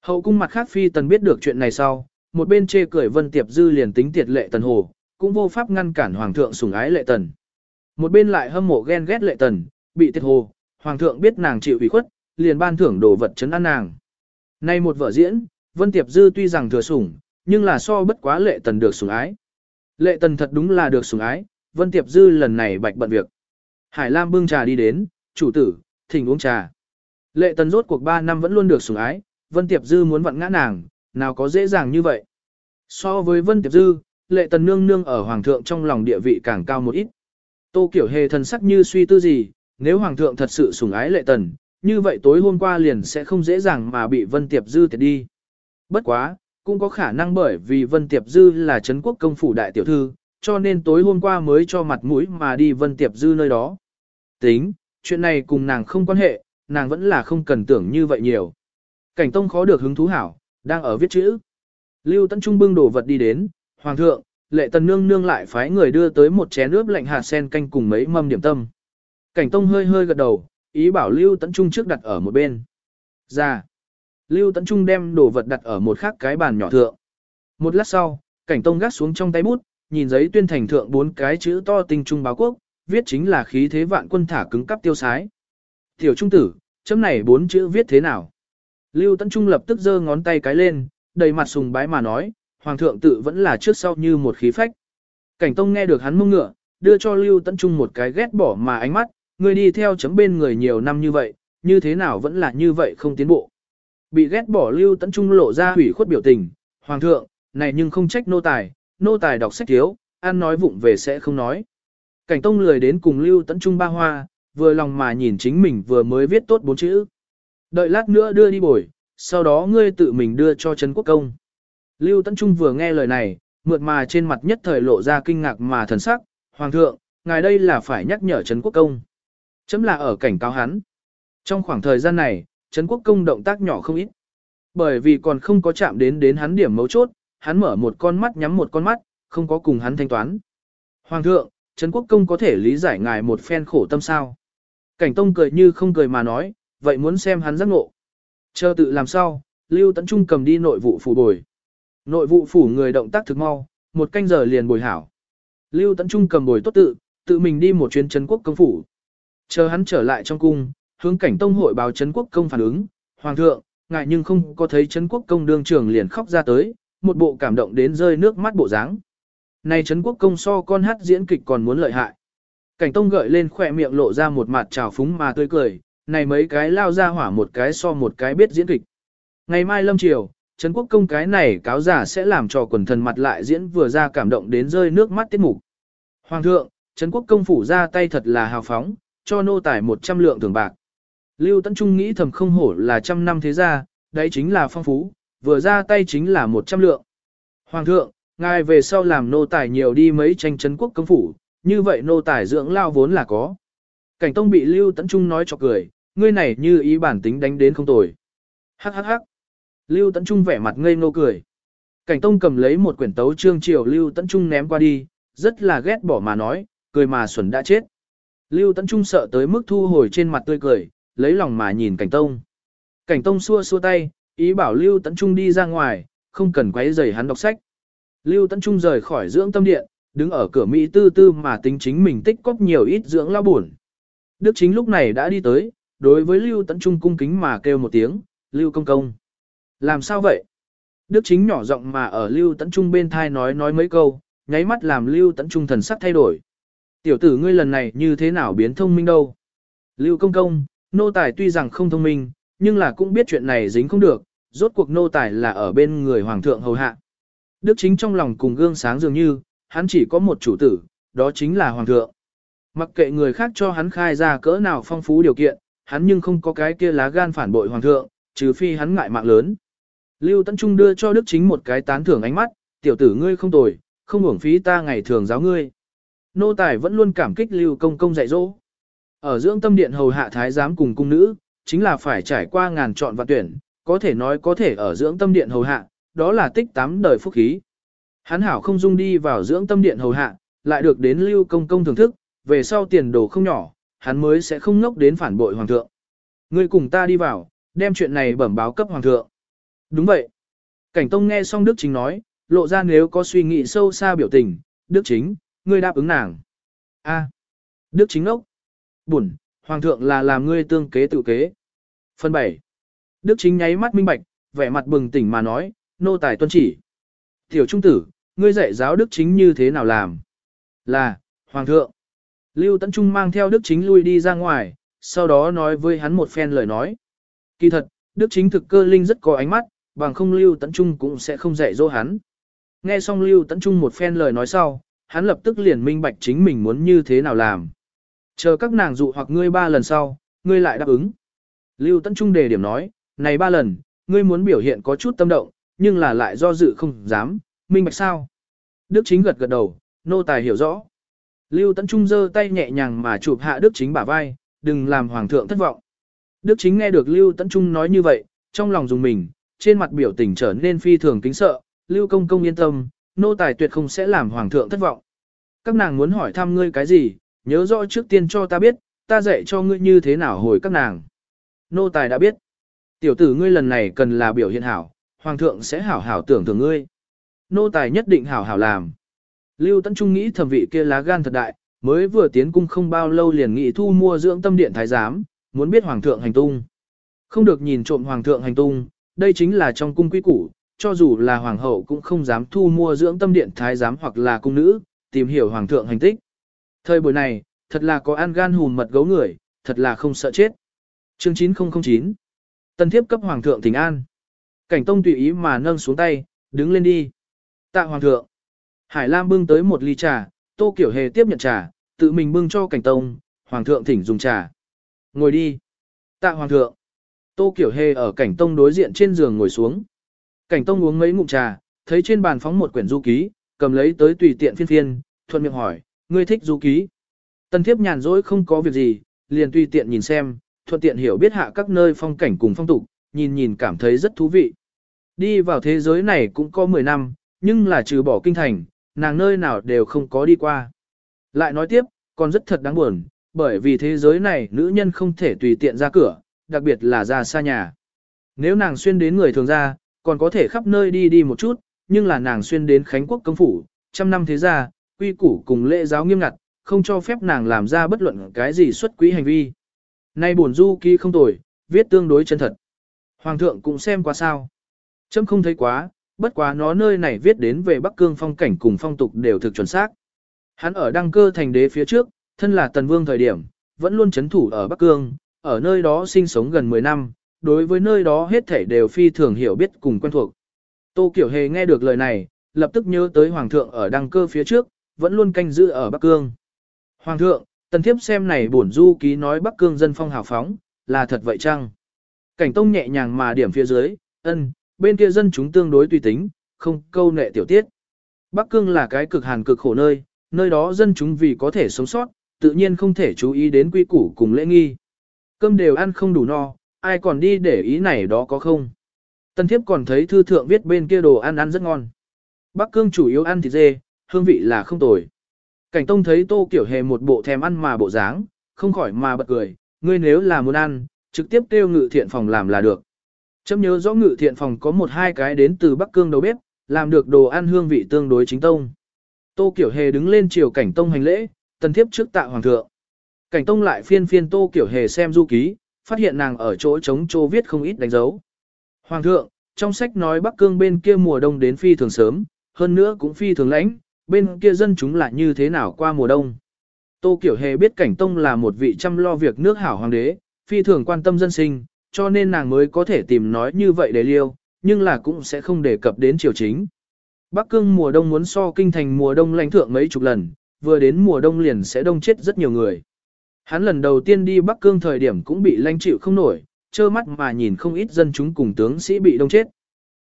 Hậu cung mặt khác phi tần biết được chuyện này sau, một bên chê cười vân tiệp dư liền tính tiệt lệ tần hồ, cũng vô pháp ngăn cản hoàng thượng sủng ái lệ tần. Một bên lại hâm mộ ghen ghét lệ tần, bị tiệt hồ, hoàng thượng biết nàng chịu ủy khuất, liền ban thưởng đồ vật chấn an nàng. Nay một vở diễn, Vân Tiệp Dư tuy rằng thừa sủng, nhưng là so bất quá lệ tần được sủng ái. Lệ tần thật đúng là được sủng ái, Vân Tiệp Dư lần này bạch bận việc. Hải Lam bưng trà đi đến, chủ tử, thỉnh uống trà. Lệ tần rốt cuộc 3 năm vẫn luôn được sủng ái, Vân Tiệp Dư muốn vặn ngã nàng, nào có dễ dàng như vậy. So với Vân Tiệp Dư, lệ tần nương nương ở Hoàng thượng trong lòng địa vị càng cao một ít. Tô Kiểu Hề thần sắc như suy tư gì, nếu Hoàng thượng thật sự sủng ái lệ tần, như vậy tối hôm qua liền sẽ không dễ dàng mà bị Vân Tiệp Dư tiệt đi. Bất quá, cũng có khả năng bởi vì Vân Tiệp Dư là Trấn quốc công phủ đại tiểu thư, cho nên tối hôm qua mới cho mặt mũi mà đi Vân Tiệp Dư nơi đó. Tính, chuyện này cùng nàng không quan hệ, nàng vẫn là không cần tưởng như vậy nhiều. Cảnh Tông khó được hứng thú hảo, đang ở viết chữ. Lưu Tấn Trung bưng đồ vật đi đến, Hoàng thượng, lệ tần nương nương lại phái người đưa tới một chén nước lạnh hạt sen canh cùng mấy mâm điểm tâm. Cảnh Tông hơi hơi gật đầu, ý bảo Lưu Tấn Trung trước đặt ở một bên. Ra. Lưu Tấn Trung đem đồ vật đặt ở một khác cái bàn nhỏ thượng. Một lát sau, Cảnh Tông gác xuống trong tay bút, nhìn giấy tuyên thành thượng bốn cái chữ to tinh trung báo quốc, viết chính là khí thế vạn quân thả cứng cắp tiêu sái. Tiểu trung tử, chấm này bốn chữ viết thế nào? Lưu Tấn Trung lập tức giơ ngón tay cái lên, đầy mặt sùng bái mà nói, Hoàng thượng tự vẫn là trước sau như một khí phách. Cảnh Tông nghe được hắn mông ngựa, đưa cho Lưu Tấn Trung một cái ghét bỏ mà ánh mắt, người đi theo chấm bên người nhiều năm như vậy, như thế nào vẫn là như vậy không tiến bộ. Bị ghét bỏ Lưu Tấn Trung lộ ra hủy khuất biểu tình, Hoàng thượng, này nhưng không trách nô tài, nô tài đọc sách thiếu, ăn nói vụng về sẽ không nói. Cảnh Tông lười đến cùng Lưu Tấn Trung ba hoa, vừa lòng mà nhìn chính mình vừa mới viết tốt bốn chữ. Đợi lát nữa đưa đi bồi, sau đó ngươi tự mình đưa cho Trấn Quốc Công. Lưu Tấn Trung vừa nghe lời này, mượt mà trên mặt nhất thời lộ ra kinh ngạc mà thần sắc, Hoàng thượng, ngài đây là phải nhắc nhở Trấn Quốc Công. Chấm là ở cảnh cáo hắn. Trong khoảng thời gian này, Trấn Quốc Công động tác nhỏ không ít. Bởi vì còn không có chạm đến đến hắn điểm mấu chốt, hắn mở một con mắt nhắm một con mắt, không có cùng hắn thanh toán. Hoàng thượng, Trấn Quốc Công có thể lý giải ngài một phen khổ tâm sao. Cảnh Tông cười như không cười mà nói, vậy muốn xem hắn giác ngộ. Chờ tự làm sao, Lưu Tấn Trung cầm đi nội vụ phủ bồi. Nội vụ phủ người động tác thực mau, một canh giờ liền bồi hảo. Lưu Tấn Trung cầm bồi tốt tự, tự mình đi một chuyến Trấn Quốc Công phủ. Chờ hắn trở lại trong cung, hướng cảnh tông hội báo Trấn Quốc Công phản ứng, Hoàng thượng, ngại nhưng không có thấy Trấn Quốc Công đương trường liền khóc ra tới, một bộ cảm động đến rơi nước mắt bộ dáng. Này Trấn Quốc Công so con hát diễn kịch còn muốn lợi hại. Cảnh Tông gợi lên khỏe miệng lộ ra một mặt trào phúng mà tươi cười, này mấy cái lao ra hỏa một cái so một cái biết diễn kịch. Ngày mai lâm triều, Trấn Quốc Công cái này cáo giả sẽ làm cho quần thần mặt lại diễn vừa ra cảm động đến rơi nước mắt tiết mục. Hoàng thượng, Trấn Quốc Công phủ ra tay thật là hào phóng, cho nô tài 100 lượng thưởng bạc. Lưu Tấn Trung nghĩ thầm không hổ là trăm năm thế gia, đấy chính là phong phú, vừa ra tay chính là 100 lượng. Hoàng thượng, ngài về sau làm nô tài nhiều đi mấy tranh chấn Quốc Công phủ, như vậy nô tài dưỡng lao vốn là có. Cảnh Tông bị Lưu Tấn Trung nói cho cười, ngươi này như ý bản tính đánh đến không tồi. Hắc hắc hắc. Lưu Tấn Trung vẻ mặt ngây ngô cười. Cảnh Tông cầm lấy một quyển tấu trương triều Lưu Tấn Trung ném qua đi, rất là ghét bỏ mà nói, cười mà xuẩn đã chết. Lưu Tấn Trung sợ tới mức thu hồi trên mặt tươi cười, lấy lòng mà nhìn Cảnh Tông. Cảnh Tông xua xua tay, ý bảo Lưu Tấn Trung đi ra ngoài, không cần quấy rầy hắn đọc sách. Lưu Tấn Trung rời khỏi dưỡng tâm điện, đứng ở cửa Mỹ tư tư mà tính chính mình tích cóp nhiều ít dưỡng lao buồn. Đức chính lúc này đã đi tới, đối với Lưu Tấn Trung cung kính mà kêu một tiếng, Lưu Công Công. Làm sao vậy? Đức chính nhỏ giọng mà ở Lưu Tấn Trung bên thai nói nói mấy câu, nháy mắt làm Lưu Tấn Trung thần sắc thay đổi. Tiểu tử ngươi lần này như thế nào biến thông minh đâu? Lưu Công Công, nô tài tuy rằng không thông minh, nhưng là cũng biết chuyện này dính không được, rốt cuộc nô tài là ở bên người hoàng thượng hầu hạ. Đức chính trong lòng cùng gương sáng dường như, hắn chỉ có một chủ tử, đó chính là hoàng thượng. Mặc kệ người khác cho hắn khai ra cỡ nào phong phú điều kiện, hắn nhưng không có cái kia lá gan phản bội hoàng thượng, trừ phi hắn ngại mạng lớn. Lưu Tấn Trung đưa cho Đức Chính một cái tán thưởng ánh mắt, tiểu tử ngươi không tồi, không uổng phí ta ngày thường giáo ngươi. Nô tài vẫn luôn cảm kích Lưu Công Công dạy dỗ. Ở dưỡng tâm điện hầu hạ thái giám cùng cung nữ, chính là phải trải qua ngàn chọn và tuyển, có thể nói có thể ở dưỡng tâm điện hầu hạ, đó là tích tám đời phúc khí. Hắn hảo không dung đi vào dưỡng tâm điện hầu hạ, lại được đến Lưu Công Công thưởng thức, về sau tiền đồ không nhỏ, hắn mới sẽ không ngốc đến phản bội hoàng thượng. Ngươi cùng ta đi vào, đem chuyện này bẩm báo cấp hoàng thượng. Đúng vậy. Cảnh Tông nghe xong Đức Chính nói, lộ ra nếu có suy nghĩ sâu xa biểu tình, Đức Chính, ngươi đáp ứng nàng. A. Đức Chính ốc. Bùn, hoàng thượng là làm ngươi tương kế tự kế. Phần 7. Đức Chính nháy mắt minh bạch, vẻ mặt bừng tỉnh mà nói, nô tài tuân chỉ. Tiểu trung tử, ngươi dạy giáo đức chính như thế nào làm? Là, Hoàng thượng. Lưu Tấn Trung mang theo đức chính lui đi ra ngoài, sau đó nói với hắn một phen lời nói. Kỳ thật, đức chính thực cơ linh rất có ánh mắt, bằng không Lưu Tấn Trung cũng sẽ không dạy dỗ hắn. Nghe xong Lưu Tấn Trung một phen lời nói sau, hắn lập tức liền minh bạch chính mình muốn như thế nào làm. Chờ các nàng dụ hoặc ngươi ba lần sau, ngươi lại đáp ứng. Lưu Tấn Trung đề điểm nói, này ba lần, ngươi muốn biểu hiện có chút tâm động, nhưng là lại do dự không dám, minh bạch sao. Đức chính gật gật đầu, nô tài hiểu rõ. Lưu Tấn Trung giơ tay nhẹ nhàng mà chụp hạ Đức chính bả vai, đừng làm hoàng thượng thất vọng. Đức chính nghe được Lưu Tấn Trung nói như vậy, trong lòng dùng mình, trên mặt biểu tình trở nên phi thường kính sợ, Lưu công công yên tâm, nô tài tuyệt không sẽ làm hoàng thượng thất vọng. Các nàng muốn hỏi thăm ngươi cái gì, nhớ rõ trước tiên cho ta biết, ta dạy cho ngươi như thế nào hồi các nàng. Nô tài đã biết. Tiểu tử ngươi lần này cần là biểu hiện hảo, hoàng thượng sẽ hảo hảo tưởng tưởng ngươi. Nô tài nhất định hảo hảo làm. Lưu Tấn Trung nghĩ thẩm vị kia lá gan thật đại, mới vừa tiến cung không bao lâu liền nghị thu mua dưỡng tâm điện thái giám, muốn biết hoàng thượng hành tung. Không được nhìn trộm hoàng thượng hành tung, đây chính là trong cung quý củ, cho dù là hoàng hậu cũng không dám thu mua dưỡng tâm điện thái giám hoặc là cung nữ, tìm hiểu hoàng thượng hành tích. Thời buổi này, thật là có ăn gan hùn mật gấu người, thật là không sợ chết. Chương 9009 Tân thiếp cấp hoàng thượng thỉnh an. Cảnh tông tùy ý mà nâng xuống tay, đứng lên đi. Tạ hoàng thượng. Hải Lam bưng tới một ly trà, tô kiểu hề tiếp nhận trà, tự mình bưng cho cảnh tông, hoàng thượng thỉnh dùng trà. Ngồi đi. Tạ hoàng thượng. Tô kiểu hề ở cảnh tông đối diện trên giường ngồi xuống. Cảnh tông uống mấy ngụm trà, thấy trên bàn phóng một quyển du ký, cầm lấy tới tùy tiện phiên phiên, thuận miệng hỏi, ngươi thích du ký. Tân thiếp nhàn rỗi không có việc gì, liền tùy tiện nhìn xem, thuận tiện hiểu biết hạ các nơi phong cảnh cùng phong tục, nhìn nhìn cảm thấy rất thú vị. Đi vào thế giới này cũng có 10 năm, nhưng là trừ bỏ kinh thành, nàng nơi nào đều không có đi qua. Lại nói tiếp, còn rất thật đáng buồn, bởi vì thế giới này nữ nhân không thể tùy tiện ra cửa, đặc biệt là ra xa nhà. Nếu nàng xuyên đến người thường ra, còn có thể khắp nơi đi đi một chút, nhưng là nàng xuyên đến Khánh Quốc công phủ, trăm năm thế gia, quy củ cùng lễ giáo nghiêm ngặt, không cho phép nàng làm ra bất luận cái gì xuất quý hành vi. Nay bổn du ký không tồi, viết tương đối chân thật. Hoàng thượng cũng xem qua sao. Chấm không thấy quá, bất quá nó nơi này viết đến về Bắc Cương phong cảnh cùng phong tục đều thực chuẩn xác. Hắn ở đăng cơ thành đế phía trước, thân là tần vương thời điểm, vẫn luôn chấn thủ ở Bắc Cương, ở nơi đó sinh sống gần 10 năm, đối với nơi đó hết thảy đều phi thường hiểu biết cùng quen thuộc. Tô Kiểu Hề nghe được lời này, lập tức nhớ tới Hoàng thượng ở đăng cơ phía trước, vẫn luôn canh giữ ở Bắc Cương. Hoàng thượng, tần thiếp xem này bổn du ký nói Bắc Cương dân phong hào phóng, là thật vậy chăng? Cảnh tông nhẹ nhàng mà điểm phía dưới, ân, bên kia dân chúng tương đối tùy tính, không câu nệ tiểu tiết. Bắc Cương là cái cực hàn cực khổ nơi, nơi đó dân chúng vì có thể sống sót, tự nhiên không thể chú ý đến quy củ cùng lễ nghi. Cơm đều ăn không đủ no, ai còn đi để ý này đó có không? Tân thiếp còn thấy thư thượng viết bên kia đồ ăn ăn rất ngon. Bắc Cương chủ yếu ăn thịt dê, hương vị là không tồi. Cảnh Tông thấy Tô Kiểu Hề một bộ thèm ăn mà bộ dáng, không khỏi mà bật cười, ngươi nếu là muốn ăn, trực tiếp kêu ngự thiện phòng làm là được. Chấm nhớ rõ ngự thiện phòng có một hai cái đến từ Bắc Cương đầu bếp, làm được đồ ăn hương vị tương đối chính tông. Tô Kiểu Hề đứng lên chiều Cảnh Tông hành lễ, tân thiếp trước tạ hoàng thượng. Cảnh Tông lại phiên phiên Tô Kiểu Hề xem du ký, phát hiện nàng ở chỗ trống trô viết không ít đánh dấu. Hoàng thượng, trong sách nói Bắc Cương bên kia mùa đông đến phi thường sớm, hơn nữa cũng phi thường lãnh, bên kia dân chúng lại như thế nào qua mùa đông. Tô Kiểu Hề biết Cảnh Tông là một vị chăm lo việc nước hảo hoàng đế, phi thường quan tâm dân sinh, cho nên nàng mới có thể tìm nói như vậy để liêu, nhưng là cũng sẽ không đề cập đến triều chính. Bắc Cương mùa đông muốn so kinh thành mùa đông lãnh thượng mấy chục lần, vừa đến mùa đông liền sẽ đông chết rất nhiều người. Hắn lần đầu tiên đi Bắc Cương thời điểm cũng bị lãnh chịu không nổi, trơ mắt mà nhìn không ít dân chúng cùng tướng sĩ bị đông chết.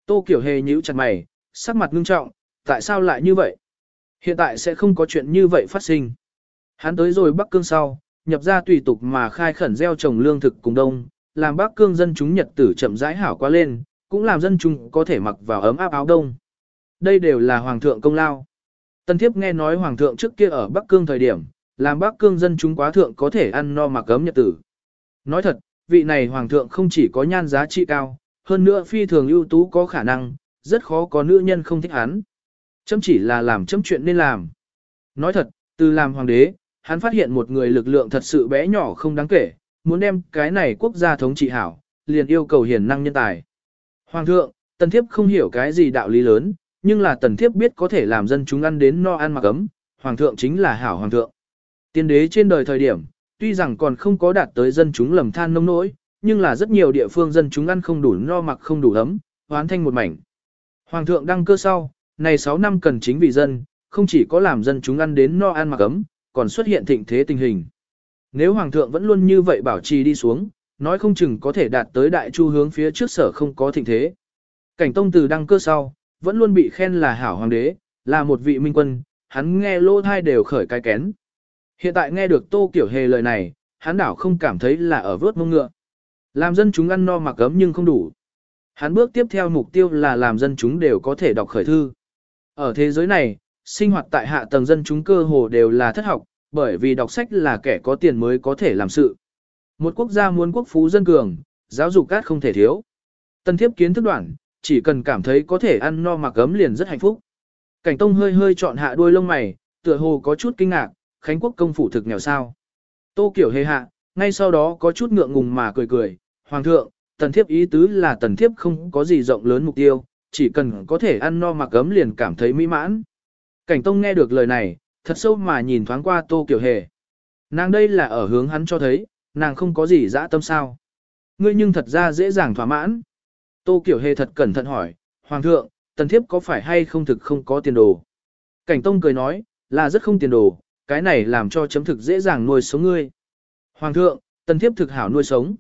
Tô Kiểu Hề nhíu chặt mày, sắc mặt ngưng trọng, tại sao lại như vậy? Hiện tại sẽ không có chuyện như vậy phát sinh. Hắn tới rồi Bắc Cương sau, nhập ra tùy tục mà khai khẩn gieo trồng lương thực cùng đông, làm Bắc Cương dân chúng nhật tử chậm rãi hảo qua lên, cũng làm dân chúng có thể mặc vào ấm áp áo đông. Đây đều là hoàng thượng công lao. Tân thiếp nghe nói hoàng thượng trước kia ở Bắc Cương thời điểm, làm Bắc Cương dân chúng quá thượng có thể ăn no mặc ấm nhật tử. Nói thật, vị này hoàng thượng không chỉ có nhan giá trị cao, hơn nữa phi thường ưu tú có khả năng, rất khó có nữ nhân không thích hắn. Chấm chỉ là làm chấm chuyện nên làm. Nói thật, từ làm hoàng đế, hắn phát hiện một người lực lượng thật sự bé nhỏ không đáng kể, muốn đem cái này quốc gia thống trị hảo, liền yêu cầu hiền năng nhân tài. Hoàng thượng, tần thiếp không hiểu cái gì đạo lý lớn, nhưng là tần thiếp biết có thể làm dân chúng ăn đến no ăn mặc ấm, hoàng thượng chính là hảo hoàng thượng. Tiên đế trên đời thời điểm, tuy rằng còn không có đạt tới dân chúng lầm than nông nỗi, nhưng là rất nhiều địa phương dân chúng ăn không đủ no mặc không đủ ấm, hoán thanh một mảnh. Hoàng thượng đăng cơ sau, này 6 năm cần chính vì dân, không chỉ có làm dân chúng ăn đến no ăn mặc ấm, còn xuất hiện thịnh thế tình hình. Nếu hoàng thượng vẫn luôn như vậy bảo trì đi xuống, nói không chừng có thể đạt tới đại chu hướng phía trước sở không có thịnh thế. Cảnh tông từ đăng cơ sau, vẫn luôn bị khen là hảo hoàng đế, là một vị minh quân, hắn nghe lô thai đều khởi cái kén. Hiện tại nghe được tô kiểu hề lời này, hắn đảo không cảm thấy là ở vớt mông ngựa. Làm dân chúng ăn no mặc ấm nhưng không đủ. Hắn bước tiếp theo mục tiêu là làm dân chúng đều có thể đọc khởi thư. Ở thế giới này, sinh hoạt tại hạ tầng dân chúng cơ hồ đều là thất học, bởi vì đọc sách là kẻ có tiền mới có thể làm sự. Một quốc gia muốn quốc phú dân cường, giáo dục cát không thể thiếu. Tân thiếp kiến thức đoạn, chỉ cần cảm thấy có thể ăn no mặc ấm liền rất hạnh phúc. Cảnh Tông hơi hơi chọn hạ đuôi lông mày, tựa hồ có chút kinh ngạc, Khánh Quốc công phủ thực nghèo sao. Tô Kiểu hề hạ, ngay sau đó có chút ngượng ngùng mà cười cười, Hoàng thượng, tần thiếp ý tứ là tần thiếp không có gì rộng lớn mục tiêu, chỉ cần có thể ăn no mặc ấm liền cảm thấy mỹ mãn. Cảnh Tông nghe được lời này, thật sâu mà nhìn thoáng qua Tô Kiều Hề. Nàng đây là ở hướng hắn cho thấy, nàng không có gì dã tâm sao. Ngươi nhưng thật ra dễ dàng thỏa mãn. Tô Kiều Hề thật cẩn thận hỏi, Hoàng thượng, tần thiếp có phải hay không thực không có tiền đồ? Cảnh Tông cười nói, là rất không tiền đồ, cái này làm cho chấm thực dễ dàng nuôi sống ngươi. Hoàng thượng, tần thiếp thực hảo nuôi sống.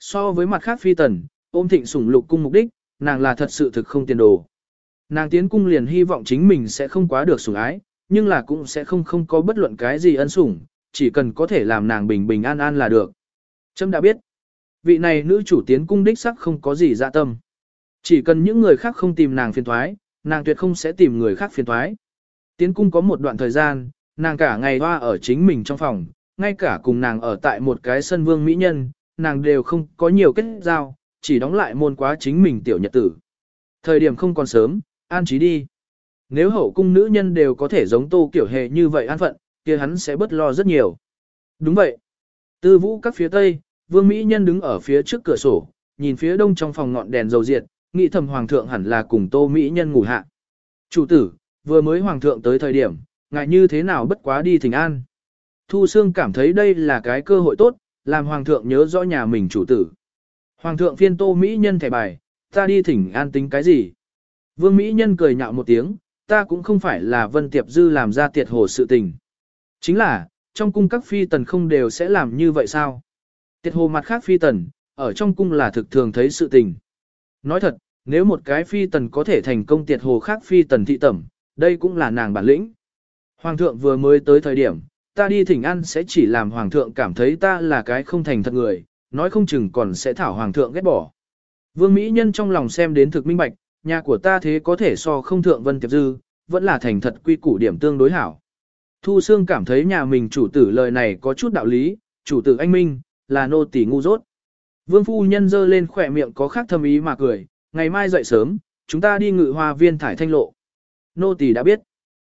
So với mặt khác phi tần, ôm thịnh sủng lục cung mục đích, nàng là thật sự thực không tiền đồ. Nàng tiến cung liền hy vọng chính mình sẽ không quá được sủng ái, nhưng là cũng sẽ không không có bất luận cái gì ân sủng, chỉ cần có thể làm nàng bình bình an an là được. Trâm đã biết, vị này nữ chủ tiến cung đích sắc không có gì dạ tâm. Chỉ cần những người khác không tìm nàng phiền thoái, nàng tuyệt không sẽ tìm người khác phiền thoái. Tiến cung có một đoạn thời gian, nàng cả ngày hoa ở chính mình trong phòng, ngay cả cùng nàng ở tại một cái sân vương mỹ nhân, nàng đều không có nhiều kết giao, chỉ đóng lại môn quá chính mình tiểu nhật tử. Thời điểm không còn sớm, an trí đi. Nếu hậu cung nữ nhân đều có thể giống tô kiểu hề như vậy an phận, kia hắn sẽ bất lo rất nhiều. Đúng vậy. Tư vũ các phía tây, vương mỹ nhân đứng ở phía trước cửa sổ, nhìn phía đông trong phòng ngọn đèn dầu diệt, nghĩ thầm hoàng thượng hẳn là cùng tô mỹ nhân ngủ hạ. Chủ tử, vừa mới hoàng thượng tới thời điểm, ngại như thế nào bất quá đi thỉnh an. Thu Sương cảm thấy đây là cái cơ hội tốt, làm hoàng thượng nhớ rõ nhà mình chủ tử. Hoàng thượng phiên tô Mỹ nhân thẻ bài, ta đi thỉnh an tính cái gì? Vương Mỹ nhân cười nhạo một tiếng, ta cũng không phải là vân tiệp dư làm ra tiệt hồ sự tình. Chính là, trong cung các phi tần không đều sẽ làm như vậy sao? Tiệt hồ mặt khác phi tần, ở trong cung là thực thường thấy sự tình. Nói thật, nếu một cái phi tần có thể thành công tiệt hồ khác phi tần thị tẩm, đây cũng là nàng bản lĩnh. Hoàng thượng vừa mới tới thời điểm, ta đi thỉnh ăn sẽ chỉ làm hoàng thượng cảm thấy ta là cái không thành thật người, nói không chừng còn sẽ thảo hoàng thượng ghét bỏ. Vương Mỹ Nhân trong lòng xem đến thực minh bạch, nhà của ta thế có thể so không thượng vân tiệp dư, vẫn là thành thật quy củ điểm tương đối hảo. Thu Sương cảm thấy nhà mình chủ tử lời này có chút đạo lý, chủ tử anh Minh, là nô tỳ ngu dốt. Vương Phu Nhân dơ lên khỏe miệng có khác thâm ý mà cười, ngày mai dậy sớm, chúng ta đi ngự hoa viên thải thanh lộ. Nô tỳ đã biết.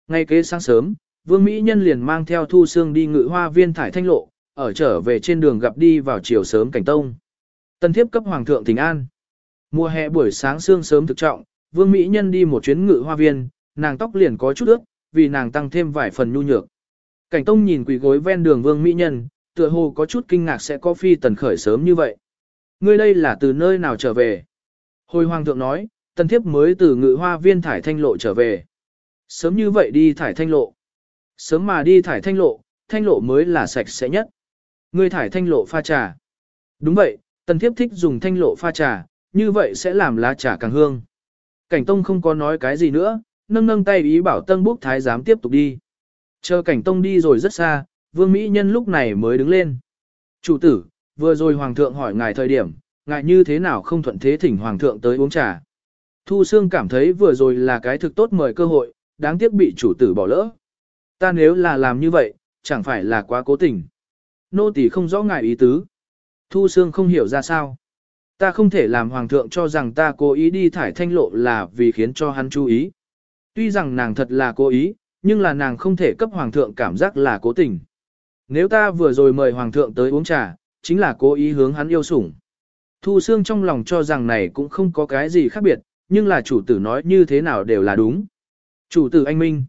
Ngay kế sáng sớm, Vương Mỹ Nhân liền mang theo Thu Sương đi ngự hoa viên thải thanh lộ, ở trở về trên đường gặp đi vào chiều sớm cảnh tông. Tân thiếp cấp hoàng thượng thỉnh an. Mùa hè buổi sáng sương sớm thực trọng, Vương Mỹ Nhân đi một chuyến ngự hoa viên, nàng tóc liền có chút ướt, vì nàng tăng thêm vài phần nhu nhược. Cảnh tông nhìn quỳ gối ven đường Vương Mỹ Nhân, tựa hồ có chút kinh ngạc sẽ có phi tần khởi sớm như vậy. Ngươi đây là từ nơi nào trở về? Hồi hoàng thượng nói, tân thiếp mới từ ngự hoa viên thải thanh lộ trở về. Sớm như vậy đi thải thanh lộ. Sớm mà đi thải thanh lộ, thanh lộ mới là sạch sẽ nhất. Ngươi thải thanh lộ pha trà. Đúng vậy, tần thiếp thích dùng thanh lộ pha trà, như vậy sẽ làm lá trà càng hương. Cảnh Tông không có nói cái gì nữa, nâng nâng tay ý bảo Tân Búc Thái giám tiếp tục đi. Chờ Cảnh Tông đi rồi rất xa, Vương Mỹ Nhân lúc này mới đứng lên. Chủ tử, vừa rồi Hoàng thượng hỏi ngài thời điểm, ngài như thế nào không thuận thế thỉnh Hoàng thượng tới uống trà. Thu Sương cảm thấy vừa rồi là cái thực tốt mời cơ hội, đáng tiếc bị chủ tử bỏ lỡ. Ta nếu là làm như vậy, chẳng phải là quá cố tình. Nô tỳ không rõ ngài ý tứ. Thu Sương không hiểu ra sao. Ta không thể làm hoàng thượng cho rằng ta cố ý đi thải thanh lộ là vì khiến cho hắn chú ý. Tuy rằng nàng thật là cố ý, nhưng là nàng không thể cấp hoàng thượng cảm giác là cố tình. Nếu ta vừa rồi mời hoàng thượng tới uống trà, chính là cố ý hướng hắn yêu sủng. Thu Sương trong lòng cho rằng này cũng không có cái gì khác biệt, nhưng là chủ tử nói như thế nào đều là đúng. Chủ tử anh Minh.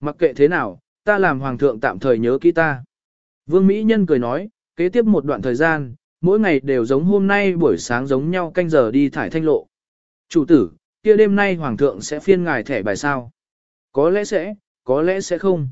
Mặc kệ thế nào, ta làm hoàng thượng tạm thời nhớ kỹ ta. Vương Mỹ Nhân cười nói, kế tiếp một đoạn thời gian, mỗi ngày đều giống hôm nay buổi sáng giống nhau canh giờ đi thải thanh lộ. Chủ tử, kia đêm nay hoàng thượng sẽ phiên ngài thẻ bài sao? Có lẽ sẽ, có lẽ sẽ không.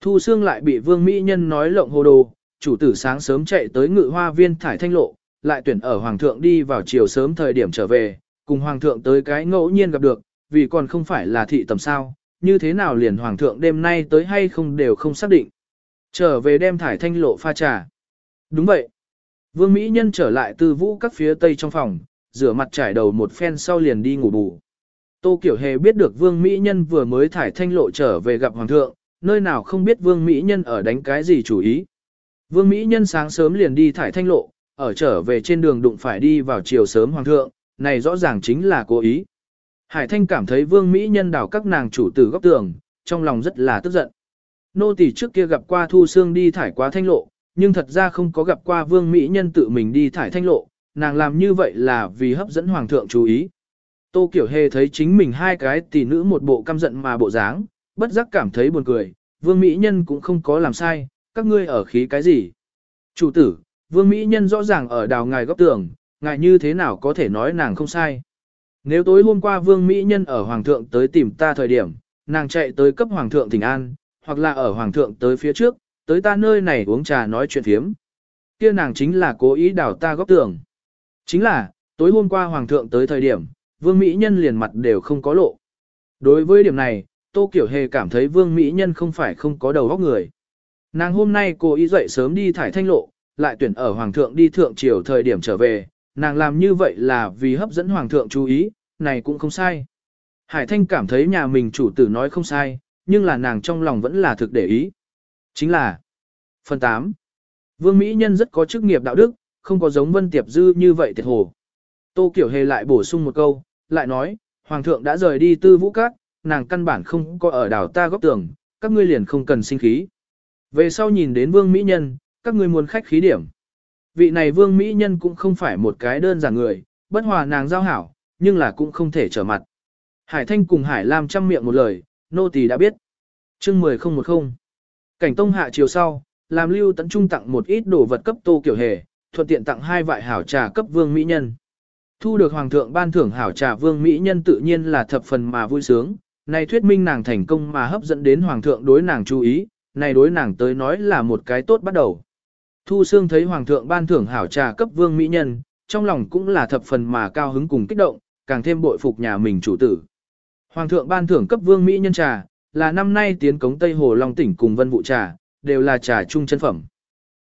Thu Sương lại bị Vương Mỹ Nhân nói lộng hồ đồ, chủ tử sáng sớm chạy tới ngự hoa viên thải thanh lộ, lại tuyển ở hoàng thượng đi vào chiều sớm thời điểm trở về, cùng hoàng thượng tới cái ngẫu nhiên gặp được, vì còn không phải là thị tầm sao, như thế nào liền hoàng thượng đêm nay tới hay không đều không xác định. Trở về đem thải thanh lộ pha trà. Đúng vậy. Vương Mỹ Nhân trở lại từ vũ các phía tây trong phòng, rửa mặt trải đầu một phen sau liền đi ngủ bù. Tô Kiểu Hề biết được Vương Mỹ Nhân vừa mới thải thanh lộ trở về gặp Hoàng thượng, nơi nào không biết Vương Mỹ Nhân ở đánh cái gì chủ ý. Vương Mỹ Nhân sáng sớm liền đi thải thanh lộ, ở trở về trên đường đụng phải đi vào chiều sớm Hoàng thượng, này rõ ràng chính là cố ý. Hải Thanh cảm thấy Vương Mỹ Nhân đảo các nàng chủ tử góc tường, trong lòng rất là tức giận. Nô tỳ trước kia gặp qua Thu Sương đi thải qua thanh lộ, nhưng thật ra không có gặp qua Vương Mỹ Nhân tự mình đi thải thanh lộ, nàng làm như vậy là vì hấp dẫn Hoàng thượng chú ý. Tô Kiểu Hề thấy chính mình hai cái tỷ nữ một bộ căm giận mà bộ dáng, bất giác cảm thấy buồn cười, Vương Mỹ Nhân cũng không có làm sai, các ngươi ở khí cái gì. Chủ tử, Vương Mỹ Nhân rõ ràng ở đào ngài góc tường, ngài như thế nào có thể nói nàng không sai. Nếu tối hôm qua Vương Mỹ Nhân ở Hoàng thượng tới tìm ta thời điểm, nàng chạy tới cấp Hoàng thượng thỉnh an, hoặc là ở Hoàng thượng tới phía trước, tới ta nơi này uống trà nói chuyện phiếm. kia nàng chính là cố ý đào ta góc tường. Chính là, tối hôm qua Hoàng thượng tới thời điểm, Vương Mỹ Nhân liền mặt đều không có lộ. Đối với điểm này, Tô Kiểu Hề cảm thấy Vương Mỹ Nhân không phải không có đầu góc người. Nàng hôm nay cố ý dậy sớm đi thải thanh lộ, lại tuyển ở Hoàng thượng đi thượng triều thời điểm trở về, nàng làm như vậy là vì hấp dẫn Hoàng thượng chú ý, này cũng không sai. Hải Thanh cảm thấy nhà mình chủ tử nói không sai, nhưng là nàng trong lòng vẫn là thực để ý. Chính là Phần 8. Vương Mỹ Nhân rất có chức nghiệp đạo đức, không có giống Vân Tiệp Dư như vậy tiệt hồ. Tô Kiểu Hề lại bổ sung một câu, lại nói, Hoàng thượng đã rời đi tư vũ các, nàng căn bản không có ở đảo ta góp tường, các ngươi liền không cần sinh khí. Về sau nhìn đến Vương Mỹ Nhân, các ngươi muốn khách khí điểm. Vị này Vương Mỹ Nhân cũng không phải một cái đơn giản người, bất hòa nàng giao hảo, nhưng là cũng không thể trở mặt. Hải Thanh cùng Hải Lam chăm miệng một lời, nô tỳ đã biết. Chương 10010. Cảnh Tông hạ chiều sau, làm Lưu Tấn Trung tặng một ít đồ vật cấp Tô Kiểu Hề, thuận tiện tặng hai vại hảo trà cấp Vương Mỹ Nhân. Thu được Hoàng thượng ban thưởng hảo trà Vương Mỹ Nhân tự nhiên là thập phần mà vui sướng, này thuyết minh nàng thành công mà hấp dẫn đến Hoàng thượng đối nàng chú ý, này đối nàng tới nói là một cái tốt bắt đầu. Thu Sương thấy Hoàng thượng ban thưởng hảo trà cấp Vương Mỹ Nhân, trong lòng cũng là thập phần mà cao hứng cùng kích động, càng thêm bội phục nhà mình chủ tử. Hoàng thượng ban thưởng cấp Vương Mỹ Nhân trà, là năm nay tiến cống Tây Hồ Long tỉnh cùng Vân Vụ trà, đều là trà trung chân phẩm.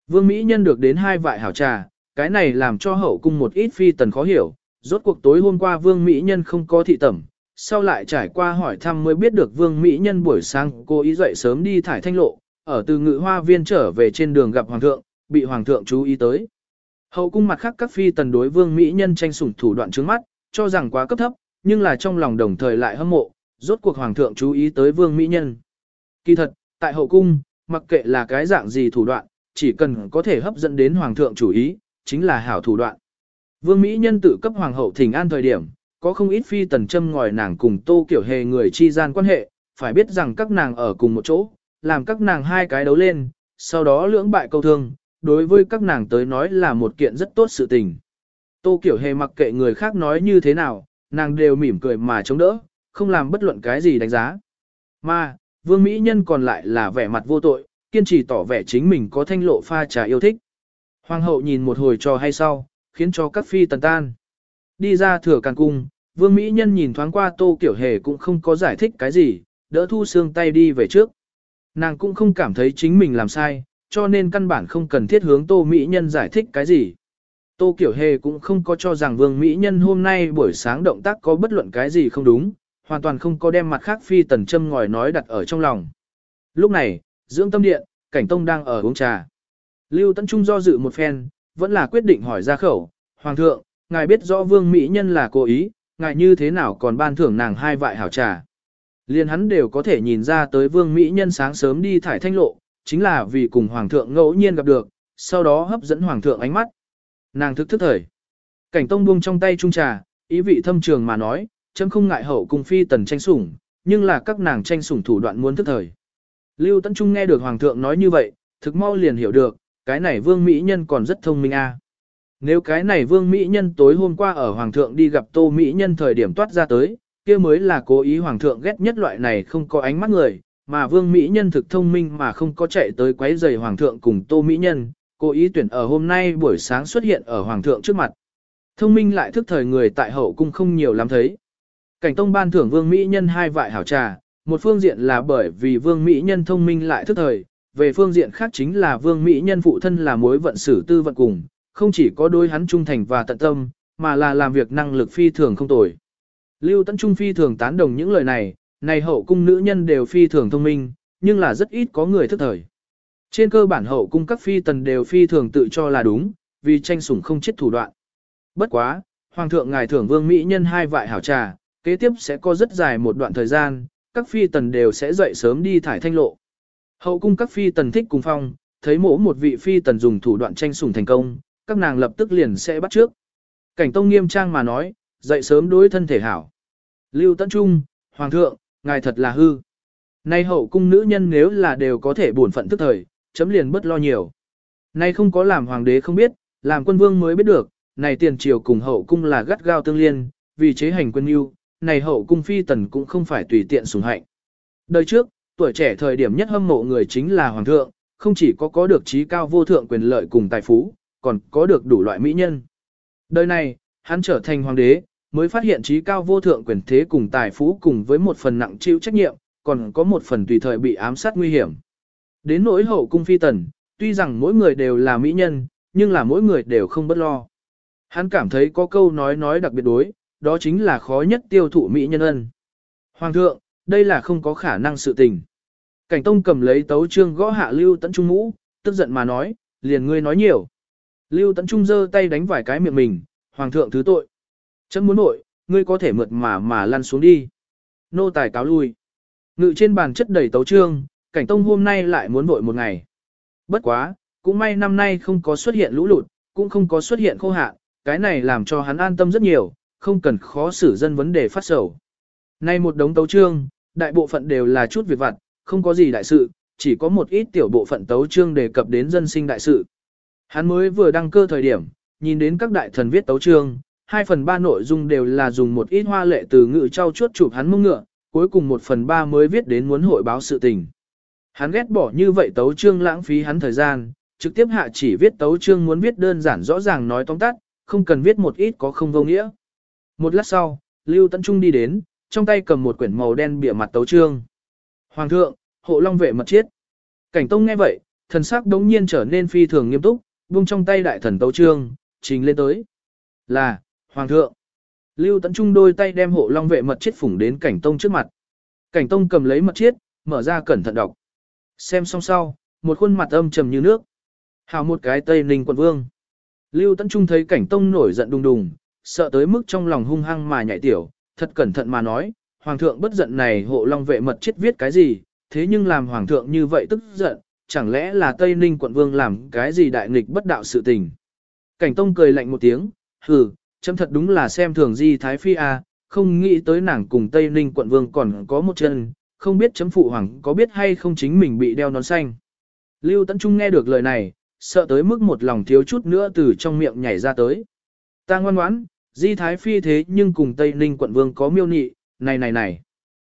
Vương Mỹ Nhân được đến hai vại hảo trà, cái này làm cho hậu cung một ít phi tần khó hiểu, rốt cuộc tối hôm qua Vương Mỹ Nhân không có thị tẩm, sau lại trải qua hỏi thăm mới biết được Vương Mỹ Nhân buổi sáng cô ý dậy sớm đi thải thanh lộ, ở từ ngự hoa viên trở về trên đường gặp Hoàng thượng, bị Hoàng thượng chú ý tới. Hậu cung mặt khác các phi tần đối Vương Mỹ Nhân tranh sủng thủ đoạn trước mắt, cho rằng quá cấp thấp, nhưng là trong lòng đồng thời lại hâm mộ, rốt cuộc Hoàng thượng chú ý tới Vương Mỹ Nhân. Kỳ thật, tại hậu cung, mặc kệ là cái dạng gì thủ đoạn, chỉ cần có thể hấp dẫn đến Hoàng thượng chủ ý, chính là hảo thủ đoạn. Vương Mỹ Nhân tự cấp Hoàng hậu thỉnh an thời điểm, có không ít phi tần châm ngòi nàng cùng tô kiểu hề người chi gian quan hệ, phải biết rằng các nàng ở cùng một chỗ, làm các nàng hai cái đấu lên, sau đó lưỡng bại câu thương, đối với các nàng tới nói là một kiện rất tốt sự tình. Tô kiểu hề mặc kệ người khác nói như thế nào, nàng đều mỉm cười mà chống đỡ, không làm bất luận cái gì đánh giá. Mà, vương Mỹ Nhân còn lại là vẻ mặt vô tội, kiên trì tỏ vẻ chính mình có thanh lộ pha trà yêu thích. Hoàng hậu nhìn một hồi trò hay sau, khiến cho các phi tần tan. Đi ra thừa càng cung, vương Mỹ Nhân nhìn thoáng qua tô kiểu hề cũng không có giải thích cái gì, đỡ thu xương tay đi về trước. Nàng cũng không cảm thấy chính mình làm sai, cho nên căn bản không cần thiết hướng tô Mỹ Nhân giải thích cái gì. Tô Kiểu Hề cũng không có cho rằng Vương Mỹ Nhân hôm nay buổi sáng động tác có bất luận cái gì không đúng, hoàn toàn không có đem mặt khác phi tần châm ngòi nói đặt ở trong lòng. Lúc này, dưỡng tâm điện, cảnh tông đang ở uống trà. Lưu Tấn Trung do dự một phen, vẫn là quyết định hỏi ra khẩu, Hoàng thượng, ngài biết rõ Vương Mỹ Nhân là cố ý, ngài như thế nào còn ban thưởng nàng hai vại hảo trà. Liên hắn đều có thể nhìn ra tới Vương Mỹ Nhân sáng sớm đi thải thanh lộ, chính là vì cùng Hoàng thượng ngẫu nhiên gặp được, sau đó hấp dẫn Hoàng thượng ánh mắt. Nàng thức thức thời. Cảnh tông buông trong tay trung trà, ý vị thâm trường mà nói, chấm không ngại hậu cung phi tần tranh sủng, nhưng là các nàng tranh sủng thủ đoạn muốn thức thời. Lưu Tấn Trung nghe được Hoàng thượng nói như vậy, thực mau liền hiểu được, cái này vương Mỹ nhân còn rất thông minh a. Nếu cái này vương Mỹ nhân tối hôm qua ở Hoàng thượng đi gặp tô Mỹ nhân thời điểm toát ra tới, kia mới là cố ý Hoàng thượng ghét nhất loại này không có ánh mắt người, mà vương Mỹ nhân thực thông minh mà không có chạy tới quấy giày Hoàng thượng cùng tô Mỹ nhân, cố ý tuyển ở hôm nay buổi sáng xuất hiện ở Hoàng thượng trước mặt. Thông minh lại thức thời người tại hậu cung không nhiều lắm thấy. Cảnh tông ban thưởng vương Mỹ nhân hai vại hảo trà, một phương diện là bởi vì vương Mỹ nhân thông minh lại thức thời, về phương diện khác chính là vương Mỹ nhân phụ thân là mối vận xử tư vận cùng, không chỉ có đôi hắn trung thành và tận tâm, mà là làm việc năng lực phi thường không tồi. Lưu Tấn Trung phi thường tán đồng những lời này, này hậu cung nữ nhân đều phi thường thông minh, nhưng là rất ít có người thức thời. Trên cơ bản hậu cung các phi tần đều phi thường tự cho là đúng, vì tranh sủng không chết thủ đoạn. Bất quá, Hoàng thượng ngài thưởng vương Mỹ nhân hai vại hảo trà, kế tiếp sẽ có rất dài một đoạn thời gian, các phi tần đều sẽ dậy sớm đi thải thanh lộ. Hậu cung các phi tần thích cùng phong, thấy mỗ một vị phi tần dùng thủ đoạn tranh sủng thành công, các nàng lập tức liền sẽ bắt trước. Cảnh tông nghiêm trang mà nói, dậy sớm đối thân thể hảo. Lưu Tấn Trung, Hoàng thượng, ngài thật là hư. Nay hậu cung nữ nhân nếu là đều có thể buồn phận tức thời, chấm liền bất lo nhiều. Nay không có làm hoàng đế không biết, làm quân vương mới biết được, này tiền triều cùng hậu cung là gắt gao tương liên, vì chế hành quân yêu, này hậu cung phi tần cũng không phải tùy tiện sủng hạnh. Đời trước, tuổi trẻ thời điểm nhất hâm mộ người chính là hoàng thượng, không chỉ có có được trí cao vô thượng quyền lợi cùng tài phú, còn có được đủ loại mỹ nhân. Đời này, hắn trở thành hoàng đế, mới phát hiện trí cao vô thượng quyền thế cùng tài phú cùng với một phần nặng chịu trách nhiệm, còn có một phần tùy thời bị ám sát nguy hiểm. Đến nỗi hậu cung phi tần, tuy rằng mỗi người đều là mỹ nhân, nhưng là mỗi người đều không bất lo. Hắn cảm thấy có câu nói nói đặc biệt đối, đó chính là khó nhất tiêu thụ mỹ nhân ân. Hoàng thượng, đây là không có khả năng sự tình. Cảnh Tông cầm lấy tấu trương gõ hạ Lưu Tấn Trung mũ, tức giận mà nói, liền ngươi nói nhiều. Lưu Tấn Trung giơ tay đánh vài cái miệng mình, Hoàng thượng thứ tội. Chấm muốn nội, ngươi có thể mượt mà mà lăn xuống đi. Nô tài cáo lui. Ngự trên bàn chất đầy tấu trương, Cảnh Tông hôm nay lại muốn vội một ngày. Bất quá, cũng may năm nay không có xuất hiện lũ lụt, cũng không có xuất hiện khô hạn, cái này làm cho hắn an tâm rất nhiều, không cần khó xử dân vấn đề phát sầu. Nay một đống tấu trương, đại bộ phận đều là chút việc vặt, không có gì đại sự, chỉ có một ít tiểu bộ phận tấu trương đề cập đến dân sinh đại sự. Hắn mới vừa đăng cơ thời điểm, nhìn đến các đại thần viết tấu trương, hai phần ba nội dung đều là dùng một ít hoa lệ từ ngữ trao chuốt chụp hắn mông ngựa, cuối cùng một phần ba mới viết đến muốn hội báo sự tình. Hắn ghét bỏ như vậy tấu trương lãng phí hắn thời gian, trực tiếp hạ chỉ viết tấu trương muốn viết đơn giản rõ ràng nói tóm tắt, không cần viết một ít có không vô nghĩa. Một lát sau, Lưu Tấn Trung đi đến, trong tay cầm một quyển màu đen bìa mặt tấu trương. Hoàng thượng, hộ long vệ mật chiết. Cảnh Tông nghe vậy, thần sắc đống nhiên trở nên phi thường nghiêm túc, buông trong tay đại thần tấu trương, trình lên tới. Là, Hoàng thượng. Lưu Tấn Trung đôi tay đem hộ long vệ mật chiết phủng đến Cảnh Tông trước mặt. Cảnh Tông cầm lấy mật chiết, mở ra cẩn thận đọc. Xem xong sau, một khuôn mặt âm trầm như nước. Hào một cái Tây Ninh quận vương. Lưu Tấn Trung thấy Cảnh Tông nổi giận đùng đùng, sợ tới mức trong lòng hung hăng mà nhảy tiểu, thật cẩn thận mà nói, Hoàng thượng bất giận này hộ long vệ mật chết viết cái gì, thế nhưng làm Hoàng thượng như vậy tức giận, chẳng lẽ là Tây Ninh quận vương làm cái gì đại nghịch bất đạo sự tình. Cảnh Tông cười lạnh một tiếng, hừ, chấm thật đúng là xem thường di Thái Phi A, không nghĩ tới nàng cùng Tây Ninh quận vương còn có một chân, không biết chấm phụ hoàng có biết hay không chính mình bị đeo nón xanh. Lưu Tấn Trung nghe được lời này, sợ tới mức một lòng thiếu chút nữa từ trong miệng nhảy ra tới. Ta ngoan ngoãn, Di Thái Phi thế nhưng cùng Tây Ninh quận vương có miêu nị, này này này.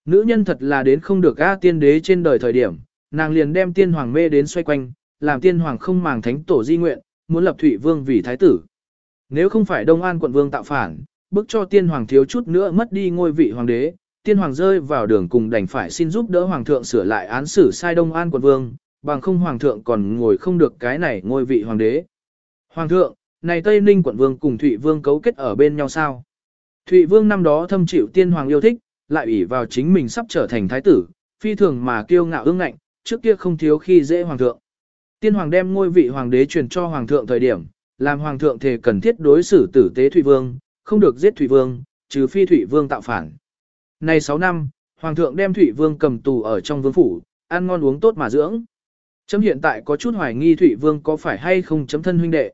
Nữ nhân thật là đến không được A tiên đế trên đời thời điểm, nàng liền đem tiên hoàng mê đến xoay quanh, làm tiên hoàng không màng thánh tổ di nguyện, muốn lập thụy vương vì thái tử. Nếu không phải Đông An quận vương tạo phản, bức cho tiên hoàng thiếu chút nữa mất đi ngôi vị hoàng đế, tiên hoàng rơi vào đường cùng đành phải xin giúp đỡ hoàng thượng sửa lại án xử sai Đông An quận vương, bằng không hoàng thượng còn ngồi không được cái này ngôi vị hoàng đế. Hoàng thượng, này Tây Ninh quận vương cùng Thụy Vương cấu kết ở bên nhau sao? Thụy Vương năm đó thâm chịu tiên hoàng yêu thích, lại ủy vào chính mình sắp trở thành thái tử, phi thường mà kiêu ngạo ương ngạnh, trước kia không thiếu khi dễ hoàng thượng. Tiên hoàng đem ngôi vị hoàng đế truyền cho hoàng thượng thời điểm, làm hoàng thượng thề cần thiết đối xử tử tế Thụy Vương, không được giết Thụy Vương, trừ phi Thụy Vương tạo phản. Nay 6 năm, hoàng thượng đem thủy Vương cầm tù ở trong vương phủ, ăn ngon uống tốt mà dưỡng. Chấm hiện tại có chút hoài nghi thủy Vương có phải hay không chấm thân huynh đệ.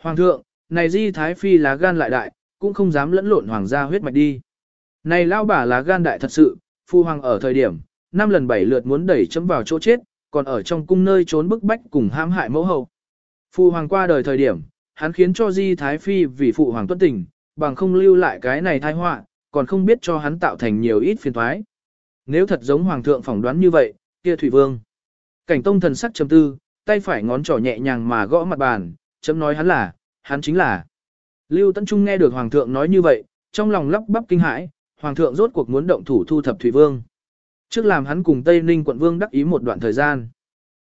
Hoàng thượng, này di thái phi lá gan lại đại, cũng không dám lẫn lộn hoàng gia huyết mạch đi. Này lao bà lá gan đại thật sự, phu hoàng ở thời điểm, năm lần bảy lượt muốn đẩy chấm vào chỗ chết, còn ở trong cung nơi trốn bức bách cùng hãm hại mẫu hậu. Phu hoàng qua đời thời điểm, hắn khiến cho di thái phi vì phụ hoàng tuân tình, bằng không lưu lại cái này tai họa, còn không biết cho hắn tạo thành nhiều ít phiền toái. Nếu thật giống hoàng thượng phỏng đoán như vậy, kia thủy vương. Cảnh tông thần sắc trầm tư, tay phải ngón trỏ nhẹ nhàng mà gõ mặt bàn, chấm nói hắn là, hắn chính là. Lưu Tấn Trung nghe được Hoàng thượng nói như vậy, trong lòng lắp bắp kinh hãi, Hoàng thượng rốt cuộc muốn động thủ thu thập Thủy Vương. Trước làm hắn cùng Tây Ninh quận Vương đắc ý một đoạn thời gian.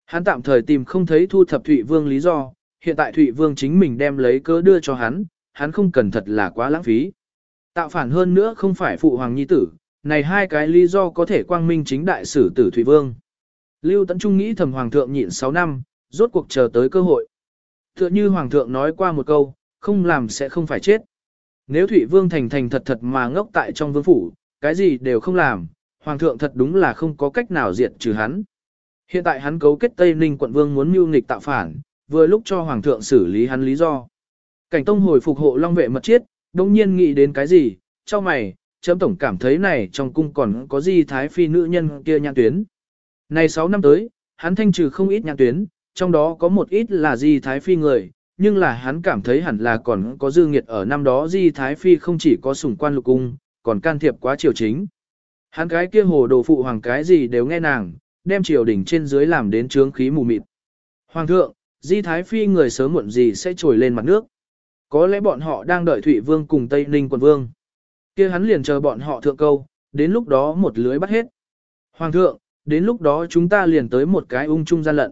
Hắn tạm thời tìm không thấy thu thập Thụy Vương lý do, hiện tại Thụy Vương chính mình đem lấy cớ đưa cho hắn, hắn không cần thật là quá lãng phí. Tạo phản hơn nữa không phải phụ hoàng nhi tử, này hai cái lý do có thể quang minh chính đại sử tử Thụy Vương. Lưu Tấn Trung nghĩ thầm Hoàng thượng nhịn 6 năm, rốt cuộc chờ tới cơ hội. Tựa như Hoàng thượng nói qua một câu, không làm sẽ không phải chết. Nếu Thụy Vương thành thành thật thật mà ngốc tại trong vương phủ, cái gì đều không làm, Hoàng thượng thật đúng là không có cách nào diệt trừ hắn. Hiện tại hắn cấu kết Tây Ninh quận vương muốn mưu nghịch tạo phản, vừa lúc cho Hoàng thượng xử lý hắn lý do. Cảnh Tông hồi phục hộ long vệ mật chiết, đông nhiên nghĩ đến cái gì, cho mày, chấm tổng cảm thấy này trong cung còn có gì thái phi nữ nhân kia nhãn tuyến. Này 6 năm tới, hắn thanh trừ không ít nhãn tuyến, trong đó có một ít là di thái phi người, nhưng là hắn cảm thấy hẳn là còn có dư nghiệt ở năm đó di thái phi không chỉ có sủng quan lục cung, còn can thiệp quá triều chính. Hắn cái kia hồ đồ phụ hoàng cái gì đều nghe nàng, đem triều đỉnh trên dưới làm đến trướng khí mù mịt. Hoàng thượng, di thái phi người sớm muộn gì sẽ trồi lên mặt nước. Có lẽ bọn họ đang đợi Thụy Vương cùng Tây Ninh quận Vương. kia hắn liền chờ bọn họ thượng câu, đến lúc đó một lưới bắt hết. Hoàng thượng, đến lúc đó chúng ta liền tới một cái ung chung gian lận.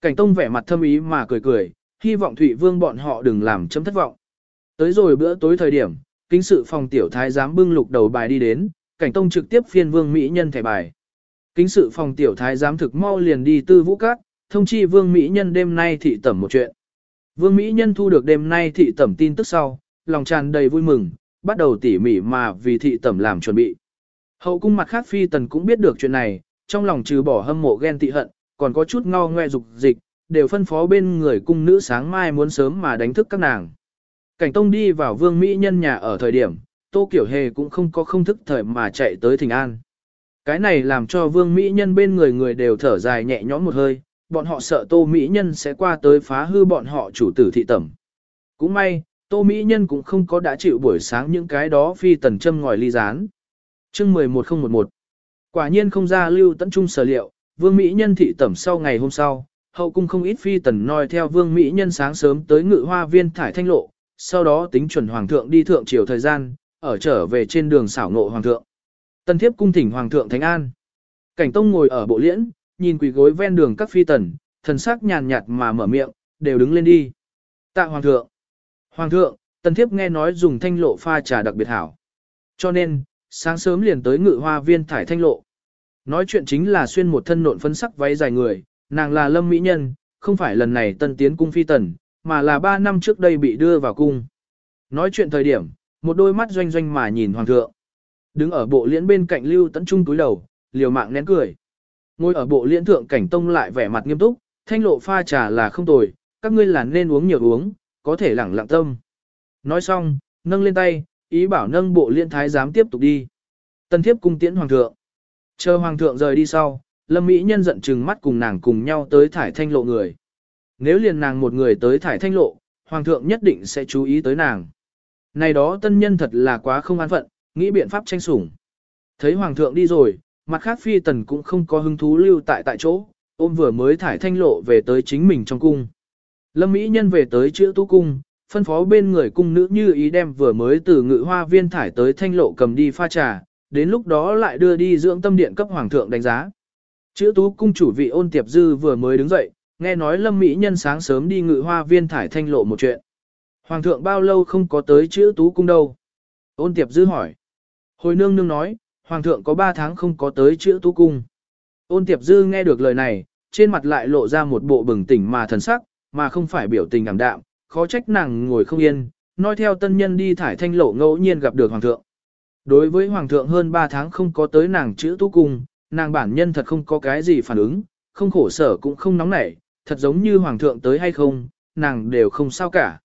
Cảnh Tông vẻ mặt thâm ý mà cười cười, hy vọng Thụy Vương bọn họ đừng làm chấm thất vọng. Tới rồi bữa tối thời điểm, kính sự phòng tiểu thái giám bưng lục đầu bài đi đến, Cảnh Tông trực tiếp phiên Vương Mỹ Nhân thẻ bài. Kính sự phòng tiểu thái giám thực mau liền đi tư vũ cát, thông chi Vương Mỹ Nhân đêm nay thị tẩm một chuyện. Vương Mỹ Nhân thu được đêm nay thị tẩm tin tức sau, lòng tràn đầy vui mừng, bắt đầu tỉ mỉ mà vì thị tẩm làm chuẩn bị. Hậu cung mặt khác phi tần cũng biết được chuyện này, trong lòng trừ bỏ hâm mộ ghen tị hận, còn có chút ngao ngoe dục dịch, đều phân phó bên người cung nữ sáng mai muốn sớm mà đánh thức các nàng. Cảnh Tông đi vào vương Mỹ nhân nhà ở thời điểm, Tô Kiểu Hề cũng không có không thức thời mà chạy tới Thịnh An. Cái này làm cho vương Mỹ nhân bên người người đều thở dài nhẹ nhõm một hơi, bọn họ sợ Tô Mỹ nhân sẽ qua tới phá hư bọn họ chủ tử thị tẩm. Cũng may, Tô Mỹ nhân cũng không có đã chịu buổi sáng những cái đó phi tần châm ngòi ly rán. Chương 11011 Quả nhiên không ra lưu tận trung sở liệu, vương Mỹ nhân thị tẩm sau ngày hôm sau, hậu cung không ít phi tần noi theo vương Mỹ nhân sáng sớm tới ngự hoa viên thải thanh lộ, sau đó tính chuẩn hoàng thượng đi thượng chiều thời gian, ở trở về trên đường xảo ngộ hoàng thượng. Tân thiếp cung thỉnh hoàng thượng thánh an. Cảnh tông ngồi ở bộ liễn, nhìn quỳ gối ven đường các phi tần, thần sắc nhàn nhạt mà mở miệng, đều đứng lên đi. Tạ hoàng thượng. Hoàng thượng, tần thiếp nghe nói dùng thanh lộ pha trà đặc biệt hảo. Cho nên, sáng sớm liền tới ngự hoa viên thải thanh lộ. Nói chuyện chính là xuyên một thân nộn phấn sắc váy dài người, nàng là lâm mỹ nhân, không phải lần này tân tiến cung phi tần, mà là ba năm trước đây bị đưa vào cung. Nói chuyện thời điểm, một đôi mắt doanh doanh mà nhìn hoàng thượng. Đứng ở bộ liễn bên cạnh lưu tấn trung túi đầu, liều mạng nén cười. Ngồi ở bộ liễn thượng cảnh tông lại vẻ mặt nghiêm túc, thanh lộ pha trà là không tồi, các ngươi là nên uống nhiều uống, có thể lẳng lặng tâm. Nói xong, nâng lên tay, ý bảo nâng bộ liễn thái giám tiếp tục đi. Tân thiếp cung tiễn hoàng thượng. Chờ hoàng thượng rời đi sau, lâm mỹ nhân giận chừng mắt cùng nàng cùng nhau tới thải thanh lộ người. Nếu liền nàng một người tới thải thanh lộ, hoàng thượng nhất định sẽ chú ý tới nàng. Này đó tân nhân thật là quá không an phận, nghĩ biện pháp tranh sủng. Thấy hoàng thượng đi rồi, mặt khác phi tần cũng không có hứng thú lưu tại tại chỗ, ôm vừa mới thải thanh lộ về tới chính mình trong cung. Lâm Mỹ Nhân về tới chữa tú cung, phân phó bên người cung nữ như ý đem vừa mới từ ngự hoa viên thải tới thanh lộ cầm đi pha trà, đến lúc đó lại đưa đi dưỡng tâm điện cấp hoàng thượng đánh giá. Chữ tú cung chủ vị ôn tiệp dư vừa mới đứng dậy, nghe nói lâm mỹ nhân sáng sớm đi ngự hoa viên thải thanh lộ một chuyện. Hoàng thượng bao lâu không có tới chữ tú cung đâu? Ôn tiệp dư hỏi. Hồi nương nương nói, hoàng thượng có ba tháng không có tới chữ tú cung. Ôn tiệp dư nghe được lời này, trên mặt lại lộ ra một bộ bừng tỉnh mà thần sắc, mà không phải biểu tình ảm đạm, khó trách nàng ngồi không yên, nói theo tân nhân đi thải thanh lộ ngẫu nhiên gặp được hoàng thượng. Đối với hoàng thượng hơn 3 tháng không có tới nàng chữ tú cung, nàng bản nhân thật không có cái gì phản ứng, không khổ sở cũng không nóng nảy, thật giống như hoàng thượng tới hay không, nàng đều không sao cả.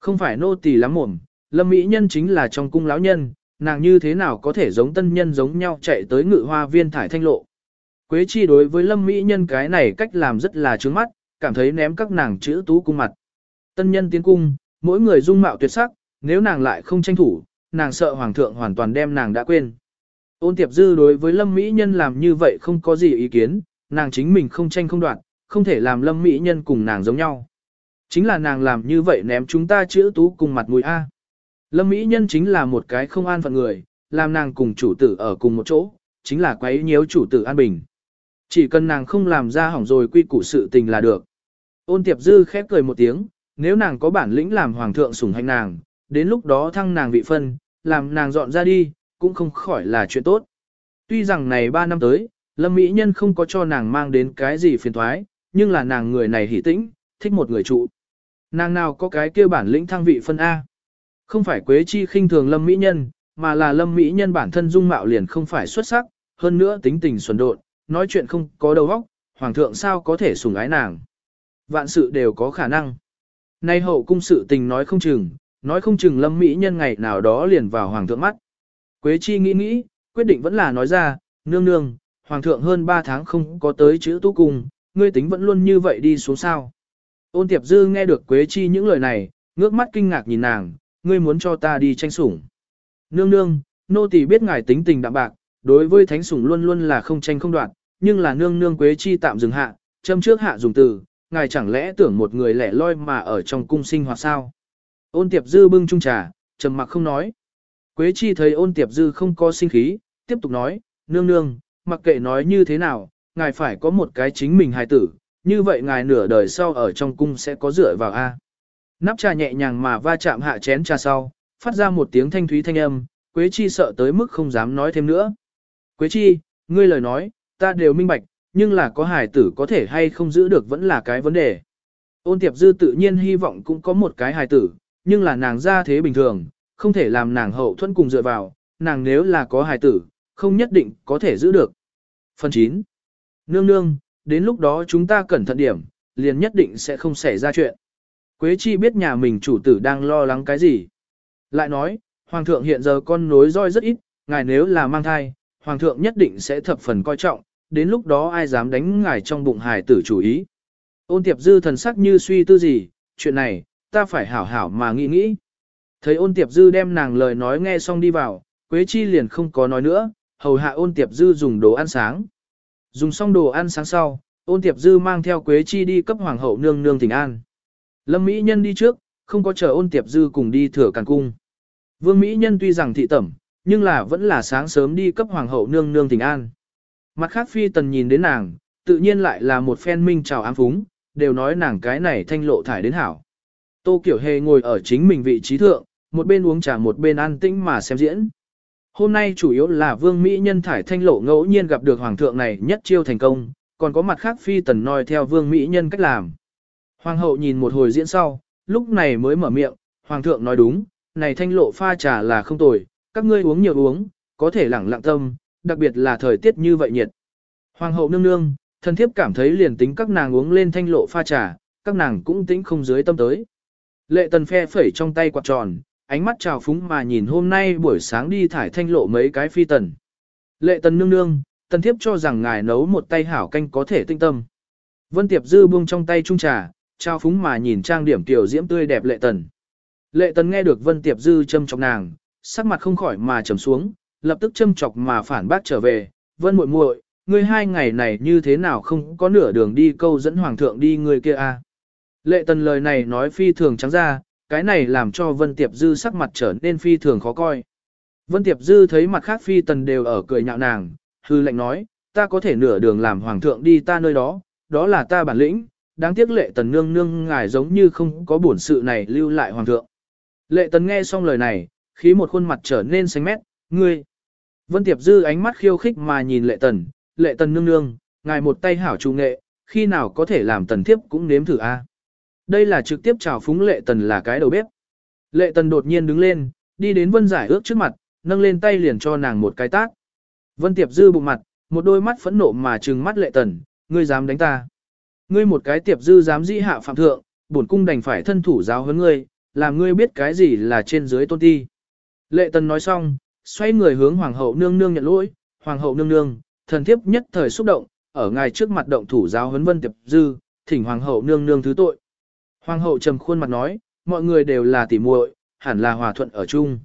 Không phải nô tỳ lắm mồm, lâm mỹ nhân chính là trong cung lão nhân, nàng như thế nào có thể giống tân nhân giống nhau chạy tới ngự hoa viên thải thanh lộ. Quế chi đối với lâm mỹ nhân cái này cách làm rất là trướng mắt, cảm thấy ném các nàng chữ tú cung mặt. Tân nhân tiến cung, mỗi người dung mạo tuyệt sắc, nếu nàng lại không tranh thủ, nàng sợ hoàng thượng hoàn toàn đem nàng đã quên. Ôn tiệp dư đối với lâm mỹ nhân làm như vậy không có gì ý kiến, nàng chính mình không tranh không đoạt, không thể làm lâm mỹ nhân cùng nàng giống nhau. Chính là nàng làm như vậy ném chúng ta chữ tú cùng mặt mũi A. Lâm mỹ nhân chính là một cái không an phận người, làm nàng cùng chủ tử ở cùng một chỗ, chính là quấy nhiễu chủ tử an bình. Chỉ cần nàng không làm ra hỏng rồi quy củ sự tình là được. Ôn tiệp dư khép cười một tiếng, nếu nàng có bản lĩnh làm hoàng thượng sủng hành nàng, đến lúc đó thăng nàng vị phân, làm nàng dọn ra đi, cũng không khỏi là chuyện tốt. Tuy rằng này 3 năm tới, Lâm Mỹ Nhân không có cho nàng mang đến cái gì phiền thoái, nhưng là nàng người này hỉ tĩnh, thích một người trụ. Nàng nào có cái kia bản lĩnh thăng vị phân A. Không phải Quế Chi khinh thường Lâm Mỹ Nhân, mà là Lâm Mỹ Nhân bản thân dung mạo liền không phải xuất sắc, hơn nữa tính tình xuẩn độn, nói chuyện không có đầu óc, hoàng thượng sao có thể sủng ái nàng. Vạn sự đều có khả năng. Nay hậu cung sự tình nói không chừng, nói không chừng Lâm Mỹ Nhân ngày nào đó liền vào hoàng thượng mắt. Quế Chi nghĩ nghĩ, quyết định vẫn là nói ra, nương nương, hoàng thượng hơn 3 tháng không có tới chữ tu cung, ngươi tính vẫn luôn như vậy đi xuống sao. Ôn tiệp dư nghe được Quế Chi những lời này, ngước mắt kinh ngạc nhìn nàng, ngươi muốn cho ta đi tranh sủng. Nương nương, nô tỳ biết ngài tính tình đạm bạc, đối với thánh sủng luôn luôn là không tranh không đoạt, nhưng là nương nương Quế Chi tạm dừng hạ, châm trước hạ dùng từ, ngài chẳng lẽ tưởng một người lẻ loi mà ở trong cung sinh hoạt sao? Ôn tiệp dư bưng chung trà, trầm mặc không nói. Quế chi thấy ôn tiệp dư không có sinh khí, tiếp tục nói, nương nương, mặc kệ nói như thế nào, ngài phải có một cái chính mình hài tử, như vậy ngài nửa đời sau ở trong cung sẽ có dựa vào A. Nắp trà nhẹ nhàng mà va chạm hạ chén trà sau, phát ra một tiếng thanh thúy thanh âm, Quế chi sợ tới mức không dám nói thêm nữa. Quế chi, ngươi lời nói, ta đều minh bạch, nhưng là có hài tử có thể hay không giữ được vẫn là cái vấn đề. Ôn tiệp dư tự nhiên hy vọng cũng có một cái hài tử, nhưng là nàng ra thế bình thường, không thể làm nàng hậu thuẫn cùng dựa vào, nàng nếu là có hài tử, không nhất định có thể giữ được. Phần 9. Nương nương, đến lúc đó chúng ta cẩn thận điểm, liền nhất định sẽ không xảy ra chuyện. Quế chi biết nhà mình chủ tử đang lo lắng cái gì. Lại nói, Hoàng thượng hiện giờ con nối roi rất ít, ngài nếu là mang thai, Hoàng thượng nhất định sẽ thập phần coi trọng, đến lúc đó ai dám đánh ngài trong bụng hài tử chủ ý. Ôn tiệp dư thần sắc như suy tư gì, chuyện này, ta phải hảo hảo mà nghĩ nghĩ. Thấy ôn tiệp dư đem nàng lời nói nghe xong đi vào, Quế Chi liền không có nói nữa, hầu hạ ôn tiệp dư dùng đồ ăn sáng. Dùng xong đồ ăn sáng sau, ôn tiệp dư mang theo Quế Chi đi cấp hoàng hậu nương nương thỉnh an. Lâm Mỹ Nhân đi trước, không có chờ ôn tiệp dư cùng đi thừa càng cung. Vương Mỹ Nhân tuy rằng thị tẩm, nhưng là vẫn là sáng sớm đi cấp hoàng hậu nương nương tình an. Mặt khác phi tần nhìn đến nàng, tự nhiên lại là một phen minh chào ám phúng, đều nói nàng cái này thanh lộ thải đến hảo. Tô Kiểu Hề ngồi ở chính mình vị trí thượng, một bên uống trà một bên an tĩnh mà xem diễn. Hôm nay chủ yếu là vương Mỹ nhân thải thanh lộ ngẫu nhiên gặp được hoàng thượng này nhất chiêu thành công, còn có mặt khác phi tần noi theo vương Mỹ nhân cách làm. Hoàng hậu nhìn một hồi diễn sau, lúc này mới mở miệng, hoàng thượng nói đúng, này thanh lộ pha trà là không tồi, các ngươi uống nhiều uống, có thể lẳng lặng tâm, đặc biệt là thời tiết như vậy nhiệt. Hoàng hậu nương nương, thân thiếp cảm thấy liền tính các nàng uống lên thanh lộ pha trà, các nàng cũng tính không dưới tâm tới. Lệ tần phe phẩy trong tay quạt tròn, ánh mắt trào phúng mà nhìn hôm nay buổi sáng đi thải thanh lộ mấy cái phi tần. Lệ tần nương nương, tần thiếp cho rằng ngài nấu một tay hảo canh có thể tinh tâm. Vân Tiệp Dư buông trong tay trung trà, trao phúng mà nhìn trang điểm tiểu diễm tươi đẹp lệ tần. Lệ tần nghe được Vân Tiệp Dư châm chọc nàng, sắc mặt không khỏi mà trầm xuống, lập tức châm chọc mà phản bác trở về. Vân muội muội, ngươi hai ngày này như thế nào không có nửa đường đi câu dẫn hoàng thượng đi người kia a? Lệ tần lời này nói phi thường trắng ra, cái này làm cho Vân Tiệp Dư sắc mặt trở nên phi thường khó coi. Vân Tiệp Dư thấy mặt khác phi tần đều ở cười nhạo nàng, hư lệnh nói, ta có thể nửa đường làm hoàng thượng đi ta nơi đó, đó là ta bản lĩnh, đáng tiếc lệ tần nương nương ngài giống như không có bổn sự này lưu lại hoàng thượng. Lệ tần nghe xong lời này, khí một khuôn mặt trở nên xanh mét, ngươi. Vân Tiệp Dư ánh mắt khiêu khích mà nhìn lệ tần, lệ tần nương nương, ngài một tay hảo trung nghệ, khi nào có thể làm tần thiếp cũng nếm thử a. Đây là trực tiếp chào phúng lệ tần là cái đầu bếp. Lệ tần đột nhiên đứng lên, đi đến vân giải ước trước mặt, nâng lên tay liền cho nàng một cái tác. Vân tiệp dư bụng mặt, một đôi mắt phẫn nộ mà trừng mắt lệ tần, ngươi dám đánh ta. Ngươi một cái tiệp dư dám dĩ hạ phạm thượng, bổn cung đành phải thân thủ giáo huấn ngươi, làm ngươi biết cái gì là trên dưới tôn ti. Lệ tần nói xong, xoay người hướng hoàng hậu nương nương nhận lỗi, hoàng hậu nương nương, thần thiếp nhất thời xúc động, ở ngài trước mặt động thủ giáo huấn vân tiệp dư, thỉnh hoàng hậu nương nương thứ tội. Hoàng hậu trầm khuôn mặt nói, mọi người đều là tỉ muội, hẳn là hòa thuận ở chung.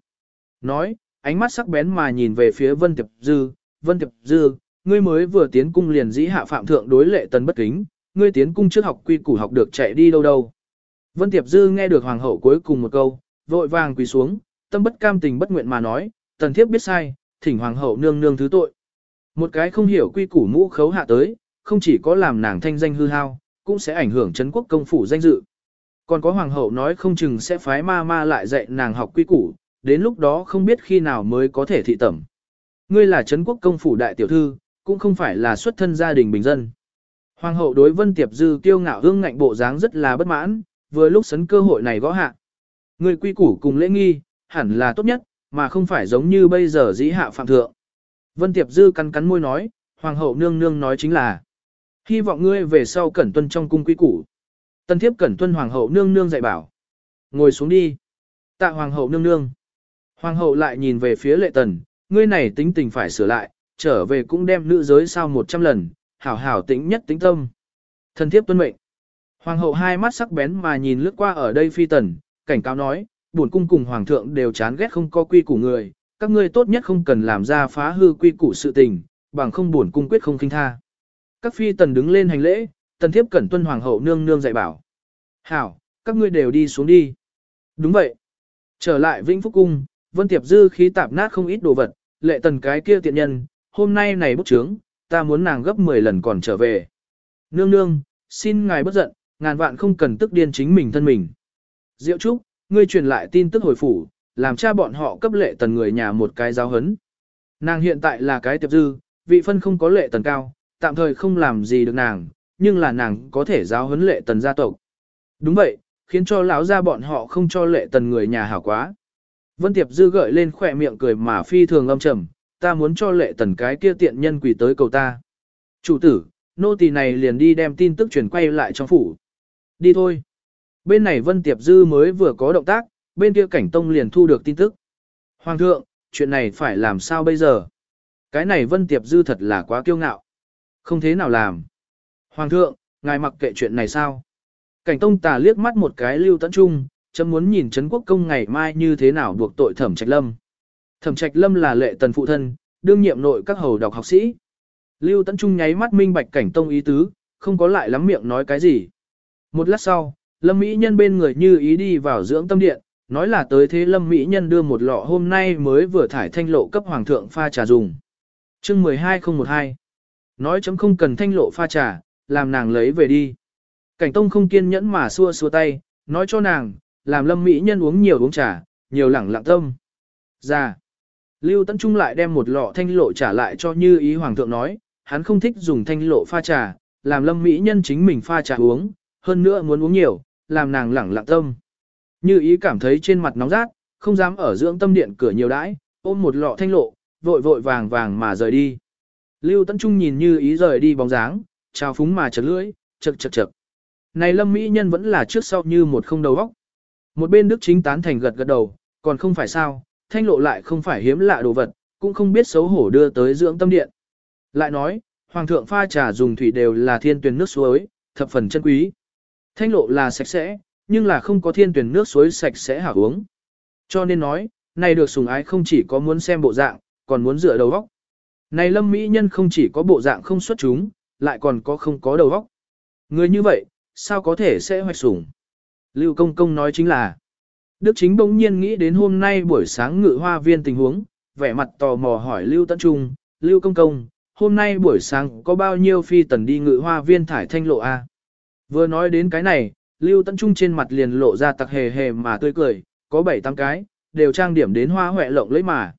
Nói, ánh mắt sắc bén mà nhìn về phía vân tiệp dư, vân tiệp dư, ngươi mới vừa tiến cung liền dĩ hạ phạm thượng đối lệ tần bất kính, ngươi tiến cung trước học quy củ học được chạy đi đâu đâu. Vân tiệp dư nghe được hoàng hậu cuối cùng một câu, vội vàng quỳ xuống, tâm bất cam tình bất nguyện mà nói, tần thiếp biết sai, thỉnh hoàng hậu nương nương thứ tội. Một cái không hiểu quy củ mũ khấu hạ tới, không chỉ có làm nàng thanh danh hư hao, cũng sẽ ảnh hưởng chấn quốc công phủ danh dự. Còn có hoàng hậu nói không chừng sẽ phái ma ma lại dạy nàng học quy củ, đến lúc đó không biết khi nào mới có thể thị tẩm. Ngươi là chấn quốc công phủ đại tiểu thư, cũng không phải là xuất thân gia đình bình dân. Hoàng hậu đối Vân Tiệp Dư kiêu ngạo hương ngạnh bộ dáng rất là bất mãn, vừa lúc sấn cơ hội này gõ hạ. người quy củ cùng lễ nghi, hẳn là tốt nhất, mà không phải giống như bây giờ dĩ hạ phạm thượng. Vân Tiệp Dư cắn cắn môi nói, Hoàng hậu nương nương nói chính là, hy vọng ngươi về sau cẩn tuân trong cung quy củ. Tân thiếp cẩn tuân Hoàng hậu nương nương dạy bảo. Ngồi xuống đi. Tạ Hoàng hậu nương nương. Hoàng hậu lại nhìn về phía lệ tần, ngươi này tính tình phải sửa lại, trở về cũng đem nữ giới sao một trăm lần, hảo hảo tĩnh nhất tĩnh tâm. Thần thiếp tuân mệnh. Hoàng hậu hai mắt sắc bén mà nhìn lướt qua ở đây phi tần, cảnh cáo nói, buồn cung cùng hoàng thượng đều chán ghét không có quy củ người, các ngươi tốt nhất không cần làm ra phá hư quy củ sự tình, bằng không buồn cung quyết không kinh tha. Các phi tần đứng lên hành lễ, tần thiếp cẩn tuân hoàng hậu nương nương dạy bảo. Hảo, các ngươi đều đi xuống đi. Đúng vậy. Trở lại Vĩnh Phúc Cung, Vân Tiệp Dư khí tạp nát không ít đồ vật, lệ tần cái kia tiện nhân, hôm nay này bút trướng, ta muốn nàng gấp 10 lần còn trở về. Nương nương, xin ngài bất giận, ngàn vạn không cần tức điên chính mình thân mình. Diệu Trúc, ngươi truyền lại tin tức hồi phủ, làm cha bọn họ cấp lệ tần người nhà một cái giáo hấn. Nàng hiện tại là cái tiệp dư, vị phân không có lệ tần cao, tạm thời không làm gì được nàng, nhưng là nàng có thể giáo huấn lệ tần gia tộc. Đúng vậy, khiến cho lão gia bọn họ không cho lệ tần người nhà hảo quá. Vân Tiệp Dư gợi lên khỏe miệng cười mà phi thường âm trầm, ta muốn cho lệ tần cái kia tiện nhân quỷ tới cầu ta. Chủ tử, nô tỳ này liền đi đem tin tức truyền quay lại trong phủ. Đi thôi. Bên này Vân Tiệp Dư mới vừa có động tác, bên kia cảnh tông liền thu được tin tức. Hoàng thượng, chuyện này phải làm sao bây giờ? Cái này Vân Tiệp Dư thật là quá kiêu ngạo. Không thế nào làm. Hoàng thượng, ngài mặc kệ chuyện này sao? Cảnh tông tà liếc mắt một cái lưu tận trung, chấm muốn nhìn Trấn quốc công ngày mai như thế nào buộc tội thẩm trạch lâm. Thẩm trạch lâm là lệ tần phụ thân, đương nhiệm nội các hầu đọc học sĩ. Lưu Tấn trung nháy mắt minh bạch cảnh tông ý tứ, không có lại lắm miệng nói cái gì. Một lát sau, lâm mỹ nhân bên người như ý đi vào dưỡng tâm điện, nói là tới thế lâm mỹ nhân đưa một lọ hôm nay mới vừa thải thanh lộ cấp hoàng thượng pha trà dùng. chương 12012 Nói chấm không cần thanh lộ pha trà, làm nàng lấy về đi. Cảnh tông không kiên nhẫn mà xua xua tay, nói cho nàng, làm lâm mỹ nhân uống nhiều uống trà, nhiều lẳng lặng tâm. Dạ. Lưu Tấn Trung lại đem một lọ thanh lộ trả lại cho như ý hoàng thượng nói, hắn không thích dùng thanh lộ pha trà, làm lâm mỹ nhân chính mình pha trà uống, hơn nữa muốn uống nhiều, làm nàng lẳng lặng tâm. Như ý cảm thấy trên mặt nóng rát, không dám ở dưỡng tâm điện cửa nhiều đãi, ôm một lọ thanh lộ, vội vội vàng vàng mà rời đi. Lưu Tấn Trung nhìn như ý rời đi bóng dáng, trao phúng mà chật lưỡi, chật chật chật. Này lâm mỹ nhân vẫn là trước sau như một không đầu óc. Một bên đức chính tán thành gật gật đầu, còn không phải sao, thanh lộ lại không phải hiếm lạ đồ vật, cũng không biết xấu hổ đưa tới dưỡng tâm điện. Lại nói, hoàng thượng pha trà dùng thủy đều là thiên tuyển nước suối, thập phần chân quý. Thanh lộ là sạch sẽ, nhưng là không có thiên tuyển nước suối sạch sẽ hảo uống. Cho nên nói, này được sùng ái không chỉ có muốn xem bộ dạng, còn muốn dựa đầu vóc. Này lâm mỹ nhân không chỉ có bộ dạng không xuất chúng, lại còn có không có đầu vóc. Người như vậy, sao có thể sẽ hoạch sủng? Lưu Công Công nói chính là, Đức Chính bỗng nhiên nghĩ đến hôm nay buổi sáng ngự hoa viên tình huống, vẻ mặt tò mò hỏi Lưu Tấn Trung, Lưu Công Công, hôm nay buổi sáng có bao nhiêu phi tần đi ngự hoa viên thải thanh lộ a? Vừa nói đến cái này, Lưu Tấn Trung trên mặt liền lộ ra tặc hề hề mà tươi cười, có bảy tám cái, đều trang điểm đến hoa hoẹ lộng lấy mà.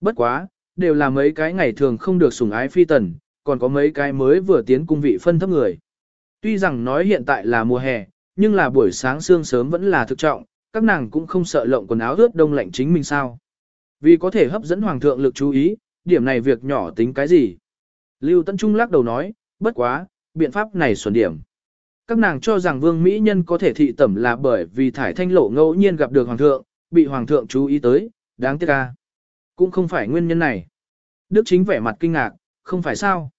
Bất quá, đều là mấy cái ngày thường không được sủng ái phi tần, còn có mấy cái mới vừa tiến cung vị phân thấp người. Tuy rằng nói hiện tại là mùa hè, nhưng là buổi sáng sương sớm vẫn là thực trọng, các nàng cũng không sợ lộng quần áo ướt đông lạnh chính mình sao. Vì có thể hấp dẫn hoàng thượng lực chú ý, điểm này việc nhỏ tính cái gì. Lưu Tân Trung lắc đầu nói, bất quá, biện pháp này xuẩn điểm. Các nàng cho rằng vương mỹ nhân có thể thị tẩm là bởi vì thải thanh lộ ngẫu nhiên gặp được hoàng thượng, bị hoàng thượng chú ý tới, đáng tiếc ca. Cũng không phải nguyên nhân này. Đức chính vẻ mặt kinh ngạc, không phải sao.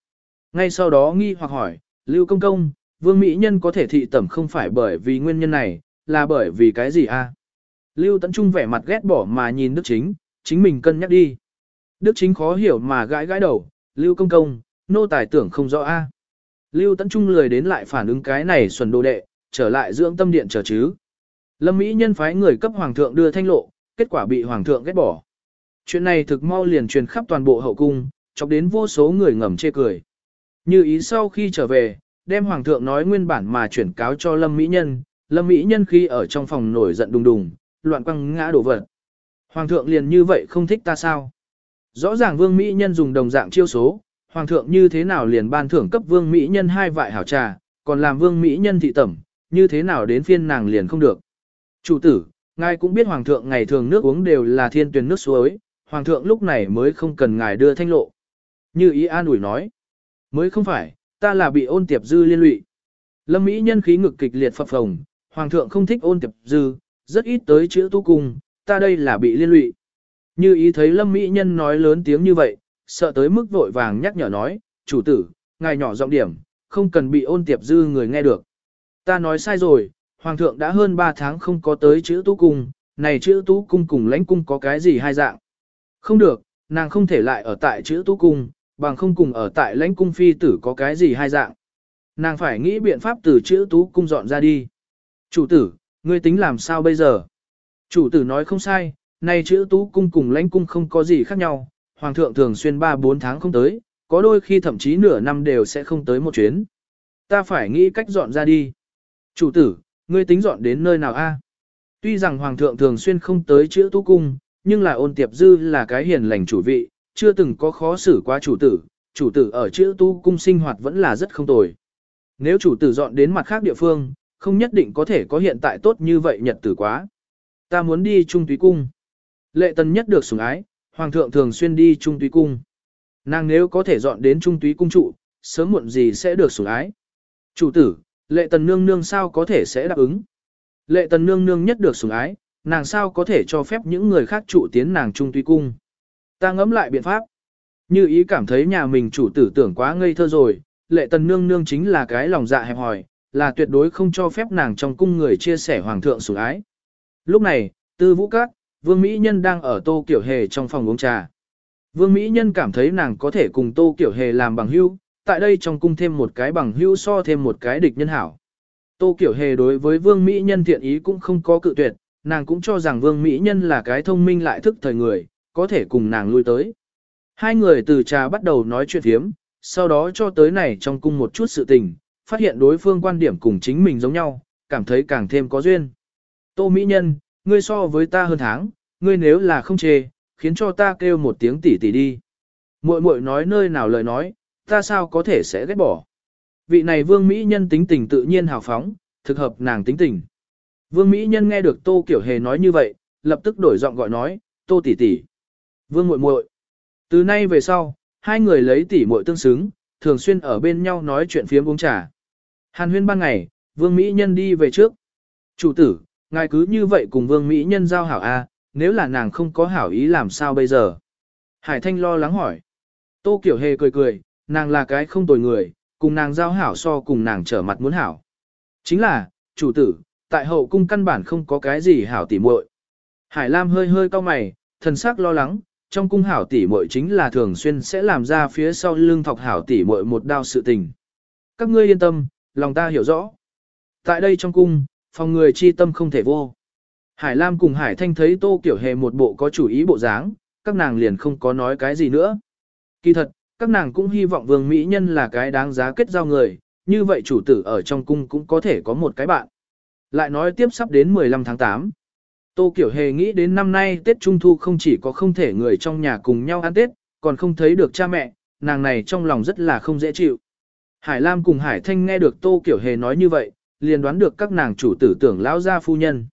Ngay sau đó nghi hoặc hỏi, Lưu Công Công, vương mỹ nhân có thể thị tẩm không phải bởi vì nguyên nhân này, là bởi vì cái gì a? Lưu Tấn Trung vẻ mặt ghét bỏ mà nhìn Đức chính, chính mình cân nhắc đi. Đức chính khó hiểu mà gãi gãi đầu, Lưu Công Công, nô tài tưởng không rõ a. Lưu Tấn Trung lười đến lại phản ứng cái này xuẩn đồ đệ, trở lại dưỡng tâm điện chờ chứ. Lâm Mỹ nhân phái người cấp hoàng thượng đưa thanh lộ, kết quả bị hoàng thượng ghét bỏ. Chuyện này thực mau liền truyền khắp toàn bộ hậu cung, chọc đến vô số người ngầm chê cười. Như ý sau khi trở về, đem hoàng thượng nói nguyên bản mà chuyển cáo cho Lâm Mỹ nhân, Lâm Mỹ nhân khi ở trong phòng nổi giận đùng đùng, loạn quăng ngã đổ vật. Hoàng thượng liền như vậy không thích ta sao? Rõ ràng vương Mỹ nhân dùng đồng dạng chiêu số, hoàng thượng như thế nào liền ban thưởng cấp vương Mỹ nhân hai vại hảo trà, còn làm vương Mỹ nhân thị tẩm, như thế nào đến phiên nàng liền không được. Chủ tử, ngài cũng biết hoàng thượng ngày thường nước uống đều là thiên tuyển nước suối, hoàng thượng lúc này mới không cần ngài đưa thanh lộ. Như ý an ủi nói, mới không phải, ta là bị ôn tiệp dư liên lụy. Lâm Mỹ nhân khí ngực kịch liệt phập phồng, hoàng thượng không thích ôn tiệp dư, rất ít tới chữ tu cung, ta đây là bị liên lụy. Như ý thấy Lâm Mỹ nhân nói lớn tiếng như vậy, sợ tới mức vội vàng nhắc nhở nói, chủ tử, ngài nhỏ giọng điểm, không cần bị ôn tiệp dư người nghe được. Ta nói sai rồi, hoàng thượng đã hơn 3 tháng không có tới chữ tu cung, này chữ tu cung cùng lãnh cung có cái gì hai dạng. Không được, nàng không thể lại ở tại chữ tu cung, bằng không cùng ở tại lãnh cung phi tử có cái gì hai dạng. Nàng phải nghĩ biện pháp từ chữ tú cung dọn ra đi. Chủ tử, ngươi tính làm sao bây giờ? Chủ tử nói không sai, nay chữ tú cung cùng lãnh cung không có gì khác nhau, hoàng thượng thường xuyên 3-4 tháng không tới, có đôi khi thậm chí nửa năm đều sẽ không tới một chuyến. Ta phải nghĩ cách dọn ra đi. Chủ tử, ngươi tính dọn đến nơi nào a? Tuy rằng hoàng thượng thường xuyên không tới chữ tú cung, nhưng là ôn tiệp dư là cái hiền lành chủ vị, chưa từng có khó xử qua chủ tử, chủ tử ở chữ tu cung sinh hoạt vẫn là rất không tồi. Nếu chủ tử dọn đến mặt khác địa phương, không nhất định có thể có hiện tại tốt như vậy nhật tử quá. Ta muốn đi trung túy cung. Lệ tần nhất được sủng ái, hoàng thượng thường xuyên đi trung túy cung. Nàng nếu có thể dọn đến trung túy cung trụ, sớm muộn gì sẽ được sủng ái. Chủ tử, lệ tần nương nương sao có thể sẽ đáp ứng. Lệ tần nương nương nhất được sủng ái, nàng sao có thể cho phép những người khác trụ tiến nàng trung túy cung. Ta ngẫm lại biện pháp. Như ý cảm thấy nhà mình chủ tử tưởng quá ngây thơ rồi, lệ tần nương nương chính là cái lòng dạ hẹp hòi, là tuyệt đối không cho phép nàng trong cung người chia sẻ hoàng thượng sủng ái. Lúc này, tư vũ các, vương Mỹ Nhân đang ở tô kiểu hề trong phòng uống trà. Vương Mỹ Nhân cảm thấy nàng có thể cùng tô kiểu hề làm bằng hữu, tại đây trong cung thêm một cái bằng hữu so thêm một cái địch nhân hảo. Tô kiểu hề đối với vương Mỹ Nhân thiện ý cũng không có cự tuyệt, nàng cũng cho rằng vương Mỹ Nhân là cái thông minh lại thức thời người, có thể cùng nàng lui tới. Hai người từ trà bắt đầu nói chuyện hiếm, sau đó cho tới này trong cung một chút sự tình, phát hiện đối phương quan điểm cùng chính mình giống nhau, cảm thấy càng thêm có duyên. Tô Mỹ Nhân, ngươi so với ta hơn tháng, ngươi nếu là không chê, khiến cho ta kêu một tiếng tỷ tỷ đi. Muội muội nói nơi nào lời nói, ta sao có thể sẽ ghét bỏ. Vị này Vương Mỹ Nhân tính tình tự nhiên hào phóng, thực hợp nàng tính tình. Vương Mỹ Nhân nghe được Tô Kiểu Hề nói như vậy, lập tức đổi giọng gọi nói, Tô tỷ tỷ. Vương muội muội. Từ nay về sau, hai người lấy tỷ muội tương xứng, thường xuyên ở bên nhau nói chuyện phiếm uống trà. Hàn huyên ban ngày, Vương Mỹ Nhân đi về trước. Chủ tử, ngài cứ như vậy cùng Vương Mỹ Nhân giao hảo A, nếu là nàng không có hảo ý làm sao bây giờ? Hải Thanh lo lắng hỏi. Tô Kiểu Hề cười cười, nàng là cái không tồi người, cùng nàng giao hảo so cùng nàng trở mặt muốn hảo. Chính là, chủ tử, tại hậu cung căn bản không có cái gì hảo tỉ muội. Hải Lam hơi hơi cau mày, thần sắc lo lắng, trong cung hảo tỷ muội chính là thường xuyên sẽ làm ra phía sau lưng thọc hảo tỷ muội một đao sự tình. Các ngươi yên tâm, lòng ta hiểu rõ. Tại đây trong cung, phòng người chi tâm không thể vô. Hải Lam cùng Hải Thanh thấy Tô Kiểu Hề một bộ có chủ ý bộ dáng, các nàng liền không có nói cái gì nữa. Kỳ thật, các nàng cũng hy vọng Vương Mỹ Nhân là cái đáng giá kết giao người, như vậy chủ tử ở trong cung cũng có thể có một cái bạn. Lại nói tiếp sắp đến 15 tháng 8. Tô Kiểu Hề nghĩ đến năm nay Tết Trung Thu không chỉ có không thể người trong nhà cùng nhau ăn Tết, còn không thấy được cha mẹ, nàng này trong lòng rất là không dễ chịu. Hải Lam cùng Hải Thanh nghe được Tô Kiểu Hề nói như vậy, liền đoán được các nàng chủ tử tưởng lão gia phu nhân.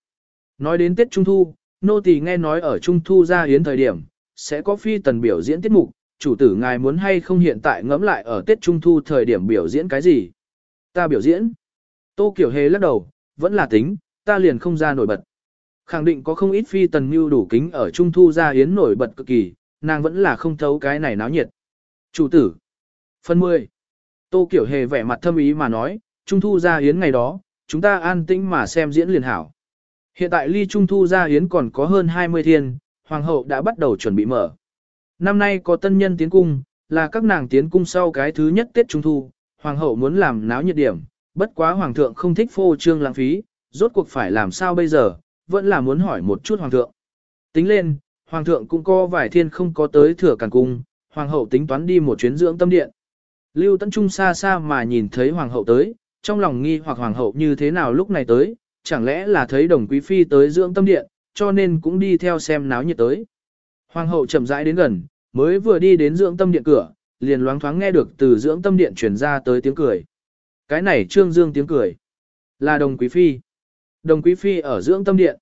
Nói đến Tết Trung Thu, nô tỳ nghe nói ở Trung Thu ra hiến thời điểm, sẽ có phi tần biểu diễn tiết mục, chủ tử ngài muốn hay không hiện tại ngẫm lại ở Tết Trung Thu thời điểm biểu diễn cái gì? Ta biểu diễn. Tô Kiểu Hề lắc đầu, vẫn là tính, ta liền không ra nổi bật. Khẳng định có không ít phi tần mưu đủ kính ở trung thu ra yến nổi bật cực kỳ, nàng vẫn là không thấu cái này náo nhiệt. Chủ tử. Phần 10. Tô Kiểu Hề vẻ mặt thâm ý mà nói, trung thu ra yến ngày đó, chúng ta an tĩnh mà xem diễn liền hảo. Hiện tại ly trung thu ra yến còn có hơn 20 thiên, hoàng hậu đã bắt đầu chuẩn bị mở. Năm nay có tân nhân tiến cung, là các nàng tiến cung sau cái thứ nhất Tết Trung Thu, hoàng hậu muốn làm náo nhiệt điểm, bất quá hoàng thượng không thích phô trương lãng phí, rốt cuộc phải làm sao bây giờ, vẫn là muốn hỏi một chút hoàng thượng. Tính lên, hoàng thượng cũng có vài thiên không có tới thừa càng cung, hoàng hậu tính toán đi một chuyến dưỡng tâm điện. Lưu Tấn Trung xa xa mà nhìn thấy hoàng hậu tới, trong lòng nghi hoặc hoàng hậu như thế nào lúc này tới, chẳng lẽ là thấy đồng quý phi tới dưỡng tâm điện, cho nên cũng đi theo xem náo nhiệt tới. Hoàng hậu chậm rãi đến gần, mới vừa đi đến dưỡng tâm điện cửa, liền loáng thoáng nghe được từ dưỡng tâm điện truyền ra tới tiếng cười. Cái này trương dương tiếng cười. Là đồng quý phi. Đồng quý phi ở dưỡng tâm điện.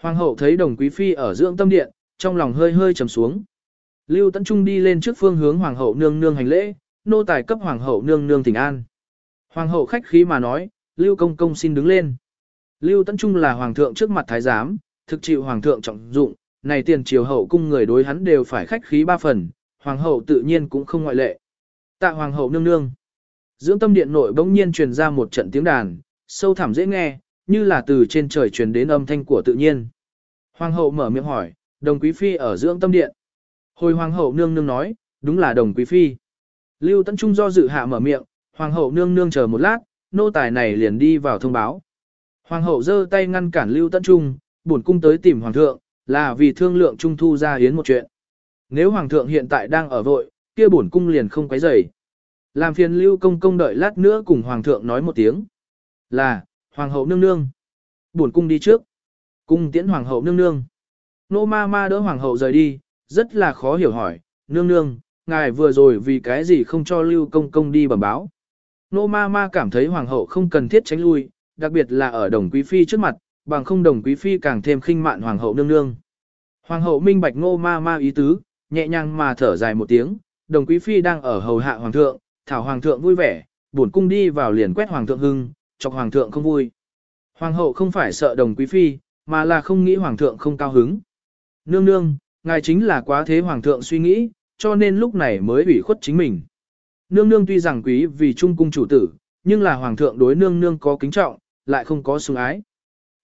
Hoàng hậu thấy đồng quý phi ở dưỡng tâm điện, trong lòng hơi hơi trầm xuống. Lưu Tấn Trung đi lên trước phương hướng hoàng hậu nương nương hành lễ, nô tài cấp hoàng hậu nương nương thỉnh an. Hoàng hậu khách khí mà nói, Lưu công công xin đứng lên. Lưu Tấn Trung là hoàng thượng trước mặt thái giám, thực chịu hoàng thượng trọng dụng, này tiền triều hậu cung người đối hắn đều phải khách khí ba phần, hoàng hậu tự nhiên cũng không ngoại lệ. Tạ hoàng hậu nương nương. Dưỡng tâm điện nội bỗng nhiên truyền ra một trận tiếng đàn, sâu thẳm dễ nghe, như là từ trên trời truyền đến âm thanh của tự nhiên. Hoàng hậu mở miệng hỏi, đồng quý phi ở dưỡng tâm điện. Hồi hoàng hậu nương nương nói, đúng là đồng quý phi. Lưu Tấn Trung do dự hạ mở miệng, hoàng hậu nương nương chờ một lát, nô tài này liền đi vào thông báo. Hoàng hậu giơ tay ngăn cản Lưu Tấn Trung, bổn cung tới tìm hoàng thượng, là vì thương lượng trung thu ra hiến một chuyện. Nếu hoàng thượng hiện tại đang ở vội, kia bổn cung liền không quấy rầy. Làm phiền lưu công công đợi lát nữa cùng hoàng thượng nói một tiếng. Là, hoàng hậu nương nương. Bổn cung đi trước. Cung tiễn hoàng hậu nương nương. Nô ma ma đỡ hoàng hậu rời đi, rất là khó hiểu hỏi, nương nương, ngài vừa rồi vì cái gì không cho lưu công công đi bẩm báo. Nô ma ma cảm thấy hoàng hậu không cần thiết tránh lui, đặc biệt là ở đồng quý phi trước mặt, bằng không đồng quý phi càng thêm khinh mạn hoàng hậu nương nương. Hoàng hậu minh bạch ngô ma ma ý tứ, nhẹ nhàng mà thở dài một tiếng, đồng quý phi đang ở hầu hạ hoàng thượng, thảo hoàng thượng vui vẻ, buồn cung đi vào liền quét hoàng thượng hưng, chọc hoàng thượng không vui. Hoàng hậu không phải sợ đồng quý phi, mà là không nghĩ hoàng thượng không cao hứng. Nương nương, ngài chính là quá thế hoàng thượng suy nghĩ, cho nên lúc này mới ủy khuất chính mình. Nương nương tuy rằng quý vì trung cung chủ tử, nhưng là hoàng thượng đối nương nương có kính trọng, lại không có sủng ái.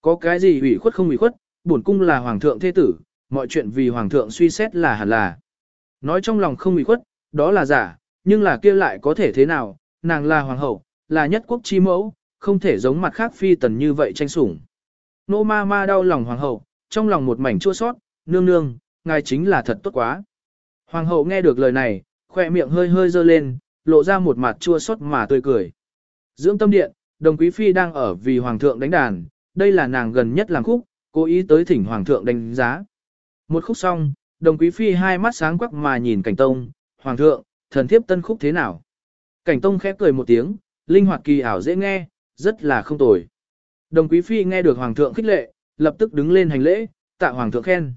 Có cái gì ủy khuất không ủy khuất, bổn cung là hoàng thượng thế tử, mọi chuyện vì hoàng thượng suy xét là hẳn là. Nói trong lòng không ủy khuất, đó là giả, nhưng là kia lại có thể thế nào, nàng là hoàng hậu, là nhất quốc chi mẫu, không thể giống mặt khác phi tần như vậy tranh sủng. Nô ma ma đau lòng hoàng hậu, trong lòng một mảnh chua sót, nương nương, ngài chính là thật tốt quá. Hoàng hậu nghe được lời này, khỏe miệng hơi hơi dơ lên, lộ ra một mặt chua sót mà tươi cười. Dưỡng tâm điện, đồng quý phi đang ở vì hoàng thượng đánh đàn, đây là nàng gần nhất làm khúc, cố ý tới thỉnh hoàng thượng đánh giá. Một khúc xong, đồng quý phi hai mắt sáng quắc mà nhìn cảnh tông, hoàng thượng, thần thiếp tân khúc thế nào? Cảnh tông khép cười một tiếng, linh hoạt kỳ ảo dễ nghe, rất là không tồi. Đồng quý phi nghe được hoàng thượng khích lệ, lập tức đứng lên hành lễ, tạ hoàng thượng khen.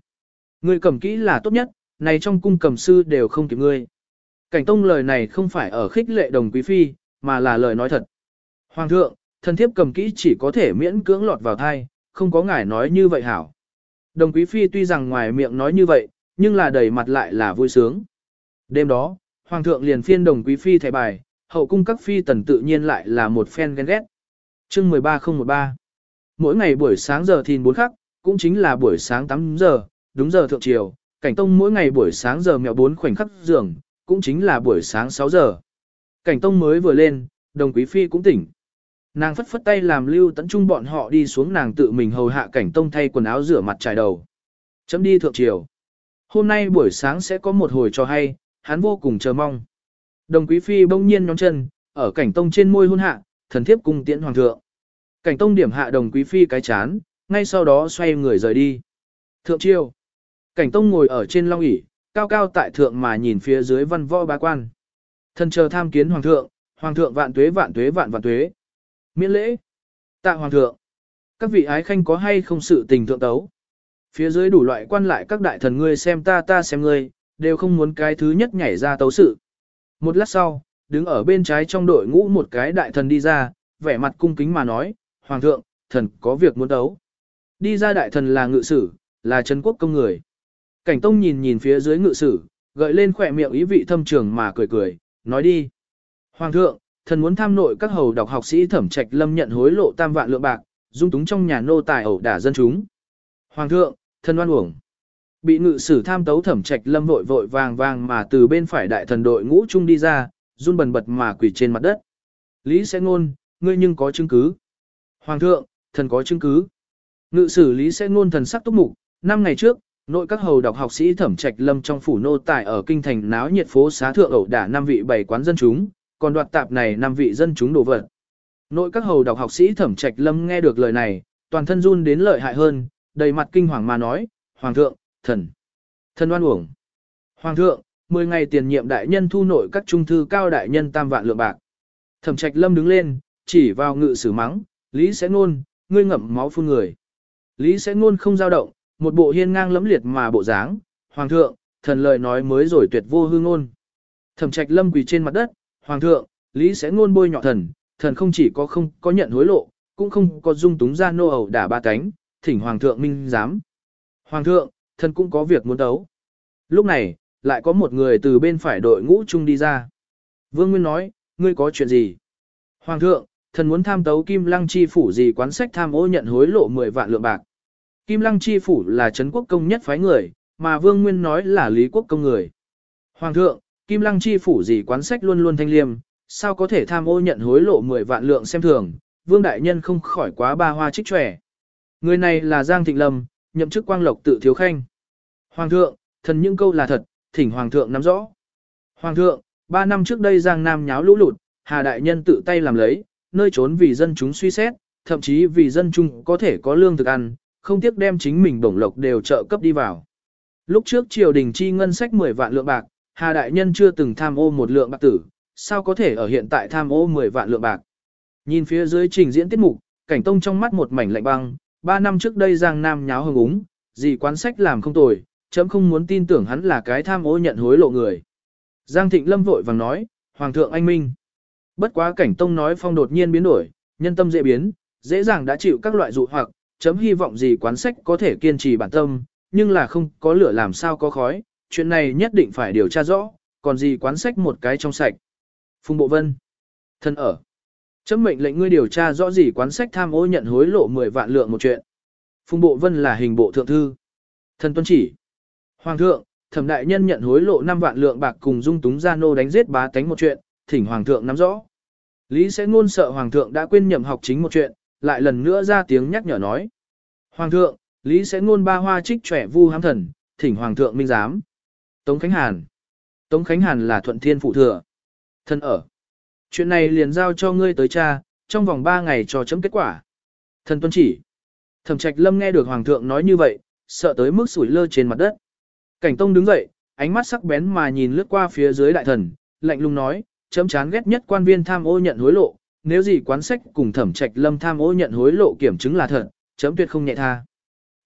Ngươi cầm kỹ là tốt nhất, này trong cung cầm sư đều không kịp ngươi. Cảnh tông lời này không phải ở khích lệ đồng quý phi, mà là lời nói thật. Hoàng thượng, thần thiếp cầm kỹ chỉ có thể miễn cưỡng lọt vào thai, không có ngài nói như vậy hảo. Đồng quý phi tuy rằng ngoài miệng nói như vậy, nhưng là đầy mặt lại là vui sướng. Đêm đó, hoàng thượng liền phiên đồng quý phi thẻ bài, hậu cung các phi tần tự nhiên lại là một phen ghen ghét. Chương 13013 Mỗi ngày buổi sáng giờ thìn 4 khắc, cũng chính là buổi sáng 8 giờ, đúng giờ thượng chiều cảnh tông mỗi ngày buổi sáng giờ mẹo 4 khoảnh khắc giường, cũng chính là buổi sáng 6 giờ. Cảnh tông mới vừa lên, đồng quý phi cũng tỉnh. Nàng phất phất tay làm lưu tấn trung bọn họ đi xuống nàng tự mình hầu hạ cảnh tông thay quần áo rửa mặt trải đầu. Chấm đi thượng chiều Hôm nay buổi sáng sẽ có một hồi cho hay, hắn vô cùng chờ mong. Đồng quý phi bỗng nhiên nhón chân, ở cảnh tông trên môi hôn hạ, thần thiếp cung tiễn hoàng thượng. Cảnh tông điểm hạ đồng quý phi cái chán, ngay sau đó xoay người rời đi. Thượng triều. Cảnh tông ngồi ở trên long ỷ cao cao tại thượng mà nhìn phía dưới văn võ bá quan. Thần chờ tham kiến hoàng thượng, hoàng thượng vạn tuế vạn tuế vạn vạn tuế. Miễn lễ. Tạ hoàng thượng. Các vị ái khanh có hay không sự tình thượng tấu. Phía dưới đủ loại quan lại các đại thần ngươi xem ta ta xem ngươi, đều không muốn cái thứ nhất nhảy ra tấu sự. Một lát sau, đứng ở bên trái trong đội ngũ một cái đại thần đi ra, vẻ mặt cung kính mà nói, Hoàng thượng, thần có việc muốn đấu. Đi ra đại thần là ngự sử, là Trấn quốc công người. Cảnh tông nhìn nhìn phía dưới ngự sử, gợi lên khỏe miệng ý vị thâm trường mà cười cười, nói đi. Hoàng thượng, thần muốn tham nội các hầu đọc học sĩ thẩm trạch lâm nhận hối lộ tam vạn lượng bạc, dung túng trong nhà nô tài ẩu đả dân chúng. Hoàng thượng, thần oan uổng. Bị ngự sử tham tấu thẩm trạch lâm vội vội vàng vàng mà từ bên phải đại thần đội ngũ trung đi ra, run bần bật mà quỳ trên mặt đất. Lý sẽ ngôn, ngươi nhưng có chứng cứ. Hoàng thượng, thần có chứng cứ. Ngự sử lý sẽ ngôn thần sắc túc mục, năm ngày trước, nội các hầu đọc học sĩ thẩm trạch lâm trong phủ nô tài ở kinh thành náo nhiệt phố xá thượng ẩu đả năm vị bảy quán dân chúng, còn đoạt tạp này năm vị dân chúng đổ vật. Nội các hầu đọc học sĩ thẩm trạch lâm nghe được lời này, toàn thân run đến lợi hại hơn, đầy mặt kinh hoàng mà nói, Hoàng thượng, thần, thần oan uổng. Hoàng thượng, 10 ngày tiền nhiệm đại nhân thu nội các trung thư cao đại nhân tam vạn lượng bạc. Thẩm trạch lâm đứng lên, chỉ vào ngự sử mắng, Lý sẽ ngôn, ngươi ngậm máu phun người. Lý sẽ ngôn không dao động, một bộ hiên ngang lẫm liệt mà bộ dáng, Hoàng thượng, thần lời nói mới rồi tuyệt vô hư ngôn. Thẩm trạch lâm quỳ trên mặt đất, Hoàng thượng, Lý sẽ ngôn bôi nhọ thần, thần không chỉ có không có nhận hối lộ, cũng không có dung túng ra nô ẩu đả ba cánh, thỉnh Hoàng thượng minh giám. Hoàng thượng, thần cũng có việc muốn đấu. Lúc này, lại có một người từ bên phải đội ngũ chung đi ra. Vương Nguyên nói, ngươi có chuyện gì? Hoàng thượng, thần muốn tham tấu Kim Lăng Chi Phủ gì quán sách tham ô nhận hối lộ 10 vạn lượng bạc. Kim Lăng Chi Phủ là Trấn quốc công nhất phái người, mà Vương Nguyên nói là Lý quốc công người. Hoàng thượng, Kim Lăng Chi Phủ gì quán sách luôn luôn thanh liêm, sao có thể tham ô nhận hối lộ 10 vạn lượng xem thường, Vương Đại Nhân không khỏi quá ba hoa trích trẻ. Người này là Giang Thịnh Lâm, nhậm chức quang lộc tự thiếu khanh. Hoàng thượng, thần những câu là thật, thỉnh Hoàng thượng nắm rõ. Hoàng thượng, ba năm trước đây Giang Nam nháo lũ lụt, Hà Đại Nhân tự tay làm lấy, nơi trốn vì dân chúng suy xét, thậm chí vì dân chúng có thể có lương thực ăn, không tiếc đem chính mình bổng lộc đều trợ cấp đi vào. Lúc trước triều đình chi ngân sách 10 vạn lượng bạc, Hà Đại Nhân chưa từng tham ô một lượng bạc tử, sao có thể ở hiện tại tham ô 10 vạn lượng bạc. Nhìn phía dưới trình diễn tiết mục, cảnh tông trong mắt một mảnh lạnh băng, ba năm trước đây Giang Nam nháo hưng úng, gì quán sách làm không tồi, chấm không muốn tin tưởng hắn là cái tham ô nhận hối lộ người. Giang Thịnh Lâm vội vàng nói, Hoàng thượng anh minh. Bất quá cảnh tông nói phong đột nhiên biến đổi, nhân tâm dễ biến, dễ dàng đã chịu các loại dụ hoặc, chấm hy vọng gì quán sách có thể kiên trì bản tâm, nhưng là không có lửa làm sao có khói, chuyện này nhất định phải điều tra rõ, còn gì quán sách một cái trong sạch. Phùng Bộ Vân. Thân ở. Chấm mệnh lệnh ngươi điều tra rõ gì quán sách tham ô nhận hối lộ 10 vạn lượng một chuyện. Phùng Bộ Vân là hình bộ thượng thư. Thần tuân chỉ. Hoàng thượng, thẩm đại nhân nhận hối lộ 5 vạn lượng bạc cùng dung túng gia nô đánh giết bá tánh một chuyện, thỉnh Hoàng thượng nắm rõ. Lý sẽ ngôn sợ Hoàng thượng đã quên nhậm học chính một chuyện, lại lần nữa ra tiếng nhắc nhở nói. Hoàng thượng, Lý sẽ ngôn ba hoa trích trẻ vu hám thần, thỉnh Hoàng thượng minh giám. Tống Khánh Hàn. Tống Khánh Hàn là thuận thiên phụ thừa. Thân ở. Chuyện này liền giao cho ngươi tới cha, trong vòng 3 ngày cho chấm kết quả. Thần tuân chỉ. Thẩm trạch lâm nghe được Hoàng thượng nói như vậy, sợ tới mức sủi lơ trên mặt đất. Cảnh Tông đứng dậy, ánh mắt sắc bén mà nhìn lướt qua phía dưới đại thần, lạnh lùng nói, chấm chán ghét nhất quan viên tham ô nhận hối lộ, nếu gì quán sách cùng thẩm trạch lâm tham ô nhận hối lộ kiểm chứng là thật, chấm tuyệt không nhẹ tha.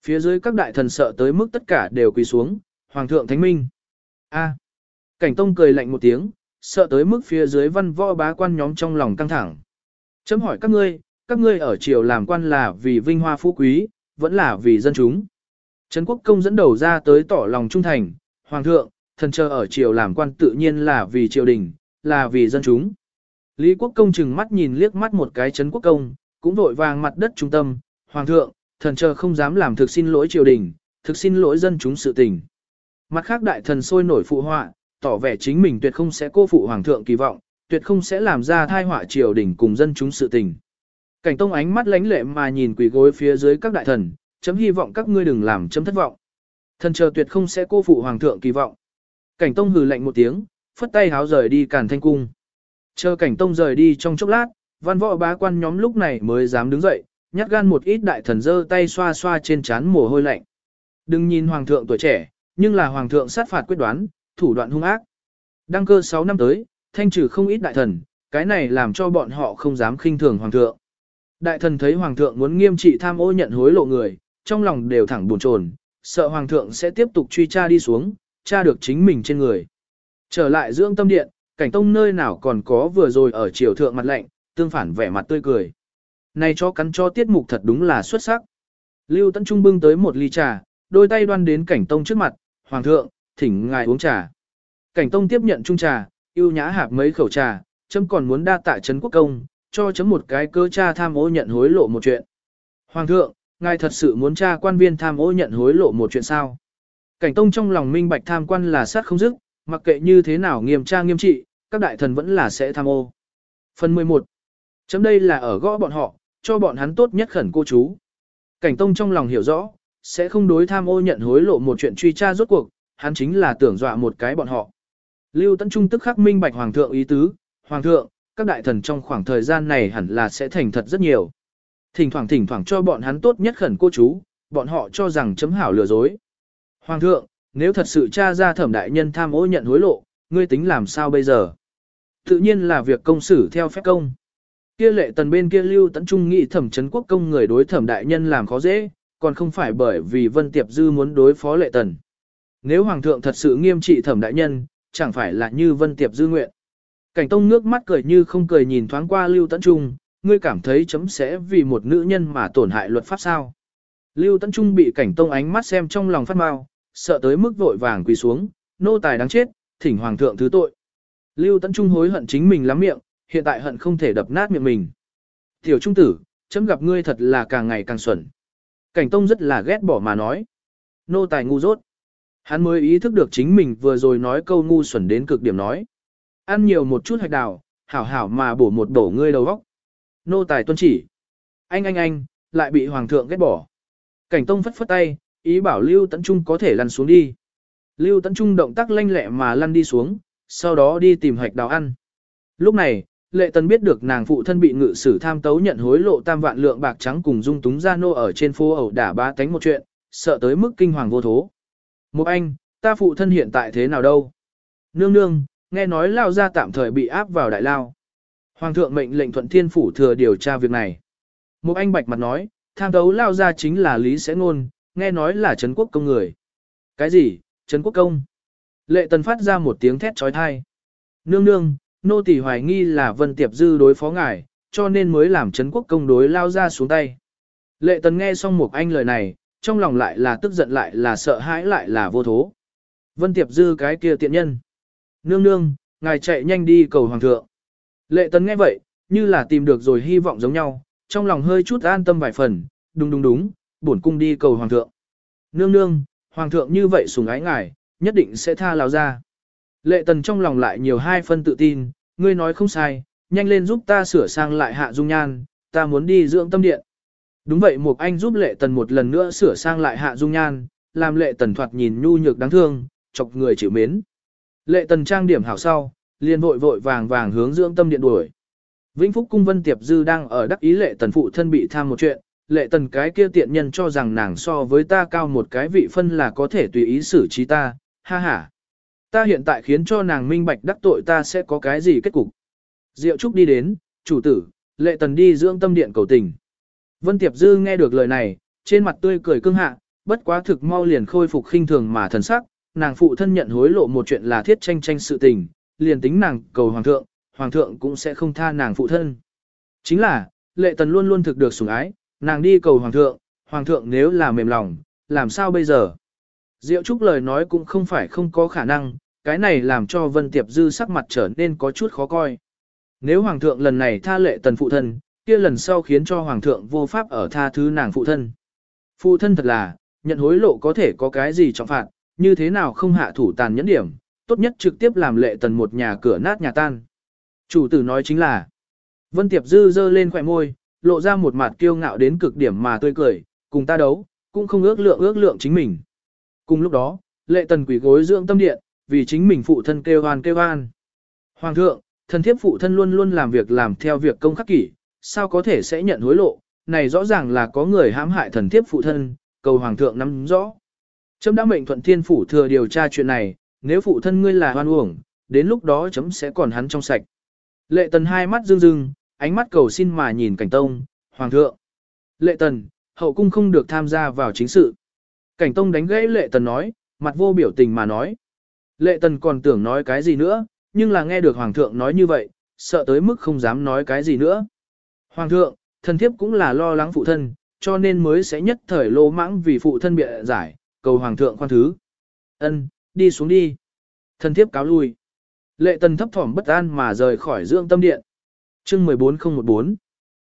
Phía dưới các đại thần sợ tới mức tất cả đều quỳ xuống, Hoàng thượng Thánh Minh. A. Cảnh Tông cười lạnh một tiếng, sợ tới mức phía dưới văn võ bá quan nhóm trong lòng căng thẳng. Chấm hỏi các ngươi, các ngươi ở triều làm quan là vì vinh hoa phú quý, vẫn là vì dân chúng. Trấn quốc công dẫn đầu ra tới tỏ lòng trung thành, hoàng thượng, thần chờ ở triều làm quan tự nhiên là vì triều đình, là vì dân chúng. Lý quốc công chừng mắt nhìn liếc mắt một cái trấn quốc công, cũng vội vàng mặt đất trung tâm, hoàng thượng, thần chờ không dám làm thực xin lỗi triều đình, thực xin lỗi dân chúng sự tình. Mặt khác đại thần sôi nổi phụ họa, tỏ vẻ chính mình tuyệt không sẽ cô phụ hoàng thượng kỳ vọng, tuyệt không sẽ làm ra thai họa triều đình cùng dân chúng sự tình. Cảnh tông ánh mắt lánh lệ mà nhìn quỷ gối phía dưới các đại thần, chấm hy vọng các ngươi đừng làm chấm thất vọng. Thần chờ tuyệt không sẽ cô phụ hoàng thượng kỳ vọng. Cảnh tông hừ lạnh một tiếng, phất tay háo rời đi càn thanh cung. Chờ cảnh tông rời đi trong chốc lát, văn võ bá quan nhóm lúc này mới dám đứng dậy, nhát gan một ít đại thần giơ tay xoa xoa trên trán mồ hôi lạnh. Đừng nhìn hoàng thượng tuổi trẻ, nhưng là hoàng thượng sát phạt quyết đoán, thủ đoạn hung ác. Đăng cơ 6 năm tới, thanh trừ không ít đại thần, cái này làm cho bọn họ không dám khinh thường hoàng thượng. Đại thần thấy hoàng thượng muốn nghiêm trị tham ô nhận hối lộ người, trong lòng đều thẳng buồn chồn, sợ hoàng thượng sẽ tiếp tục truy tra đi xuống, tra được chính mình trên người. Trở lại dưỡng tâm điện, cảnh tông nơi nào còn có vừa rồi ở triều thượng mặt lạnh, tương phản vẻ mặt tươi cười. Này cho cắn cho tiết mục thật đúng là xuất sắc. Lưu Tấn Trung bưng tới một ly trà, đôi tay đoan đến cảnh tông trước mặt, hoàng thượng, thỉnh ngài uống trà. Cảnh tông tiếp nhận chung trà, yêu nhã hạp mấy khẩu trà, chấm còn muốn đa tạ trấn quốc công, cho chấm một cái cơ cha tham ô nhận hối lộ một chuyện. Hoàng thượng, ngài thật sự muốn tra quan viên tham ô nhận hối lộ một chuyện sao? Cảnh tông trong lòng minh bạch tham quan là sát không dứt, mặc kệ như thế nào nghiêm tra nghiêm trị, các đại thần vẫn là sẽ tham ô. Phần 11. Chấm đây là ở gõ bọn họ, cho bọn hắn tốt nhất khẩn cô chú. Cảnh tông trong lòng hiểu rõ, sẽ không đối tham ô nhận hối lộ một chuyện truy tra rốt cuộc, hắn chính là tưởng dọa một cái bọn họ. Lưu Tấn Trung tức khắc minh bạch hoàng thượng ý tứ, hoàng thượng, các đại thần trong khoảng thời gian này hẳn là sẽ thành thật rất nhiều. Thỉnh thoảng thỉnh thoảng cho bọn hắn tốt nhất khẩn cô chú, bọn họ cho rằng chấm hảo lừa dối. Hoàng thượng, nếu thật sự Cha ra thẩm đại nhân tham ô nhận hối lộ, ngươi tính làm sao bây giờ? Tự nhiên là việc công xử theo phép công. Kia lệ tần bên kia lưu tấn trung nghị thẩm chấn quốc công người đối thẩm đại nhân làm khó dễ, còn không phải bởi vì Vân Tiệp Dư muốn đối phó lệ tần. Nếu Hoàng thượng thật sự nghiêm trị thẩm đại nhân, chẳng phải là như Vân Tiệp Dư nguyện. Cảnh Tông nước mắt cười như không cười nhìn thoáng qua Lưu Tấn Trung, ngươi cảm thấy chấm sẽ vì một nữ nhân mà tổn hại luật pháp sao. Lưu Tấn Trung bị Cảnh Tông ánh mắt xem trong lòng phát mau, sợ tới mức vội vàng quỳ xuống, nô tài đáng chết, thỉnh Hoàng thượng thứ tội. Lưu Tấn Trung hối hận chính mình lắm miệng, hiện tại hận không thể đập nát miệng mình. Tiểu Trung tử, chấm gặp ngươi thật là càng ngày càng xuẩn. Cảnh Tông rất là ghét bỏ mà nói. Nô tài ngu dốt. Hắn mới ý thức được chính mình vừa rồi nói câu ngu xuẩn đến cực điểm nói. Ăn nhiều một chút hạch đào, hảo hảo mà bổ một bổ ngươi đầu vóc. Nô tài tuân chỉ. Anh anh anh, lại bị hoàng thượng ghét bỏ. Cảnh Tông phất phất tay, ý bảo Lưu Tấn Trung có thể lăn xuống đi. Lưu Tấn Trung động tác lanh lẹ mà lăn đi xuống, sau đó đi tìm hạch đào ăn. Lúc này, Lệ Tần biết được nàng phụ thân bị ngự sử tham tấu nhận hối lộ tam vạn lượng bạc trắng cùng dung túng gia nô ở trên phố ẩu đả ba tánh một chuyện, sợ tới mức kinh hoàng vô thố. Một anh, ta phụ thân hiện tại thế nào đâu? Nương nương, nghe nói lao ra tạm thời bị áp vào đại lao. Hoàng thượng mệnh lệnh thuận thiên phủ thừa điều tra việc này. Một anh bạch mặt nói, tham tấu lao ra chính là lý sẽ ngôn, nghe nói là Trấn quốc công người. Cái gì, Trấn quốc công? Lệ tần phát ra một tiếng thét trói thai. Nương nương, nô tỳ hoài nghi là Vân Tiệp Dư đối phó ngài, cho nên mới làm Trấn quốc công đối lao ra xuống tay. Lệ tần nghe xong một anh lời này, trong lòng lại là tức giận lại là sợ hãi lại là vô thố. Vân Tiệp Dư cái kia tiện nhân. Nương nương, ngài chạy nhanh đi cầu hoàng thượng. Lệ tần nghe vậy, như là tìm được rồi hy vọng giống nhau, trong lòng hơi chút an tâm vài phần, đúng đúng đúng, bổn cung đi cầu hoàng thượng. Nương nương, hoàng thượng như vậy sùng ái ngài, nhất định sẽ tha lao ra. Lệ tần trong lòng lại nhiều hai phân tự tin, ngươi nói không sai, nhanh lên giúp ta sửa sang lại hạ dung nhan, ta muốn đi dưỡng tâm điện. Đúng vậy một anh giúp lệ tần một lần nữa sửa sang lại hạ dung nhan, làm lệ tần thoạt nhìn nhu nhược đáng thương, chọc người chịu mến. Lệ tần trang điểm hảo sau, liền vội vội vàng vàng hướng dưỡng tâm điện đuổi. Vĩnh Phúc Cung Vân Tiệp Dư đang ở đắc ý lệ tần phụ thân bị tham một chuyện, lệ tần cái kia tiện nhân cho rằng nàng so với ta cao một cái vị phân là có thể tùy ý xử trí ta, ha ha. Ta hiện tại khiến cho nàng minh bạch đắc tội ta sẽ có cái gì kết cục. Diệu Trúc đi đến, chủ tử, lệ tần đi dưỡng tâm điện cầu tình. Vân Tiệp Dư nghe được lời này, trên mặt tươi cười cưng hạ, bất quá thực mau liền khôi phục khinh thường mà thần sắc, nàng phụ thân nhận hối lộ một chuyện là thiết tranh tranh sự tình, liền tính nàng cầu hoàng thượng, hoàng thượng cũng sẽ không tha nàng phụ thân. Chính là, lệ tần luôn luôn thực được sủng ái, nàng đi cầu hoàng thượng, hoàng thượng nếu là mềm lòng, làm sao bây giờ? Diệu Trúc lời nói cũng không phải không có khả năng, cái này làm cho Vân Tiệp Dư sắc mặt trở nên có chút khó coi. Nếu hoàng thượng lần này tha lệ tần phụ thân, kia lần sau khiến cho hoàng thượng vô pháp ở tha thứ nàng phụ thân. Phụ thân thật là, nhận hối lộ có thể có cái gì trọng phạt, như thế nào không hạ thủ tàn nhẫn điểm, tốt nhất trực tiếp làm lệ tần một nhà cửa nát nhà tan. Chủ tử nói chính là, Vân Tiệp Dư dơ lên khỏe môi, lộ ra một mặt kiêu ngạo đến cực điểm mà tươi cười, cùng ta đấu, cũng không ước lượng ước lượng chính mình. Cùng lúc đó, lệ tần quỷ gối dưỡng tâm điện, vì chính mình phụ thân kêu hoan kêu hoan. Hoàng thượng, thần thiếp phụ thân luôn luôn làm việc làm theo việc công khắc kỷ, sao có thể sẽ nhận hối lộ, này rõ ràng là có người hãm hại thần thiếp phụ thân, cầu hoàng thượng nắm rõ. Chấm đã mệnh thuận thiên phủ thừa điều tra chuyện này, nếu phụ thân ngươi là hoan uổng, đến lúc đó chấm sẽ còn hắn trong sạch. Lệ tần hai mắt rưng rưng, ánh mắt cầu xin mà nhìn cảnh tông, hoàng thượng. Lệ tần, hậu cung không được tham gia vào chính sự. Cảnh tông đánh gãy lệ tần nói, mặt vô biểu tình mà nói. Lệ tần còn tưởng nói cái gì nữa, nhưng là nghe được hoàng thượng nói như vậy, sợ tới mức không dám nói cái gì nữa. Hoàng thượng, thần thiếp cũng là lo lắng phụ thân, cho nên mới sẽ nhất thời lô mãng vì phụ thân bịa giải, cầu hoàng thượng khoan thứ. Ân, đi xuống đi. Thần thiếp cáo lui. Lệ tần thấp thỏm bất an mà rời khỏi dưỡng tâm điện chương 14014.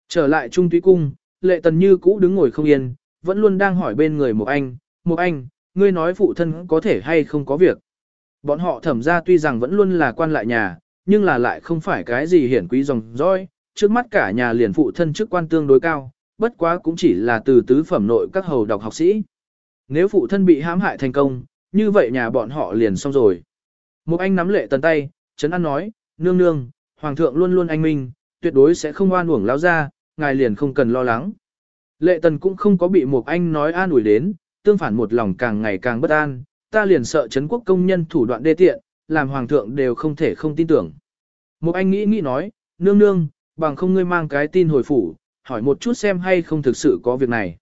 Trở lại trung túy cung, lệ tần như cũ đứng ngồi không yên, vẫn luôn đang hỏi bên người một anh, một anh, ngươi nói phụ thân có thể hay không có việc. Bọn họ thẩm ra tuy rằng vẫn luôn là quan lại nhà, nhưng là lại không phải cái gì hiển quý dòng dõi, trước mắt cả nhà liền phụ thân chức quan tương đối cao, bất quá cũng chỉ là từ tứ phẩm nội các hầu đọc học sĩ. Nếu phụ thân bị hãm hại thành công, như vậy nhà bọn họ liền xong rồi. Một anh nắm lệ tần tay, chấn an nói, nương nương, hoàng thượng luôn luôn anh minh, tuyệt đối sẽ không oan uổng lao ra, ngài liền không cần lo lắng. Lệ tần cũng không có bị một anh nói an ủi đến, tương phản một lòng càng ngày càng bất an, ta liền sợ Trấn quốc công nhân thủ đoạn đê tiện, làm hoàng thượng đều không thể không tin tưởng. Một anh nghĩ nghĩ nói, nương nương, bằng không ngươi mang cái tin hồi phủ, hỏi một chút xem hay không thực sự có việc này.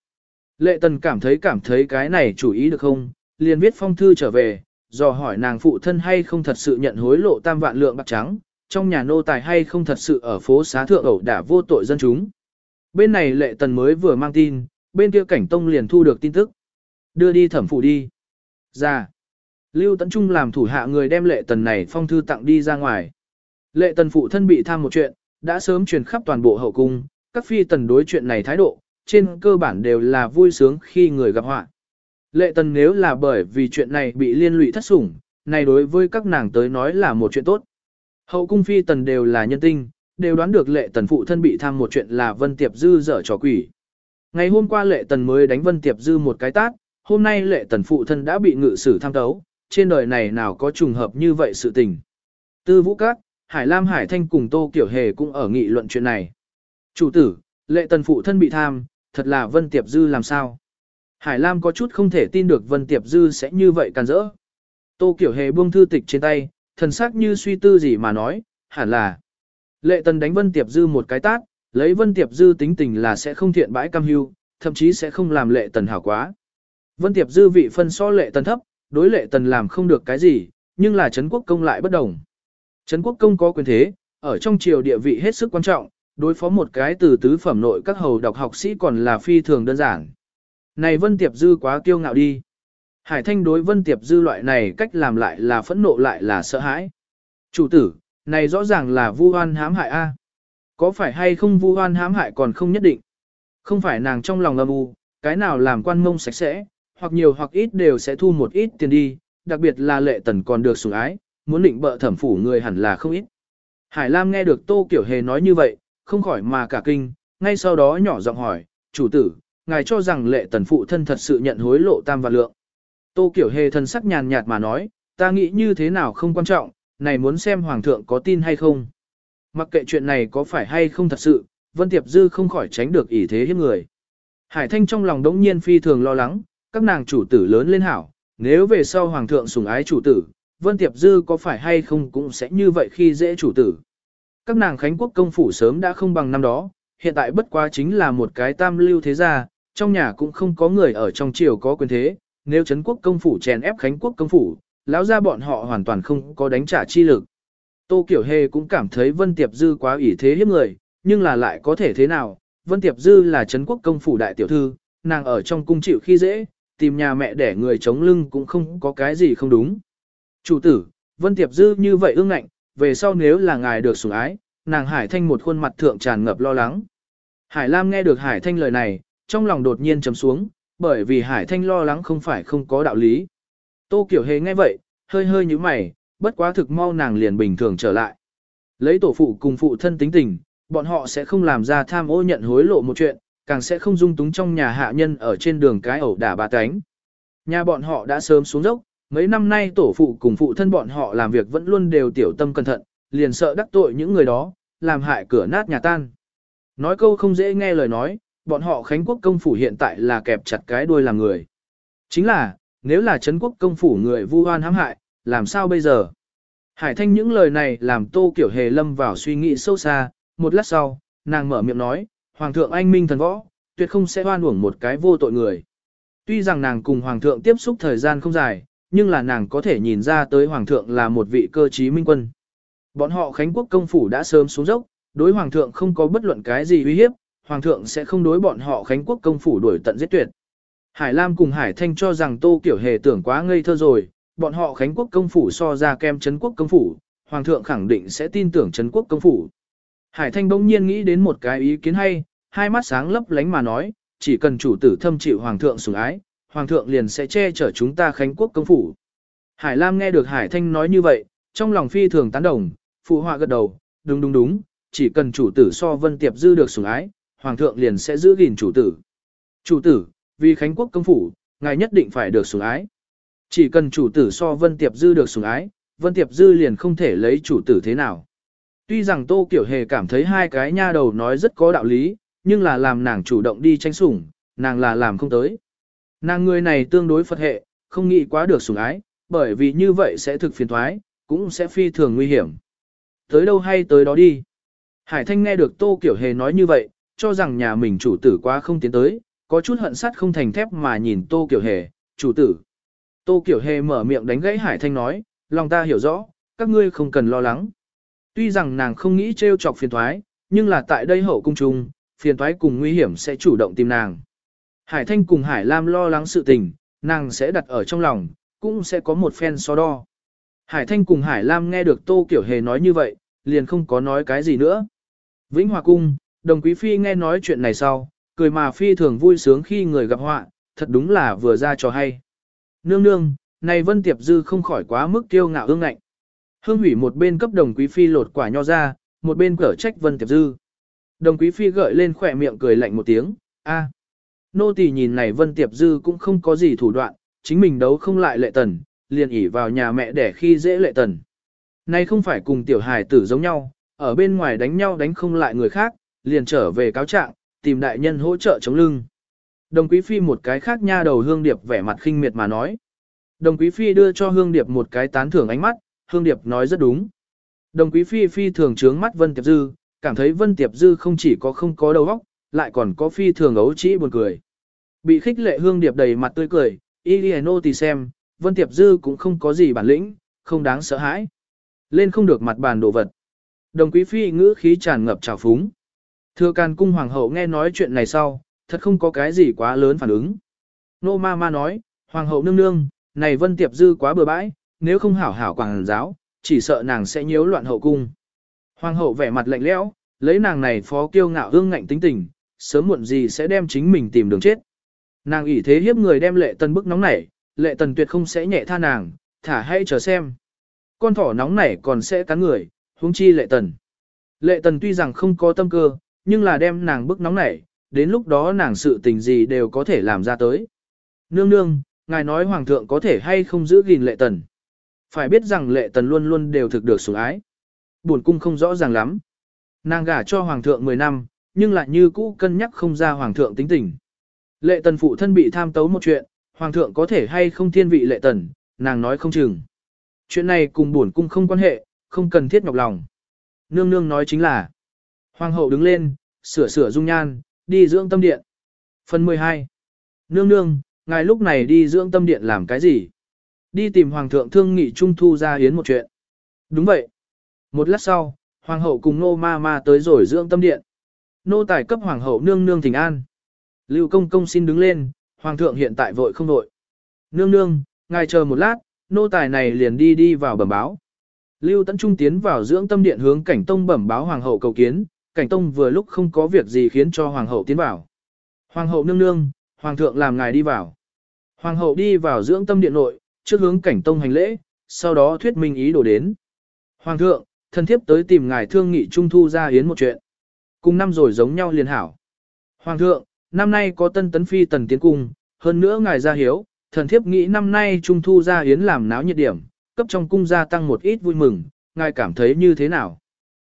Lệ tần cảm thấy cảm thấy cái này chủ ý được không, liền viết phong thư trở về, dò hỏi nàng phụ thân hay không thật sự nhận hối lộ tam vạn lượng bạc trắng, trong nhà nô tài hay không thật sự ở phố xá thượng ẩu đả vô tội dân chúng. Bên này lệ tần mới vừa mang tin, bên kia cảnh tông liền thu được tin tức. Đưa đi thẩm phụ đi. Ra. Lưu Tấn Trung làm thủ hạ người đem lệ tần này phong thư tặng đi ra ngoài. Lệ tần phụ thân bị tham một chuyện, đã sớm truyền khắp toàn bộ hậu cung, các phi tần đối chuyện này thái độ, trên cơ bản đều là vui sướng khi người gặp họa. Lệ tần nếu là bởi vì chuyện này bị liên lụy thất sủng, này đối với các nàng tới nói là một chuyện tốt. Hậu cung phi tần đều là nhân tinh, đều đoán được lệ tần phụ thân bị tham một chuyện là Vân Tiệp Dư dở trò quỷ. Ngày hôm qua lệ tần mới đánh Vân Tiệp Dư một cái tát, hôm nay lệ tần phụ thân đã bị ngự sử tham tấu, trên đời này nào có trùng hợp như vậy sự tình. Tư Vũ Các, Hải Lam Hải Thanh cùng Tô Kiểu Hề cũng ở nghị luận chuyện này. Chủ tử, lệ tần phụ thân bị tham, thật là Vân Tiệp Dư làm sao? Hải Lam có chút không thể tin được Vân Tiệp Dư sẽ như vậy càn rỡ. Tô Kiểu Hề buông thư tịch trên tay, thần sắc như suy tư gì mà nói, hẳn là. Lệ tần đánh Vân Tiệp Dư một cái tát, lấy Vân Tiệp Dư tính tình là sẽ không thiện bãi cam hưu, thậm chí sẽ không làm lệ tần hảo quá. Vân Tiệp Dư vị phân so lệ tần thấp, đối lệ tần làm không được cái gì, nhưng là Trấn Quốc Công lại bất đồng. Trấn Quốc Công có quyền thế, ở trong triều địa vị hết sức quan trọng, đối phó một cái từ tứ phẩm nội các hầu đọc học sĩ còn là phi thường đơn giản. Này Vân Tiệp Dư quá kiêu ngạo đi. Hải Thanh đối Vân Tiệp Dư loại này cách làm lại là phẫn nộ lại là sợ hãi. Chủ tử, này rõ ràng là vu oan hãm hại a. Có phải hay không vu oan hãm hại còn không nhất định. Không phải nàng trong lòng âm u, cái nào làm quan mông sạch sẽ, hoặc nhiều hoặc ít đều sẽ thu một ít tiền đi, đặc biệt là lệ tần còn được sủng ái, muốn định bợ thẩm phủ người hẳn là không ít. Hải Lam nghe được Tô Kiểu Hề nói như vậy, không khỏi mà cả kinh, ngay sau đó nhỏ giọng hỏi, chủ tử, ngài cho rằng lệ tần phụ thân thật sự nhận hối lộ tam và lượng. Tô Kiểu Hề thần sắc nhàn nhạt mà nói, ta nghĩ như thế nào không quan trọng, này muốn xem hoàng thượng có tin hay không. Mặc kệ chuyện này có phải hay không thật sự, Vân Tiệp Dư không khỏi tránh được ỷ thế hiếp người. Hải Thanh trong lòng đống nhiên phi thường lo lắng, các nàng chủ tử lớn lên hảo, nếu về sau hoàng thượng sủng ái chủ tử, Vân Tiệp Dư có phải hay không cũng sẽ như vậy khi dễ chủ tử. Các nàng Khánh Quốc công phủ sớm đã không bằng năm đó, hiện tại bất quá chính là một cái tam lưu thế gia, trong nhà cũng không có người ở trong triều có quyền thế, nếu Trấn Quốc công phủ chèn ép Khánh Quốc công phủ, lão ra bọn họ hoàn toàn không có đánh trả chi lực. Tô Kiểu Hề cũng cảm thấy Vân Tiệp Dư quá ủy thế hiếp người, nhưng là lại có thể thế nào, Vân Tiệp Dư là Trấn Quốc công phủ đại tiểu thư, nàng ở trong cung chịu khi dễ, tìm nhà mẹ để người chống lưng cũng không có cái gì không đúng. Chủ tử, Vân Tiệp Dư như vậy ương ngạnh, về sau nếu là ngài được sủng ái, nàng Hải Thanh một khuôn mặt thượng tràn ngập lo lắng. Hải Lam nghe được Hải Thanh lời này, trong lòng đột nhiên trầm xuống, bởi vì Hải Thanh lo lắng không phải không có đạo lý. Tô Kiểu Hề nghe vậy, hơi hơi như mày, bất quá thực mau nàng liền bình thường trở lại. Lấy tổ phụ cùng phụ thân tính tình, bọn họ sẽ không làm ra tham ô nhận hối lộ một chuyện, càng sẽ không dung túng trong nhà hạ nhân ở trên đường cái ẩu đả bà tánh. Nhà bọn họ đã sớm xuống dốc, mấy năm nay tổ phụ cùng phụ thân bọn họ làm việc vẫn luôn đều tiểu tâm cẩn thận, liền sợ đắc tội những người đó, làm hại cửa nát nhà tan. Nói câu không dễ nghe lời nói, bọn họ Khánh Quốc công phủ hiện tại là kẹp chặt cái đuôi làm người. Chính là, nếu là Trấn Quốc công phủ người vu oan hãm hại, làm sao bây giờ? Hải Thanh những lời này làm Tô Kiểu Hề lâm vào suy nghĩ sâu xa, một lát sau, nàng mở miệng nói, Hoàng thượng anh minh thần võ, tuyệt không sẽ oan uổng một cái vô tội người. Tuy rằng nàng cùng Hoàng thượng tiếp xúc thời gian không dài, nhưng là nàng có thể nhìn ra tới Hoàng thượng là một vị cơ trí minh quân. Bọn họ Khánh Quốc công phủ đã sớm xuống dốc, đối hoàng thượng không có bất luận cái gì uy hiếp, hoàng thượng sẽ không đối bọn họ Khánh Quốc công phủ đuổi tận giết tuyệt. Hải Lam cùng Hải Thanh cho rằng Tô Kiểu Hề tưởng quá ngây thơ rồi, bọn họ Khánh Quốc công phủ so ra kem Trấn Quốc công phủ, hoàng thượng khẳng định sẽ tin tưởng Trấn Quốc công phủ. Hải Thanh bỗng nhiên nghĩ đến một cái ý kiến hay, hai mắt sáng lấp lánh mà nói, chỉ cần chủ tử thâm chịu hoàng thượng sủng ái, hoàng thượng liền sẽ che chở chúng ta Khánh Quốc công phủ. Hải Lam nghe được Hải Thanh nói như vậy, trong lòng phi thường tán đồng, phụ họa gật đầu, đúng đúng đúng, chỉ cần chủ tử so Vân Tiệp Dư được sủng ái, hoàng thượng liền sẽ giữ gìn chủ tử. Chủ tử, vì Khánh Quốc công phủ, ngài nhất định phải được sủng ái. Chỉ cần chủ tử so Vân Tiệp Dư được sủng ái, Vân Tiệp Dư liền không thể lấy chủ tử thế nào. Tuy rằng Tô Kiểu Hề cảm thấy hai cái nha đầu nói rất có đạo lý, nhưng là làm nàng chủ động đi tranh sủng, nàng là làm không tới. Nàng người này tương đối Phật hệ, không nghĩ quá được sủng ái, bởi vì như vậy sẽ thực phiền thoái, cũng sẽ phi thường nguy hiểm. Tới đâu hay tới đó đi. Hải Thanh nghe được Tô Kiểu Hề nói như vậy, cho rằng nhà mình chủ tử quá không tiến tới, có chút hận sắt không thành thép mà nhìn Tô Kiểu Hề, chủ tử. Tô Kiểu Hề mở miệng đánh gãy Hải Thanh nói, lòng ta hiểu rõ, các ngươi không cần lo lắng. Tuy rằng nàng không nghĩ trêu chọc phiền thoái, nhưng là tại đây hậu cung trung, phiền thoái cùng nguy hiểm sẽ chủ động tìm nàng. Hải Thanh cùng Hải Lam lo lắng sự tình, nàng sẽ đặt ở trong lòng, cũng sẽ có một phen so đo. Hải Thanh cùng Hải Lam nghe được Tô Kiểu Hề nói như vậy, liền không có nói cái gì nữa. Vĩnh Hòa Cung, đồng quý phi nghe nói chuyện này sau, cười mà phi thường vui sướng khi người gặp họa, thật đúng là vừa ra cho hay. Nương nương, này Vân Tiệp Dư không khỏi quá mức kiêu ngạo ương ngạnh. Hương hủy một bên cấp đồng quý phi lột quả nho ra, một bên cở trách Vân Tiệp Dư. Đồng quý phi gợi lên khỏe miệng cười lạnh một tiếng, a. Nô tỳ nhìn này Vân Tiệp Dư cũng không có gì thủ đoạn, chính mình đấu không lại lệ tần, liền ỉ vào nhà mẹ để khi dễ lệ tần. Này không phải cùng tiểu hài tử giống nhau, ở bên ngoài đánh nhau đánh không lại người khác, liền trở về cáo trạng, tìm đại nhân hỗ trợ chống lưng. Đồng Quý Phi một cái khác nha đầu Hương Điệp vẻ mặt khinh miệt mà nói. Đồng Quý Phi đưa cho Hương Điệp một cái tán thưởng ánh mắt, Hương Điệp nói rất đúng. Đồng Quý Phi Phi thường trướng mắt Vân Tiệp Dư, cảm thấy Vân Tiệp Dư không chỉ có không có đầu óc, lại còn có Phi thường ấu trĩ buồn cười. Bị khích lệ Hương Điệp đầy mặt tươi cười, Iliano thì xem, Vân Tiệp Dư cũng không có gì bản lĩnh, không đáng sợ hãi. Lên không được mặt bàn đồ vật. Đồng Quý Phi ngữ khí tràn ngập trào phúng. Thừa Càn Cung Hoàng hậu nghe nói chuyện này sau, thật không có cái gì quá lớn phản ứng. Nô ma ma nói, Hoàng hậu nương nương, này Vân Tiệp Dư quá bừa bãi, nếu không hảo hảo quảng giáo, chỉ sợ nàng sẽ nhiễu loạn hậu cung. Hoàng hậu vẻ mặt lạnh lẽo, lấy nàng này phó kiêu ngạo hương ngạnh tính tình, sớm muộn gì sẽ đem chính mình tìm đường chết. Nàng ủy thế hiếp người đem lệ tần bức nóng nảy, lệ tần tuyệt không sẽ nhẹ tha nàng, thả hay chờ xem. Con thỏ nóng nảy còn sẽ cắn người, huống chi lệ tần. Lệ tần tuy rằng không có tâm cơ, nhưng là đem nàng bức nóng nảy, đến lúc đó nàng sự tình gì đều có thể làm ra tới. Nương nương, ngài nói hoàng thượng có thể hay không giữ gìn lệ tần. Phải biết rằng lệ tần luôn luôn đều thực được sủng ái. Buồn cung không rõ ràng lắm. Nàng gả cho hoàng thượng 10 năm, nhưng lại như cũ cân nhắc không ra hoàng thượng tính tình. Lệ tần phụ thân bị tham tấu một chuyện, hoàng thượng có thể hay không thiên vị lệ tần, nàng nói không chừng. Chuyện này cùng buồn cung không quan hệ, không cần thiết nhọc lòng. Nương nương nói chính là, hoàng hậu đứng lên, sửa sửa dung nhan, đi dưỡng tâm điện. Phần 12. Nương nương, ngài lúc này đi dưỡng tâm điện làm cái gì? Đi tìm hoàng thượng thương nghị trung thu ra hiến một chuyện. Đúng vậy. Một lát sau, hoàng hậu cùng nô ma ma tới rồi dưỡng tâm điện. Nô tài cấp hoàng hậu nương nương thỉnh an. Lưu công công xin đứng lên, hoàng thượng hiện tại vội không vội. Nương nương, ngài chờ một lát, nô tài này liền đi đi vào bẩm báo. Lưu Tấn Trung tiến vào dưỡng tâm điện hướng cảnh tông bẩm báo hoàng hậu cầu kiến, cảnh tông vừa lúc không có việc gì khiến cho hoàng hậu tiến vào. Hoàng hậu nương nương, hoàng thượng làm ngài đi vào. Hoàng hậu đi vào dưỡng tâm điện nội, trước hướng cảnh tông hành lễ, sau đó thuyết minh ý đồ đến. Hoàng thượng, thân thiếp tới tìm ngài thương nghị trung thu ra hiến một chuyện. Cùng năm rồi giống nhau liền hảo. Hoàng thượng, năm nay có tân tấn phi tần tiến cung, hơn nữa ngài ra hiếu, thần thiếp nghĩ năm nay trung thu ra hiến làm náo nhiệt điểm, cấp trong cung gia tăng một ít vui mừng, ngài cảm thấy như thế nào?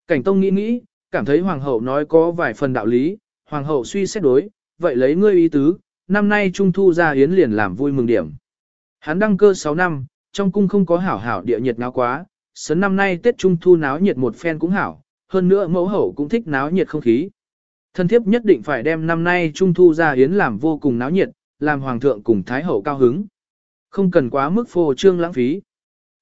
Cảnh Tông nghĩ nghĩ, cảm thấy hoàng hậu nói có vài phần đạo lý, hoàng hậu suy xét đối, vậy lấy ngươi ý tứ, năm nay trung thu ra hiến liền làm vui mừng điểm. Hắn đăng cơ 6 năm, trong cung không có hảo hảo địa nhiệt náo quá, sớm năm nay Tết Trung Thu náo nhiệt một phen cũng hảo, hơn nữa mẫu hậu cũng thích náo nhiệt không khí. Thân thiếp nhất định phải đem năm nay Trung Thu ra hiến làm vô cùng náo nhiệt, làm Hoàng thượng cùng Thái hậu cao hứng. Không cần quá mức phô trương lãng phí.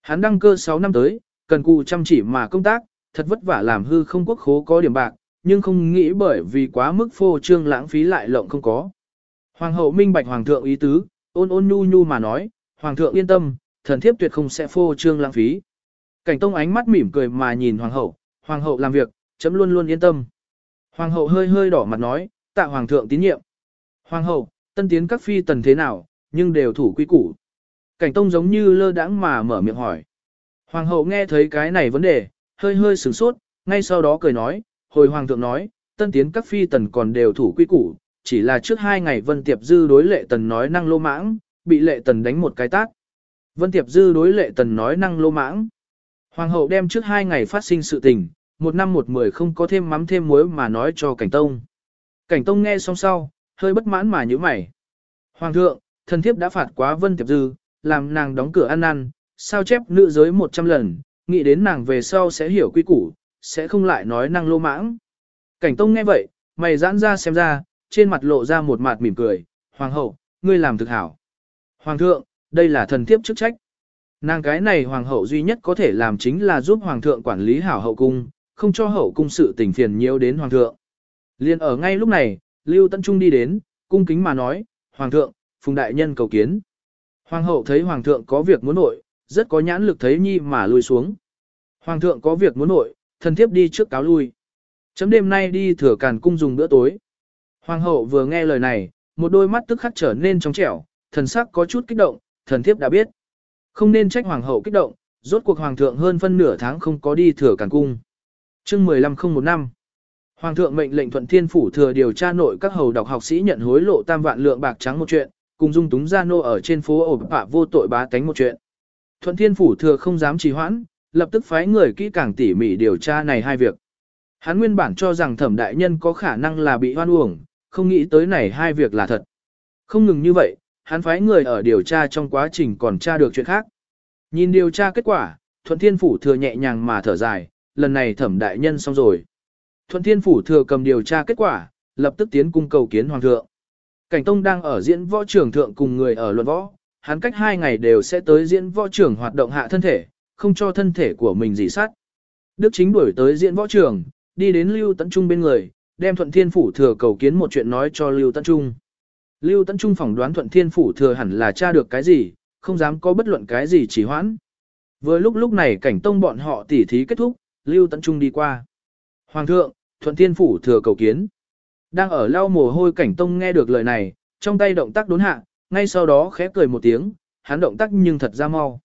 Hắn đăng cơ 6 năm tới, cần cù chăm chỉ mà công tác, thật vất vả làm hư không quốc khố có điểm bạc, nhưng không nghĩ bởi vì quá mức phô trương lãng phí lại lộng không có. Hoàng hậu minh bạch hoàng thượng ý tứ, ôn ôn nhu nhu mà nói, hoàng thượng yên tâm, thần thiếp tuyệt không sẽ phô trương lãng phí. Cảnh tông ánh mắt mỉm cười mà nhìn hoàng hậu, hoàng hậu làm việc, chấm luôn luôn yên tâm. Hoàng hậu hơi hơi đỏ mặt nói, tạ hoàng thượng tín nhiệm. Hoàng hậu, tân tiến các phi tần thế nào, nhưng đều thủ quy củ. Cảnh tông giống như lơ đãng mà mở miệng hỏi. Hoàng hậu nghe thấy cái này vấn đề, hơi hơi sửng sốt, ngay sau đó cười nói, hồi hoàng thượng nói, tân tiến các phi tần còn đều thủ quy củ, chỉ là trước hai ngày Vân Tiệp Dư đối lệ tần nói năng lô mãng, bị lệ tần đánh một cái tát. Vân Tiệp Dư đối lệ tần nói năng lô mãng. Hoàng hậu đem trước hai ngày phát sinh sự tình, một năm một mười không có thêm mắm thêm muối mà nói cho cảnh tông. Cảnh tông nghe xong sau, hơi bất mãn mà như mày. Hoàng thượng, thần thiếp đã phạt quá Vân Tiệp Dư, làm nàng đóng cửa ăn ăn, sao chép nữ giới 100 lần, nghĩ đến nàng về sau sẽ hiểu quy củ, sẽ không lại nói năng lô mãng. Cảnh tông nghe vậy, mày giãn ra xem ra, trên mặt lộ ra một mặt mỉm cười, Hoàng hậu, ngươi làm thực hảo. Hoàng thượng, đây là thần thiếp chức trách. Nàng cái này hoàng hậu duy nhất có thể làm chính là giúp hoàng thượng quản lý hảo hậu cung, không cho hậu cung sự tình phiền nhiều đến hoàng thượng. Liên ở ngay lúc này, Lưu Tân Trung đi đến, cung kính mà nói, Hoàng thượng, Phùng Đại Nhân cầu kiến. Hoàng hậu thấy Hoàng thượng có việc muốn nội, rất có nhãn lực thấy nhi mà lui xuống. Hoàng thượng có việc muốn nội, thần thiếp đi trước cáo lui. Chấm đêm nay đi thừa càn cung dùng bữa tối. Hoàng hậu vừa nghe lời này, một đôi mắt tức khắc trở nên trong trẻo, thần sắc có chút kích động, thần thiếp đã biết. Không nên trách hoàng hậu kích động, rốt cuộc hoàng thượng hơn phân nửa tháng không có đi thừa càn cung. Chương 15 không một năm. Hoàng thượng mệnh lệnh Thuận Thiên phủ thừa điều tra nội các hầu đọc học sĩ nhận hối lộ tam vạn lượng bạc trắng một chuyện, cùng dung túng gia nô ở trên phố ổ bạ vô tội bá tánh một chuyện. Thuận Thiên phủ thừa không dám trì hoãn, lập tức phái người kỹ càng tỉ mỉ điều tra này hai việc. Hắn nguyên bản cho rằng thẩm đại nhân có khả năng là bị hoan uổng, không nghĩ tới này hai việc là thật. Không ngừng như vậy, hắn phái người ở điều tra trong quá trình còn tra được chuyện khác. Nhìn điều tra kết quả, Thuận Thiên phủ thừa nhẹ nhàng mà thở dài, lần này thẩm đại nhân xong rồi. Thuận Thiên Phủ thừa cầm điều tra kết quả, lập tức tiến cung cầu kiến Hoàng thượng. Cảnh Tông đang ở diễn võ trưởng thượng cùng người ở luận võ, hắn cách hai ngày đều sẽ tới diễn võ trưởng hoạt động hạ thân thể, không cho thân thể của mình dị sát. Đức chính đuổi tới diễn võ trưởng, đi đến Lưu Tấn Trung bên người, đem Thuận Thiên Phủ thừa cầu kiến một chuyện nói cho Lưu Tấn Trung. Lưu Tấn Trung phỏng đoán Thuận Thiên Phủ thừa hẳn là tra được cái gì, không dám có bất luận cái gì chỉ hoãn. Vừa lúc lúc này cảnh tông bọn họ tỉ thí kết thúc, Lưu Tấn Trung đi qua. Hoàng thượng, thuận thiên phủ thừa cầu kiến. Đang ở lau mồ hôi cảnh tông nghe được lời này, trong tay động tác đốn hạ, ngay sau đó khẽ cười một tiếng, hắn động tác nhưng thật ra mau.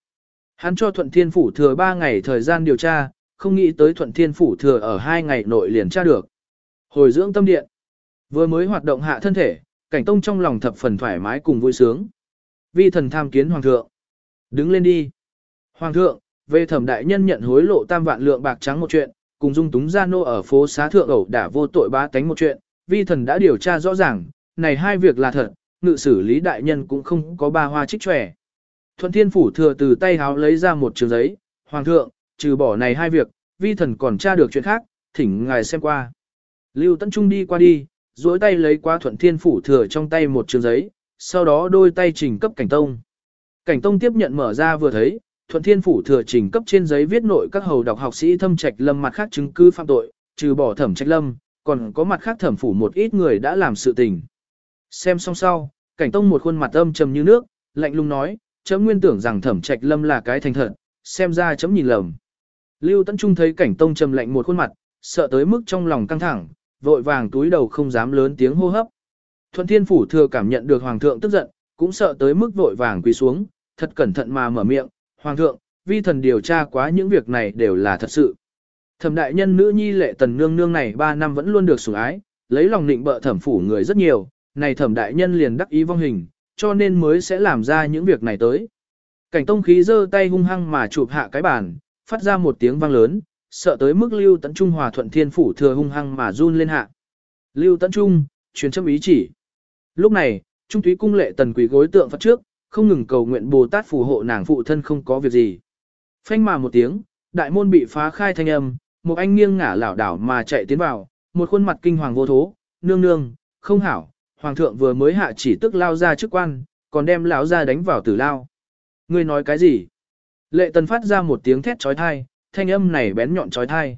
Hắn cho thuận thiên phủ thừa 3 ngày thời gian điều tra, không nghĩ tới thuận thiên phủ thừa ở 2 ngày nội liền tra được. Hồi dưỡng tâm điện. Vừa mới hoạt động hạ thân thể, cảnh tông trong lòng thập phần thoải mái cùng vui sướng. Vi thần tham kiến hoàng thượng. Đứng lên đi. Hoàng thượng, về thẩm đại nhân nhận hối lộ tam vạn lượng bạc trắng một chuyện, cùng dung túng gia nô ở phố xá thượng ẩu đả vô tội bá tánh một chuyện, vi thần đã điều tra rõ ràng, này hai việc là thật, ngự xử lý đại nhân cũng không có ba hoa trích trẻ. Thuận thiên phủ thừa từ tay háo lấy ra một trường giấy, hoàng thượng, trừ bỏ này hai việc, vi thần còn tra được chuyện khác, thỉnh ngài xem qua. Lưu Tấn Trung đi qua đi, duỗi tay lấy qua thuận thiên phủ thừa trong tay một trường giấy, sau đó đôi tay trình cấp cảnh tông. Cảnh tông tiếp nhận mở ra vừa thấy, Thuận Thiên phủ thừa trình cấp trên giấy viết nội các hầu đọc học sĩ thâm trạch lâm mặt khác chứng cứ phạm tội, trừ bỏ thẩm trạch lâm, còn có mặt khác thẩm phủ một ít người đã làm sự tình. Xem xong sau, cảnh tông một khuôn mặt âm trầm như nước, lạnh lùng nói, chấm nguyên tưởng rằng thẩm trạch lâm là cái thành thật, xem ra chấm nhìn lầm. Lưu Tấn Trung thấy cảnh tông trầm lạnh một khuôn mặt, sợ tới mức trong lòng căng thẳng, vội vàng túi đầu không dám lớn tiếng hô hấp. Thuận Thiên phủ thừa cảm nhận được hoàng thượng tức giận, cũng sợ tới mức vội vàng quỳ xuống, thật cẩn thận mà mở miệng, Hoàng thượng, vi thần điều tra quá những việc này đều là thật sự. Thẩm đại nhân nữ nhi lệ tần nương nương này 3 năm vẫn luôn được sủng ái, lấy lòng định bợ thẩm phủ người rất nhiều, này thẩm đại nhân liền đắc ý vong hình, cho nên mới sẽ làm ra những việc này tới. Cảnh tông khí giơ tay hung hăng mà chụp hạ cái bàn, phát ra một tiếng vang lớn, sợ tới mức lưu tấn trung hòa thuận thiên phủ thừa hung hăng mà run lên hạ. Lưu tấn trung, truyền châm ý chỉ. Lúc này, trung túy cung lệ tần quỷ gối tượng Phật trước, không ngừng cầu nguyện Bồ Tát phù hộ nàng phụ thân không có việc gì. Phanh mà một tiếng, đại môn bị phá khai thanh âm, một anh nghiêng ngả lảo đảo mà chạy tiến vào, một khuôn mặt kinh hoàng vô thố, nương nương, không hảo, hoàng thượng vừa mới hạ chỉ tức lao ra chức quan, còn đem lão ra đánh vào tử lao. Ngươi nói cái gì? Lệ tần phát ra một tiếng thét trói thai, thanh âm này bén nhọn trói thai.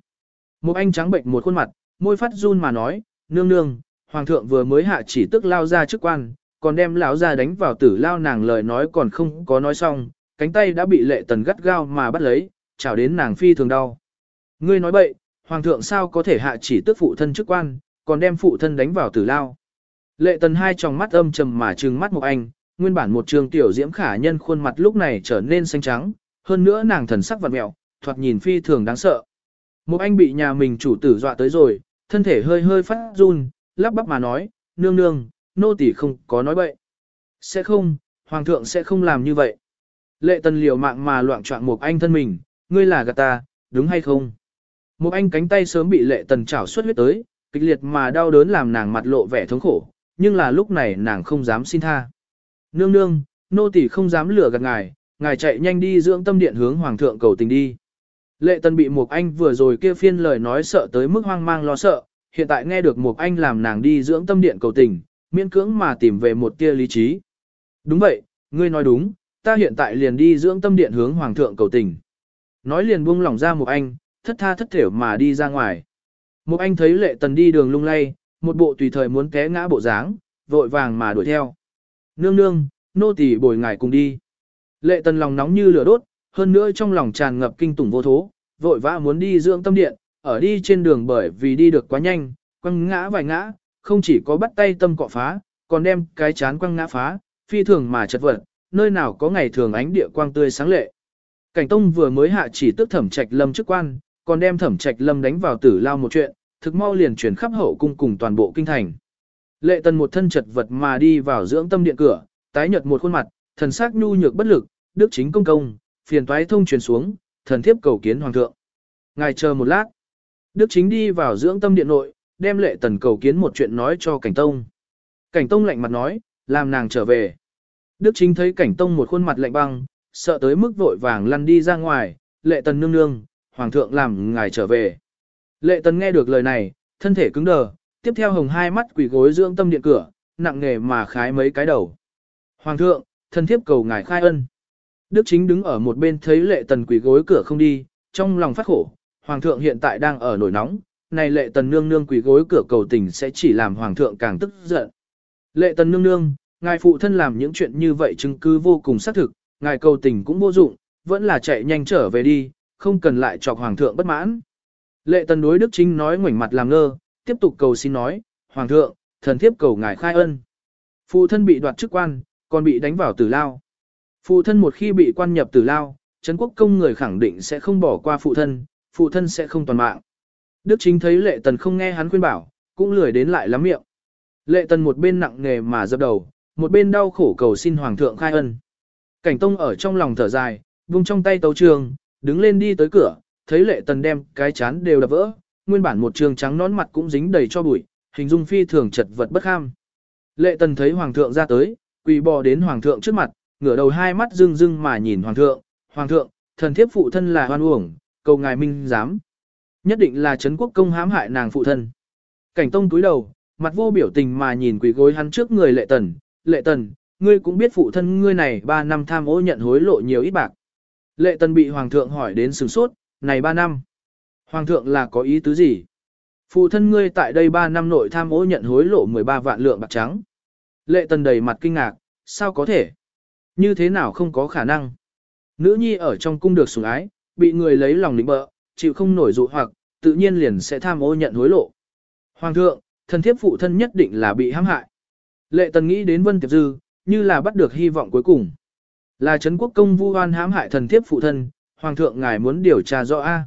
Một anh trắng bệnh một khuôn mặt, môi phát run mà nói, nương nương, hoàng thượng vừa mới hạ chỉ tức lao ra chức quan, còn đem lão ra đánh vào tử lao nàng lời nói còn không có nói xong, cánh tay đã bị lệ tần gắt gao mà bắt lấy, chào đến nàng phi thường đau. Ngươi nói bậy, hoàng thượng sao có thể hạ chỉ tức phụ thân chức quan, còn đem phụ thân đánh vào tử lao. Lệ tần hai tròng mắt âm trầm mà trừng mắt một anh, nguyên bản một trường tiểu diễm khả nhân khuôn mặt lúc này trở nên xanh trắng, hơn nữa nàng thần sắc vật mẹo, thoạt nhìn phi thường đáng sợ. Một anh bị nhà mình chủ tử dọa tới rồi, thân thể hơi hơi phát run, lắp bắp mà nói, nương nương, nô tỳ không có nói bậy. Sẽ không, hoàng thượng sẽ không làm như vậy. Lệ tần liều mạng mà loạn trọng một anh thân mình, ngươi là gạt ta, đúng hay không? Một anh cánh tay sớm bị lệ tần chảo xuất huyết tới, kịch liệt mà đau đớn làm nàng mặt lộ vẻ thống khổ, nhưng là lúc này nàng không dám xin tha. Nương nương, nô tỳ không dám lừa gạt ngài, ngài chạy nhanh đi dưỡng tâm điện hướng hoàng thượng cầu tình đi. Lệ tần bị Mục anh vừa rồi kia phiên lời nói sợ tới mức hoang mang lo sợ, hiện tại nghe được Mục anh làm nàng đi dưỡng tâm điện cầu tình, miễn cưỡng mà tìm về một tia lý trí. Đúng vậy, ngươi nói đúng, ta hiện tại liền đi dưỡng tâm điện hướng hoàng thượng cầu tình. Nói liền buông lỏng ra Mục anh, thất tha thất thểu mà đi ra ngoài. Mục anh thấy lệ tần đi đường lung lay, một bộ tùy thời muốn té ngã bộ dáng, vội vàng mà đuổi theo. Nương nương, nô tỳ bồi ngài cùng đi. Lệ tần lòng nóng như lửa đốt, hơn nữa trong lòng tràn ngập kinh tủng vô thố, vội vã muốn đi dưỡng tâm điện, ở đi trên đường bởi vì đi được quá nhanh, quăng ngã vài ngã, không chỉ có bắt tay tâm cọ phá, còn đem cái chán quăng ngã phá, phi thường mà chật vật, nơi nào có ngày thường ánh địa quang tươi sáng lệ. Cảnh Tông vừa mới hạ chỉ tức thẩm trạch lâm chức quan, còn đem thẩm trạch lâm đánh vào tử lao một chuyện, thực mau liền chuyển khắp hậu cung cùng toàn bộ kinh thành. Lệ tần một thân chật vật mà đi vào dưỡng tâm điện cửa, tái nhợt một khuôn mặt, thần sắc nhu nhược bất lực, đức chính công công, phiền toái thông truyền xuống, thần thiếp cầu kiến hoàng thượng. Ngài chờ một lát. Đức chính đi vào dưỡng tâm điện nội, đem lệ tần cầu kiến một chuyện nói cho cảnh tông. Cảnh tông lạnh mặt nói, làm nàng trở về. Đức chính thấy cảnh tông một khuôn mặt lạnh băng, sợ tới mức vội vàng lăn đi ra ngoài, lệ tần nương nương, hoàng thượng làm ngài trở về. Lệ tần nghe được lời này, thân thể cứng đờ, tiếp theo hồng hai mắt quỷ gối dưỡng tâm điện cửa, nặng nghề mà khái mấy cái đầu. Hoàng thượng, thân thiếp cầu ngài khai ân. Đức chính đứng ở một bên thấy lệ tần quỷ gối cửa không đi, trong lòng phát khổ, hoàng thượng hiện tại đang ở nổi nóng, này lệ tần nương nương quỷ gối cửa cầu tình sẽ chỉ làm hoàng thượng càng tức giận. Lệ tần nương nương, ngài phụ thân làm những chuyện như vậy chứng cứ vô cùng xác thực, ngài cầu tình cũng vô dụng, vẫn là chạy nhanh trở về đi, không cần lại chọc hoàng thượng bất mãn. Lệ tần đối đức chính nói ngoảnh mặt làm ngơ, tiếp tục cầu xin nói, hoàng thượng, thần thiếp cầu ngài khai ân. Phụ thân bị đoạt chức quan, còn bị đánh vào tử lao. Phụ thân một khi bị quan nhập tử lao, Trấn quốc công người khẳng định sẽ không bỏ qua phụ thân, phụ thân sẽ không toàn mạng. Đức chính thấy lệ tần không nghe hắn khuyên bảo, cũng lười đến lại lắm miệng. Lệ tần một bên nặng nghề mà dập đầu, một bên đau khổ cầu xin hoàng thượng khai ân. Cảnh tông ở trong lòng thở dài, vung trong tay tấu trường, đứng lên đi tới cửa, thấy lệ tần đem cái chán đều đập vỡ, nguyên bản một trường trắng nón mặt cũng dính đầy cho bụi, hình dung phi thường chật vật bất kham. Lệ tần thấy hoàng thượng ra tới, quỳ bò đến hoàng thượng trước mặt, ngửa đầu hai mắt rưng rưng mà nhìn hoàng thượng, hoàng thượng, thần thiếp phụ thân là hoan uổng, cầu ngài minh giám. Nhất định là Trấn quốc công hãm hại nàng phụ thân. Cảnh tông túi đầu, mặt vô biểu tình mà nhìn quỷ gối hắn trước người lệ tần, lệ tần, ngươi cũng biết phụ thân ngươi này 3 năm tham ô nhận hối lộ nhiều ít bạc. Lệ tần bị hoàng thượng hỏi đến sửng sốt, này 3 năm. Hoàng thượng là có ý tứ gì? Phụ thân ngươi tại đây 3 năm nội tham ô nhận hối lộ 13 vạn lượng bạc trắng. Lệ tần đầy mặt kinh ngạc, sao có thể? Như thế nào không có khả năng? Nữ nhi ở trong cung được sủng ái, bị người lấy lòng lĩnh bợ, chịu không nổi dụ hoặc, tự nhiên liền sẽ tham ô nhận hối lộ. Hoàng thượng, thần thiếp phụ thân nhất định là bị hãm hại. Lệ tần nghĩ đến Vân Tiệp Dư, như là bắt được hy vọng cuối cùng. Là Trấn quốc công vu oan hãm hại thần thiếp phụ thân, Hoàng thượng ngài muốn điều tra rõ A.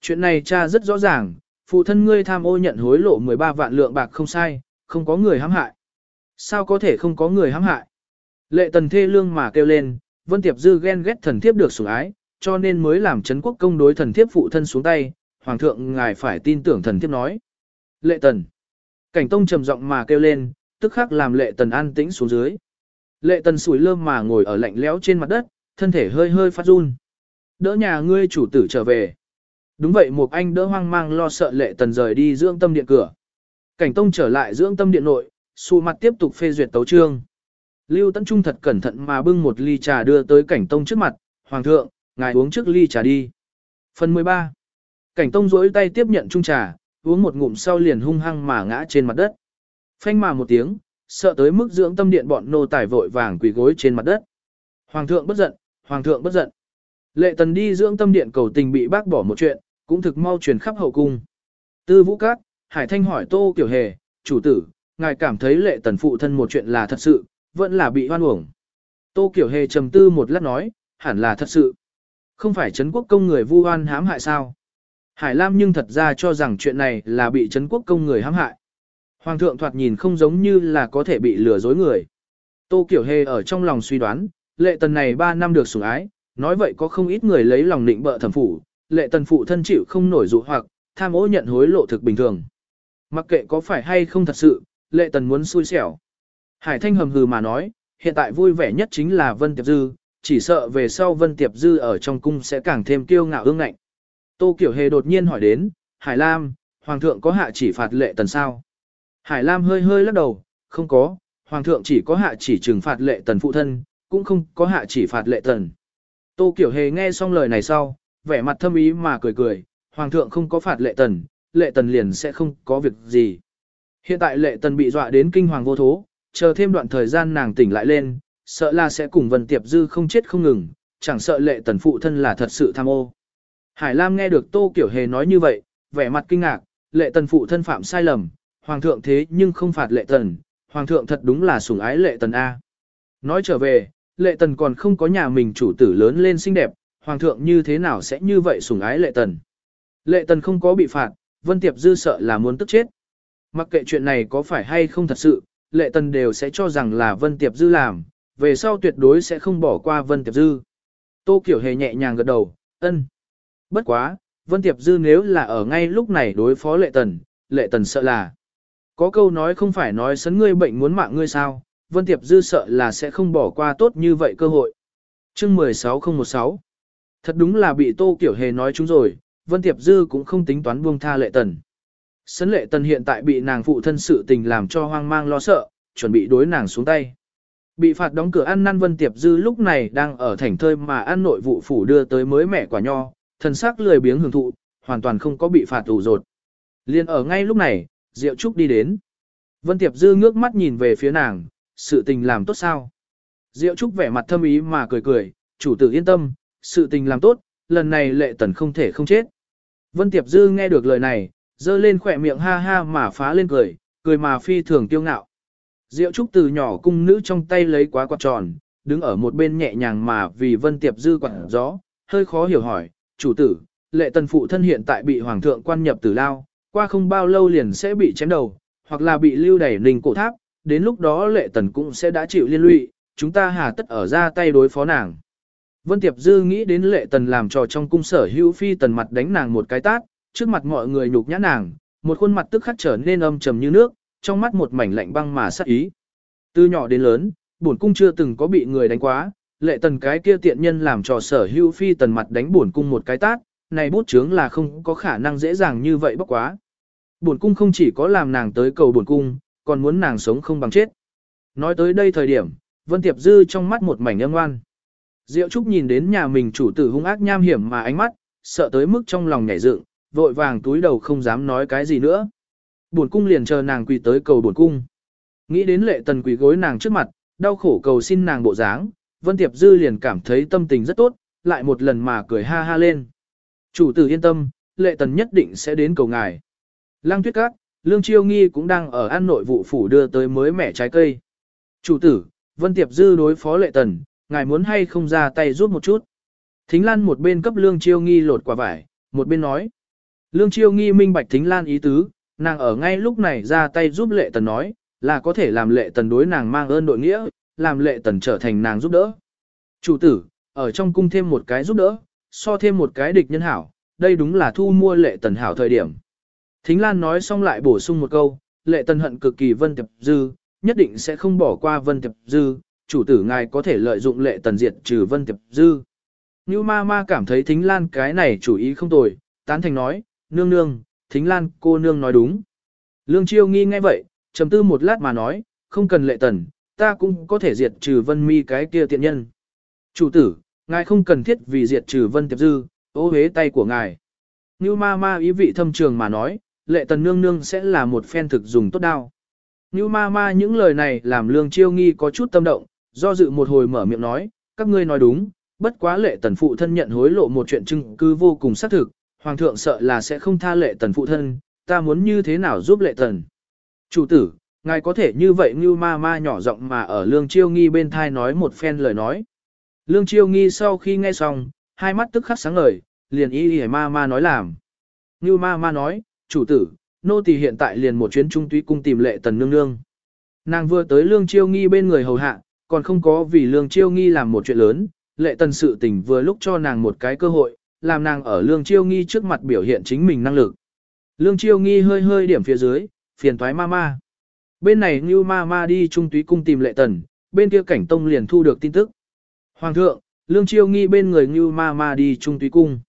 Chuyện này cha rất rõ ràng, phụ thân ngươi tham ô nhận hối lộ 13 vạn lượng bạc không sai, không có người hãm hại. Sao có thể không có người hãm hại? Lệ tần thê lương mà kêu lên, Vân Tiệp Dư ghen ghét thần thiếp được sủng ái, cho nên mới làm Trấn quốc công đối thần thiếp phụ thân xuống tay, hoàng thượng ngài phải tin tưởng thần thiếp nói. Lệ tần. Cảnh tông trầm giọng mà kêu lên, tức khắc làm lệ tần an tĩnh xuống dưới. Lệ tần sủi lơm mà ngồi ở lạnh lẽo trên mặt đất, thân thể hơi hơi phát run. Đỡ nhà ngươi chủ tử trở về. Đúng vậy một anh đỡ hoang mang lo sợ lệ tần rời đi dưỡng tâm điện cửa. Cảnh tông trở lại dưỡng tâm điện nội, xù mặt tiếp tục phê duyệt tấu trương. Lưu Tấn Trung thật cẩn thận mà bưng một ly trà đưa tới cảnh tông trước mặt, Hoàng thượng, ngài uống trước ly trà đi. Phần 13. Cảnh tông rỗi tay tiếp nhận chung trà, uống một ngụm sau liền hung hăng mà ngã trên mặt đất. Phanh mà một tiếng, sợ tới mức dưỡng tâm điện bọn nô tài vội vàng quỳ gối trên mặt đất. Hoàng thượng bất giận, hoàng thượng bất giận. Lệ tần đi dưỡng tâm điện cầu tình bị bác bỏ một chuyện, cũng thực mau truyền khắp hậu cung. Tư vũ cát, Hải Thanh hỏi Tô Kiểu Hề, chủ tử, ngài cảm thấy lệ tần phụ thân một chuyện là thật sự, vẫn là bị hoan uổng. Tô Kiểu Hề trầm tư một lát nói, hẳn là thật sự. Không phải Trấn quốc công người vu oan hãm hại sao? Hải Lam nhưng thật ra cho rằng chuyện này là bị Trấn quốc công người hãm hại. Hoàng thượng thoạt nhìn không giống như là có thể bị lừa dối người. Tô Kiểu Hề ở trong lòng suy đoán, lệ tần này 3 năm được sủng ái, nói vậy có không ít người lấy lòng định bợ thẩm phủ, lệ tần phụ thân chịu không nổi dụ hoặc, tham ô nhận hối lộ thực bình thường. Mặc kệ có phải hay không thật sự, lệ tần muốn xui xẻo. Hải Thanh hầm hừ mà nói, hiện tại vui vẻ nhất chính là Vân Tiệp Dư, chỉ sợ về sau Vân Tiệp Dư ở trong cung sẽ càng thêm kiêu ngạo ương ngạnh. Tô Kiểu Hề đột nhiên hỏi đến, Hải Lam, Hoàng thượng có hạ chỉ phạt lệ tần sao? Hải Lam hơi hơi lắc đầu, không có, Hoàng thượng chỉ có hạ chỉ trừng phạt lệ tần phụ thân, cũng không có hạ chỉ phạt lệ tần. Tô Kiểu Hề nghe xong lời này sau, vẻ mặt thâm ý mà cười cười, Hoàng thượng không có phạt lệ tần, lệ tần liền sẽ không có việc gì. Hiện tại lệ tần bị dọa đến kinh hoàng vô thố, chờ thêm đoạn thời gian nàng tỉnh lại lên, sợ là sẽ cùng Vân Tiệp Dư không chết không ngừng, chẳng sợ lệ tần phụ thân là thật sự tham ô. Hải Lam nghe được Tô Kiểu Hề nói như vậy, vẻ mặt kinh ngạc, lệ tần phụ thân phạm sai lầm, hoàng thượng thế nhưng không phạt lệ tần, hoàng thượng thật đúng là sủng ái lệ tần A. Nói trở về, lệ tần còn không có nhà mình chủ tử lớn lên xinh đẹp, hoàng thượng như thế nào sẽ như vậy sủng ái lệ tần. Lệ tần không có bị phạt, Vân Tiệp Dư sợ là muốn tức chết. Mặc kệ chuyện này có phải hay không thật sự, lệ tần đều sẽ cho rằng là Vân Tiệp Dư làm, về sau tuyệt đối sẽ không bỏ qua Vân Tiệp Dư. Tô Kiểu Hề nhẹ nhàng gật đầu, ân. Bất quá, Vân Tiệp Dư nếu là ở ngay lúc này đối phó lệ tần, lệ tần sợ là. Có câu nói không phải nói sấn ngươi bệnh muốn mạng ngươi sao, Vân Tiệp Dư sợ là sẽ không bỏ qua tốt như vậy cơ hội. chương 16016 Thật đúng là bị Tô Kiểu Hề nói chúng rồi, Vân Tiệp Dư cũng không tính toán buông tha lệ tần. Sấn lệ tần hiện tại bị nàng phụ thân sự tình làm cho hoang mang lo sợ, chuẩn bị đối nàng xuống tay. Bị phạt đóng cửa ăn năn Vân Tiệp Dư lúc này đang ở thành thơi mà ăn nội vụ phủ đưa tới mới mẻ quả nho, thần sắc lười biếng hưởng thụ, hoàn toàn không có bị phạt tù rột. Liên ở ngay lúc này, Diệu Trúc đi đến. Vân Tiệp Dư ngước mắt nhìn về phía nàng, sự tình làm tốt sao? Diệu Trúc vẻ mặt thâm ý mà cười cười, chủ tử yên tâm, sự tình làm tốt, lần này lệ tần không thể không chết. Vân Tiệp Dư nghe được lời này, dơ lên khỏe miệng ha ha mà phá lên cười, cười mà phi thường tiêu ngạo. Diệu Trúc từ nhỏ cung nữ trong tay lấy quá quạt tròn, đứng ở một bên nhẹ nhàng mà vì Vân Tiệp Dư quạt gió, hơi khó hiểu hỏi, chủ tử, lệ tần phụ thân hiện tại bị hoàng thượng quan nhập tử lao, qua không bao lâu liền sẽ bị chém đầu, hoặc là bị lưu đẩy ninh cổ tháp, đến lúc đó lệ tần cũng sẽ đã chịu liên lụy, chúng ta hà tất ở ra tay đối phó nàng. Vân Tiệp Dư nghĩ đến lệ tần làm trò trong cung sở hữu phi tần mặt đánh nàng một cái tát, trước mặt mọi người nhục nhã nàng, một khuôn mặt tức khắc trở nên âm trầm như nước, trong mắt một mảnh lạnh băng mà sát ý. Từ nhỏ đến lớn, bổn cung chưa từng có bị người đánh quá, lệ tần cái kia tiện nhân làm trò sở hữu phi tần mặt đánh bổn cung một cái tát, này bút chướng là không có khả năng dễ dàng như vậy bốc quá. Bổn cung không chỉ có làm nàng tới cầu bổn cung, còn muốn nàng sống không bằng chết. Nói tới đây thời điểm, Vân Tiệp Dư trong mắt một mảnh âm ngoan. Diệu Trúc nhìn đến nhà mình chủ tử hung ác nham hiểm mà ánh mắt, sợ tới mức trong lòng nhảy dựng, vội vàng túi đầu không dám nói cái gì nữa. Buồn cung liền chờ nàng quỳ tới cầu buồn cung. Nghĩ đến lệ tần quỳ gối nàng trước mặt, đau khổ cầu xin nàng bộ dáng, Vân Tiệp Dư liền cảm thấy tâm tình rất tốt, lại một lần mà cười ha ha lên. Chủ tử yên tâm, lệ tần nhất định sẽ đến cầu ngài. Lăng tuyết cát, Lương Chiêu Nghi cũng đang ở an nội vụ phủ đưa tới mới mẻ trái cây. Chủ tử, Vân Tiệp Dư đối phó lệ tần, ngài muốn hay không ra tay giúp một chút. Thính Lan một bên cấp Lương Chiêu Nghi lột quả vải, một bên nói. Lương Chiêu Nghi minh bạch Thính Lan ý tứ, nàng ở ngay lúc này ra tay giúp lệ tần nói, là có thể làm lệ tần đối nàng mang ơn đội nghĩa, làm lệ tần trở thành nàng giúp đỡ. Chủ tử, ở trong cung thêm một cái giúp đỡ, so thêm một cái địch nhân hảo, đây đúng là thu mua lệ tần hảo thời điểm. Thính Lan nói xong lại bổ sung một câu, lệ tần hận cực kỳ Vân Tiệp Dư, nhất định sẽ không bỏ qua Vân Tiệp Dư, chủ tử ngài có thể lợi dụng lệ tần diệt trừ Vân Tiệp Dư. Như ma ma cảm thấy Thính Lan cái này chủ ý không tồi, tán thành nói, nương nương, Thính Lan cô nương nói đúng. Lương Chiêu nghi ngay vậy, trầm tư một lát mà nói, không cần lệ tần, ta cũng có thể diệt trừ Vân Mi cái kia tiện nhân. Chủ tử, ngài không cần thiết vì diệt trừ Vân Tiệp Dư, ô hế tay của ngài. Như ma ma ý vị thâm trường mà nói, lệ tần nương nương sẽ là một phen thực dùng tốt đao. Như ma ma những lời này làm lương chiêu nghi có chút tâm động, do dự một hồi mở miệng nói, các ngươi nói đúng, bất quá lệ tần phụ thân nhận hối lộ một chuyện chứng cứ vô cùng xác thực, hoàng thượng sợ là sẽ không tha lệ tần phụ thân, ta muốn như thế nào giúp lệ tần. Chủ tử, ngài có thể như vậy như ma ma nhỏ giọng mà ở lương chiêu nghi bên thai nói một phen lời nói. Lương chiêu nghi sau khi nghe xong, hai mắt tức khắc sáng ngời, liền y y ma ma nói làm. Như ma ma nói, chủ tử, nô tỳ hiện tại liền một chuyến trung túy cung tìm lệ tần nương nương. Nàng vừa tới lương chiêu nghi bên người hầu hạ, còn không có vì lương chiêu nghi làm một chuyện lớn, lệ tần sự tình vừa lúc cho nàng một cái cơ hội, làm nàng ở lương chiêu nghi trước mặt biểu hiện chính mình năng lực. Lương chiêu nghi hơi hơi điểm phía dưới, phiền thoái ma ma. Bên này như ma ma đi trung túy cung tìm lệ tần, bên kia cảnh tông liền thu được tin tức. Hoàng thượng, lương chiêu nghi bên người như ma ma đi trung túy cung.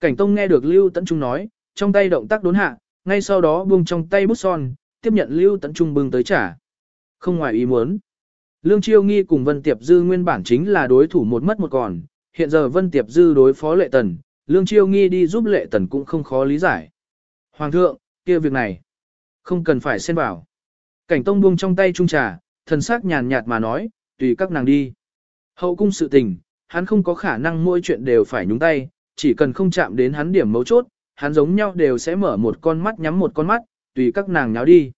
Cảnh tông nghe được Lưu Tấn Trung nói, trong tay động tác đốn hạ, ngay sau đó buông trong tay bút son, tiếp nhận Lưu Tấn Trung bưng tới trả. Không ngoài ý muốn. Lương Chiêu Nghi cùng Vân Tiệp Dư nguyên bản chính là đối thủ một mất một còn, hiện giờ Vân Tiệp Dư đối phó Lệ Tần, Lương Chiêu Nghi đi giúp Lệ Tần cũng không khó lý giải. Hoàng thượng, kia việc này, không cần phải xen vào. Cảnh Tông buông trong tay trung trà, thần sắc nhàn nhạt mà nói, tùy các nàng đi. Hậu cung sự tình, hắn không có khả năng mỗi chuyện đều phải nhúng tay, chỉ cần không chạm đến hắn điểm mấu chốt, hắn giống nhau đều sẽ mở một con mắt nhắm một con mắt, tùy các nàng nháo đi.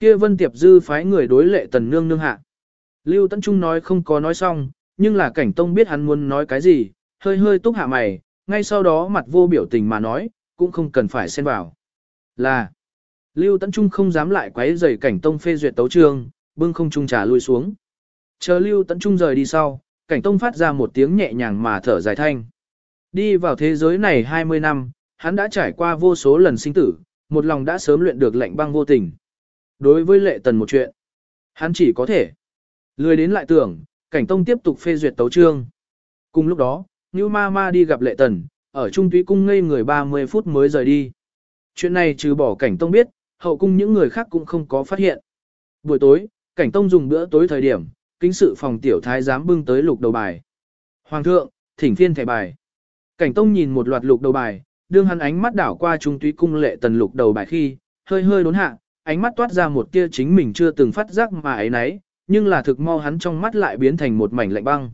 Kia Vân Tiệp Dư phái người đối lệ tần nương nương hạ. Lưu Tấn Trung nói không có nói xong, nhưng là cảnh tông biết hắn muốn nói cái gì, hơi hơi túc hạ mày, ngay sau đó mặt vô biểu tình mà nói, cũng không cần phải xen vào. Là, Lưu Tấn Trung không dám lại quấy rầy cảnh tông phê duyệt tấu trường bưng không trung trà lui xuống. Chờ Lưu Tấn Trung rời đi sau, cảnh tông phát ra một tiếng nhẹ nhàng mà thở dài thanh. Đi vào thế giới này 20 năm, hắn đã trải qua vô số lần sinh tử, một lòng đã sớm luyện được lệnh băng vô tình. Đối với lệ tần một chuyện, hắn chỉ có thể lười đến lại tưởng, cảnh tông tiếp tục phê duyệt tấu trương. Cùng lúc đó, Ngưu Ma Ma đi gặp lệ tần, ở trung túy cung ngây người 30 phút mới rời đi. Chuyện này trừ bỏ cảnh tông biết, hậu cung những người khác cũng không có phát hiện. Buổi tối, cảnh tông dùng bữa tối thời điểm, kính sự phòng tiểu thái giám bưng tới lục đầu bài. Hoàng thượng, thỉnh phiên thẻ bài. Cảnh tông nhìn một loạt lục đầu bài, đương hắn ánh mắt đảo qua trung túy cung lệ tần lục đầu bài khi, hơi hơi đốn hạ, ánh mắt toát ra một tia chính mình chưa từng phát giác mà ấy nấy, nhưng là thực mau hắn trong mắt lại biến thành một mảnh lạnh băng.